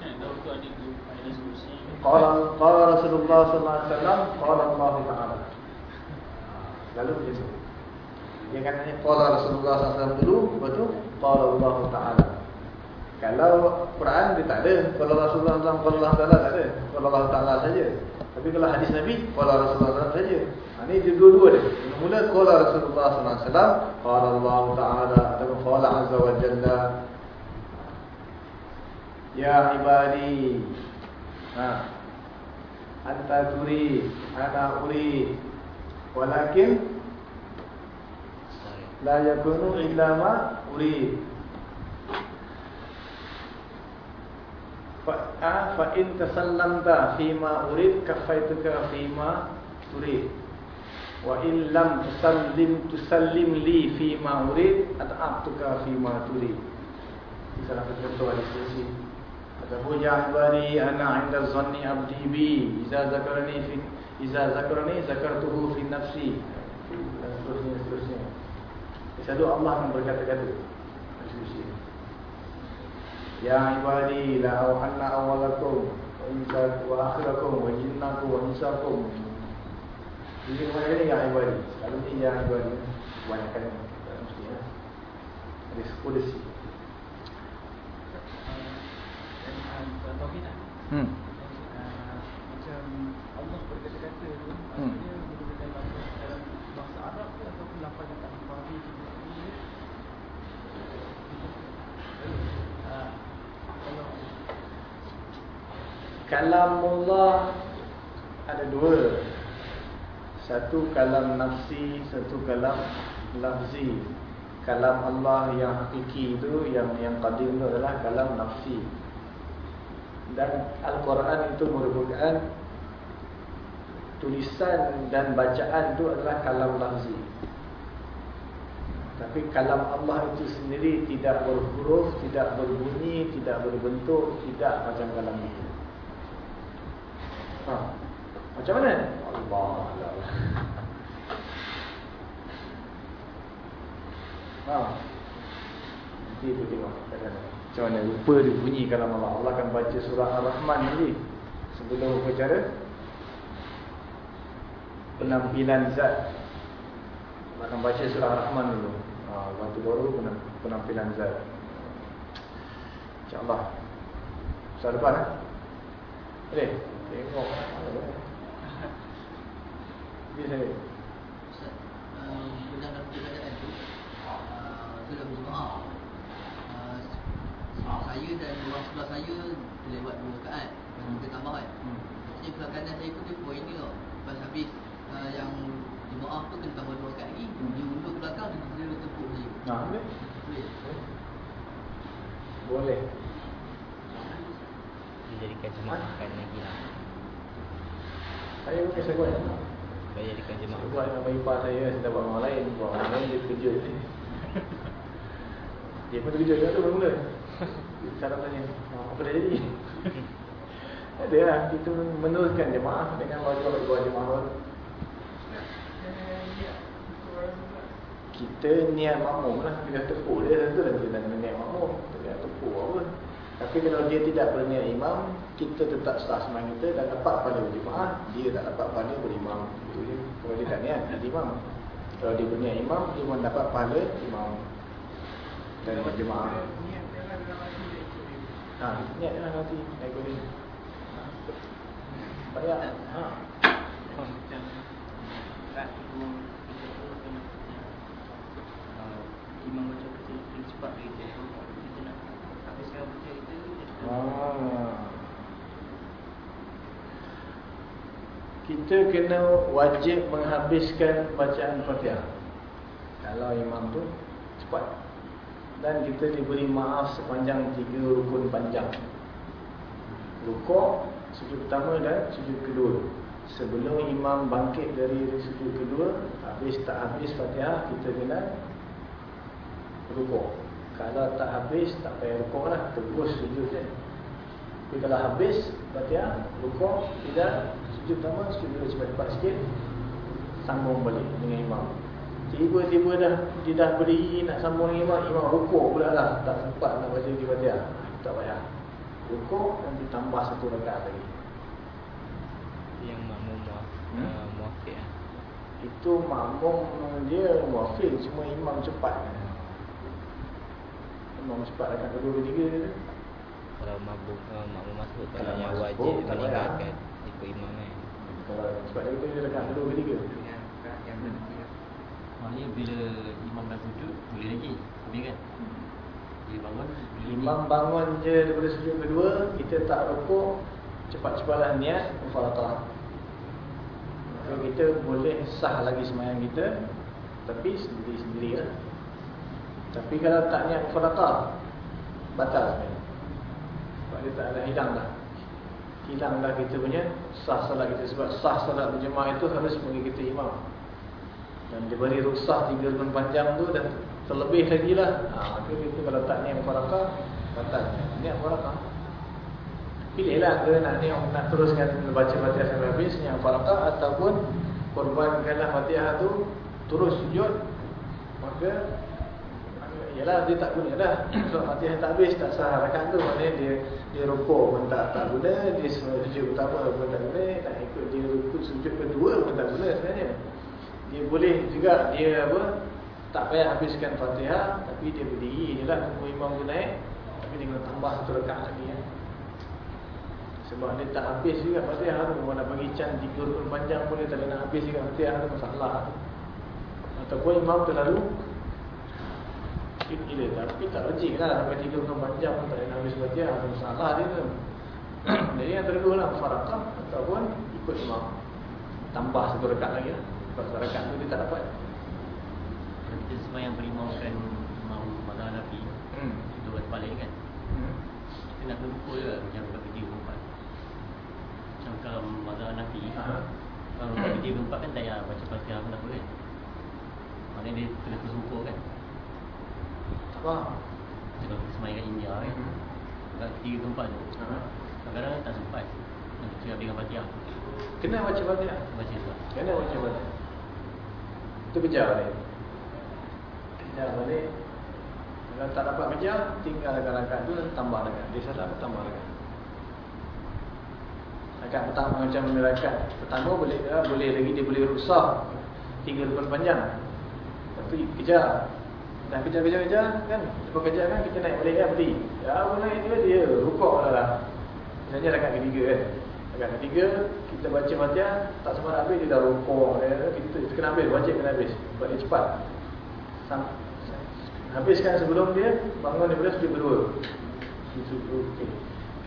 Tu tu kursi Qala qala Rasulullah sallallahu alaihi wasallam qala Allah taala. Lalu begitu. Dia kan nanya qala Rasulullah sallallahu alaihi wasallam dulu betul qala Allah taala. Kalau Quran dia tak ada, kalau Rasulullah SAW, kalau Allah tak ada, kalau Allah Taala saja. Tapi kalau hadis Nabi, kalau Rasulullah SAW saja. Ha, ini dia dua-dua dia. Mula kalau Rasulullah SAW, kalau Allah Taala atau kalau Azza wa Jalla. Ya ibadi. Ha. Anta turi, ana uri. Walakin la yakunu illa ma uri. Fa fa in tasallamta fima urid kafaituka fima turid. Wa in lam tusallim tusallim li fima urid at'abtuka fima turid. Salah satu contoh hadis kursi ataupun ya ibadi ana inda zanni abdi bi iza zakarani fi iza zakarani zakartuhu fi nafsi. Dan seterusnya seterusnya. Selalu Allah yang berkata-kata Ya ibadi la awhanna awalakum wa insakum wa akhirakum wa jinnakum wa insakum. Jadi kepada ini ya ibadi. Selalu ni ya ibadi. Kebanyakan tak mesti ya. Ada sepuluh si. Dan Tauhid lah Hmm. Ah, Macam Allah berkata-kata tu Hmm. Maksudnya menggunakan lafaz dalam bahasa Arab ke Ataupun lafaz yang tak dipahami juga Ah, Kalamullah ada dua. Satu kalam nafsi, satu kalam lafzi. Kalam Allah yang hakiki itu yang yang qadim itu adalah kalam nafsi. Dan Al-Quran itu merupakan tulisan dan bacaan itu adalah kalam lafzi. Tapi kalam Allah itu sendiri tidak berhuruf, tidak berbunyi, tidak berbentuk, tidak macam kalam itu. Ha. Macam mana? Allah Allah. Ha. Nanti tu tengok macam mana rupa dia bunyi kalam Allah. Allah akan baca surah Ar-Rahman nanti sebelum upacara penampilan zat. Allah akan baca surah Ar-Rahman dulu. Ha, lepas tu baru penampilan zat. InsyaAllah. Depan eh? Boleh? Tengok. Ini. Ustaz, uh, dalam keadaan tu uh, uh, Saya dan orang sebelah saya Terlewat dua rakaat Lepas kita tambah kan Hmm. Maksudnya belah kanan saya pun dia poin ni tau Lepas habis uh, yang jemaah tu kena tambah dua rakaat lagi Hmm. Dia undur ke belakang dia dia tepuk je Ha, boleh? Boleh Boleh. Dijadikan jemaahkan lagi lah Saya pun biasa buat. Supaya jadikan Saya jemaah buat dengan ipar saya, saya dapat orang lain, buat orang lain dia terkejut. Dia pun terkejut juga tu mula. Cara tanya, "Ah, apa dah jadi? Ada lah, kita meneruskan jemaah dengan wajib buat jemaah. Kita niat makmum lah, kita tepuk dia tentu lah kita niat makmum. Kita nak tepuk apa. Tapi kalau dia tidak berniat imam, kita tetap sah sembahyang kita dan dapat pahala berjemaah, dia tak dapat pahala berimam. Itu dia. Kalau dia tak niat jadi imam. Kalau dia berniat imam, dia pun dapat pahala imam dan berjemaah. Ha, niat lah nanti naik boleh. Banyak. Ha. Macam imam baca kecil cepat kita kita nak habiskan baca kita kita Ah. Kita kena wajib menghabiskan bacaan Fatihah. Kalau imam tu cepat. Dan kita diberi maaf sepanjang tiga rukun panjang. Rukuk, sujud pertama dan sujud kedua. Sebelum imam bangkit dari sujud kedua, habis tak habis Fatihah, kita kena rukuk. Kalau tak habis, tak payah rukuk lah, terus sujud je. Tapi kalau habis, Fatihah, rukuk, tidak, sujud pertama, sujud cepat-cepat sikit, sambung balik dengan imam. Tiba-tiba dah dia dah berdiri nak sambung dengan imam, imam rukuk pula lah, tak sempat nak baca di Fatihah. Tak payah. Rukuk dan ditambah satu rakaat lagi. Yang makmum muaf, Hmm? uh, muafiq lah Itu makmum dia muafil, cuma imam cepat. Imam cepat rakaat kedua ketiga dia. Kalau makmum, uh, makmum masuk Kalau Kalau yang masuk, wajib tak payah. meninggalkan Ikut imam kan Kalau cepat dia dia rakaat kedua ketiga. Maknanya bila imam dah sujud Boleh lagi Habis kan Bila bangun bila Imam bangun je daripada sujud kedua, kita tak rukuk, cepat-cepatlah niat mufaratah. Maka kita boleh sah lagi semayang kita, tapi sendiri-sendiri lah. Tapi kalau tak niat mufaratah, batal. Sebab dia tak ada hilang dah. Hilang dah kita punya sah salat kita. Sebab sah salat berjemaah itu harus mengikuti imam. Dan diberi ruksah tiga rukun panjang tu dan terlebih lagi lah. Ha, maka kita kalau tak niat mufarakah, batal. Niat mufarakah. Pilihlah ke nak niat nak teruskan baca Fatihah sampai habis niat mufarakah ataupun korbankanlah Fatihah tu terus sujud maka Yalah dia tak guna dah Sebab Fatihah tak habis tak sah rakaat tu. Maknanya dia dia rukuk pun tak, tak guna. Dia sujud pertama pun tak guna. Nak ikut dia rukuk sujud kedua pun tak guna sebenarnya. Dia boleh juga. Dia apa Tak payah habiskan Fatihah Tapi dia berdiri je lah. Tunggu imam tu naik Tapi dia kena tambah satu rakaat lagi. Ya. Sebab dia tak habis juga Fatihah tu. Kalau nak bagi can tiga rukun panjang pun Dia tak nak habis juga Fatihah tu. Masalah Ataupun imam terlalu sikit gila. Tapi tak logik lah. Sampai tiga bulan panjang pun tak ada habis Fatihah Ada masalah dia tu. Jadi yang terdua lah Mufarakah Ataupun ikut imam. Tambah satu rekat lagi lah. Sebab satu rekat tu dia tak dapat. Kita sembahyang berimaukan Imam Mazhab Nabi hmm. Itu buat balik kan? Hmm. Kita nak berbuku juga Macam bagi tiga empat Macam kalau Mazhab Nabi. Kalau bagi tiga empat kan tak payah baca fatihah pun apa kan? Maknanya dia terus buku kan faham. Kita sembahyang kat India kan. Kat tiga tempat tu. Aha. Kadang-kadang tak sempat. Nak cakap dengan fatihah Kena baca fatihah Baca tu Kena baca fatihah Itu kejar balik. Kejar balik. Kalau tak dapat kejar Tinggalkan rakaat tu Tambah rakaat Dia salah tambah rakaat Rakaat pertama macam rakaat Pertama boleh boleh lagi Dia boleh rusak Tiga rukun panjang. Tapi kejar Dah kejar-kejar-kejar kan Lepas kejar kan kita naik balik kan berdiri Ya naik dia dia rukuk lah lah Sebenarnya rakaat ketiga kan. Rakaat ketiga Kita baca fatihah Tak sempat habis dia dah rukuk ya. Kita, kita kena habis Wajib kena habis. Sebab dia cepat. Sam- Habiskan sebelum dia Bangun daripada sujud kedua. Okay.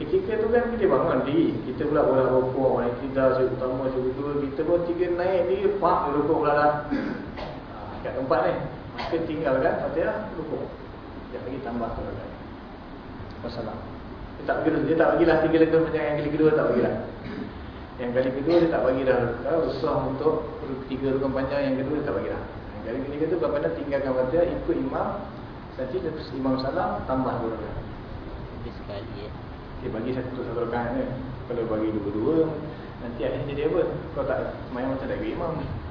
Ketika tu kan kita bangun diri Kita pula bola rukuk Naik kita sujud pertama sujud kedua Kita pun tiga naik diri Pak dia rukuk pula dah ha, Kat tempat ni Maka tinggalkan Fatihah rukuk Sekejap lagi tambah kan Wassalam Dia tak bagi Dia tak bagilah tiga lekar macam yang kali kedua tak bagilah Yang kali kedua dia tak bagi dah uh, Usah untuk tiga rukun panjang Yang kedua dia tak bagi dah Yang kali ketiga tu Bagaimana tinggalkan Fatihah Ikut imam Nanti lepas imam salam Tambah dua rakaat Dia sekali eh Okay, bagi satu satu rakaat ni. Kalau bagi dua-dua nanti akhirnya jadi apa? Kau tak main macam tak ikut imam. hmm.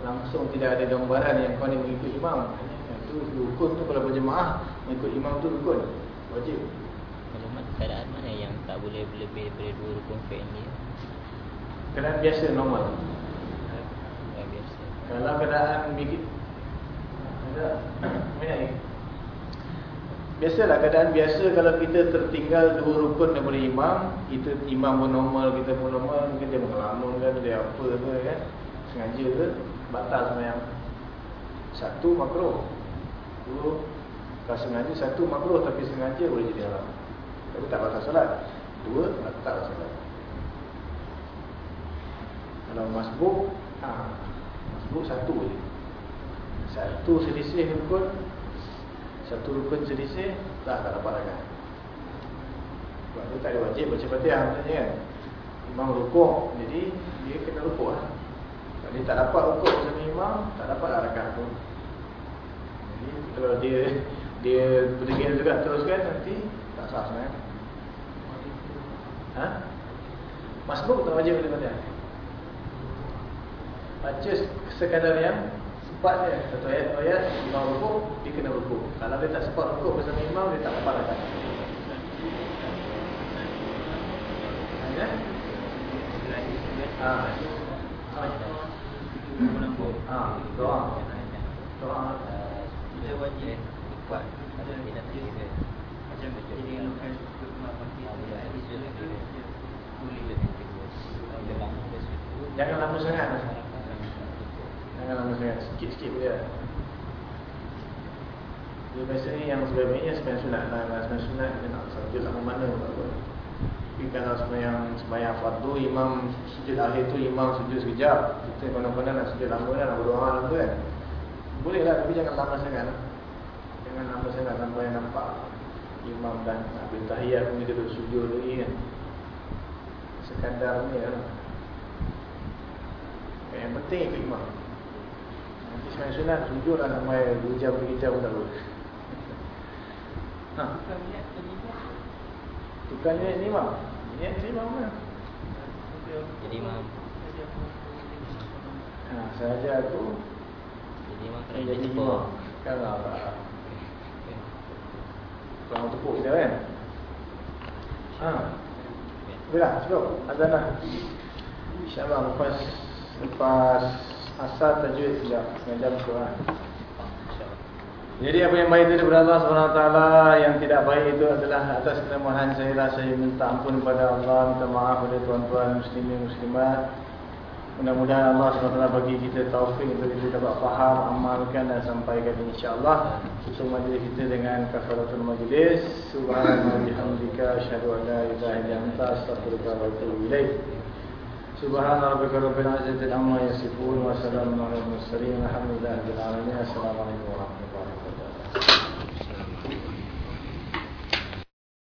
Langsung tidak ada gambaran yang kau ni mengikut imam. Itu rukun tu kalau berjemaah mengikut imam tu rukun. Wajib. Kalau mat- keadaan mana yang tak boleh lebih daripada dua rukun fi'il ni Keadaan biasa normal. Yang biasa Kalau keadaan bikin ada mana ni? Biasalah keadaan biasa kalau kita tertinggal dua rukun daripada imam, kita imam pun normal, kita pun normal, mungkin dia mengelamun kan, dia apa ke kan, sengaja ke, batal semayang. Satu makruh. Dua, kalau sengaja satu makruh tapi sengaja boleh jadi haram. Tapi tak batal solat. Dua, batal solat. Kalau masbuk, ha, masbuk satu je. Satu selisih rukun, satu rukun selisih, tak tak dapat rakaat. Sebab tu tak ada wajib baca fatihah sebenarnya kan. Imam rukuk, jadi dia kena rukuk lah. Dia tak dapat rukuk bersama imam, tak dapat lah rakaat tu. Jadi kalau dia dia berdegil juga teruskan nanti tak sah sebenarnya. Ha? Masbuk tak wajib baca fatihah. Baca sekadar yang sempat dia Satu ayat dua ayat Imam rukuk Dia kena rukuk Kalau dia tak sempat rukuk bersama imam Dia tak dapat rakaat Ya? Ah, doa. Doa. Kita wajib tak Macam jadi tak Kalau dia Jangan lama sangat. Jangan lama sangat. Sikit-sikit Dia biasanya yang sebaiknya Semayang sunat lah. Semayang sunat Dia nak sujud lama mana pun tak apa Tapi kalau semayang Semayang fardu Imam sujud akhir tu Imam sujud sekejap. Kita mana-mana nak sujud lama kan Nak berdoa lama kan. Boleh lah Tapi jangan lama sangat lah. Jangan lama sangat Sampai nampak Imam dah nak bertahiyat pun Kita duduk sujud lagi kan. Sekadar ni lah. Yang penting ikut imam. Nanti semayang sunat Sujud lah sampai 2 jam 3 jam pun tak boleh. Ha. Bukan niat ni imam Niat ni imam lah Jadi imam. Ha, Sahaja tu. Jadi imam kena Jadi jadi imam. Kalau tak Kurang tepuk kita kan? Ha. Boleh lah, cukup. Azan lah InsyaAllah lepas Lepas Asal tajwid sekejap. Setengah jam cukup lah Jadi apa yang baik itu daripada Allah SWT Yang tidak baik itu adalah Atas kelemahan saya lah Saya minta ampun kepada Allah Minta maaf kepada tuan-tuan muslimin muslimat Mudah-mudahan Allah SWT bagi kita taufik Untuk kita dapat faham Amalkan dan sampaikan insyaAllah Tutup majlis kita dengan kafaratul majlis Subhanallah bihamdika أشهد أن لا إله إلا أنت أستغفرك وأتوب إليك سبحان ربك رب العزة عما يصفون وسلام على المرسلين الحمد لله رب العالمين السلام عليكم ورحمة الله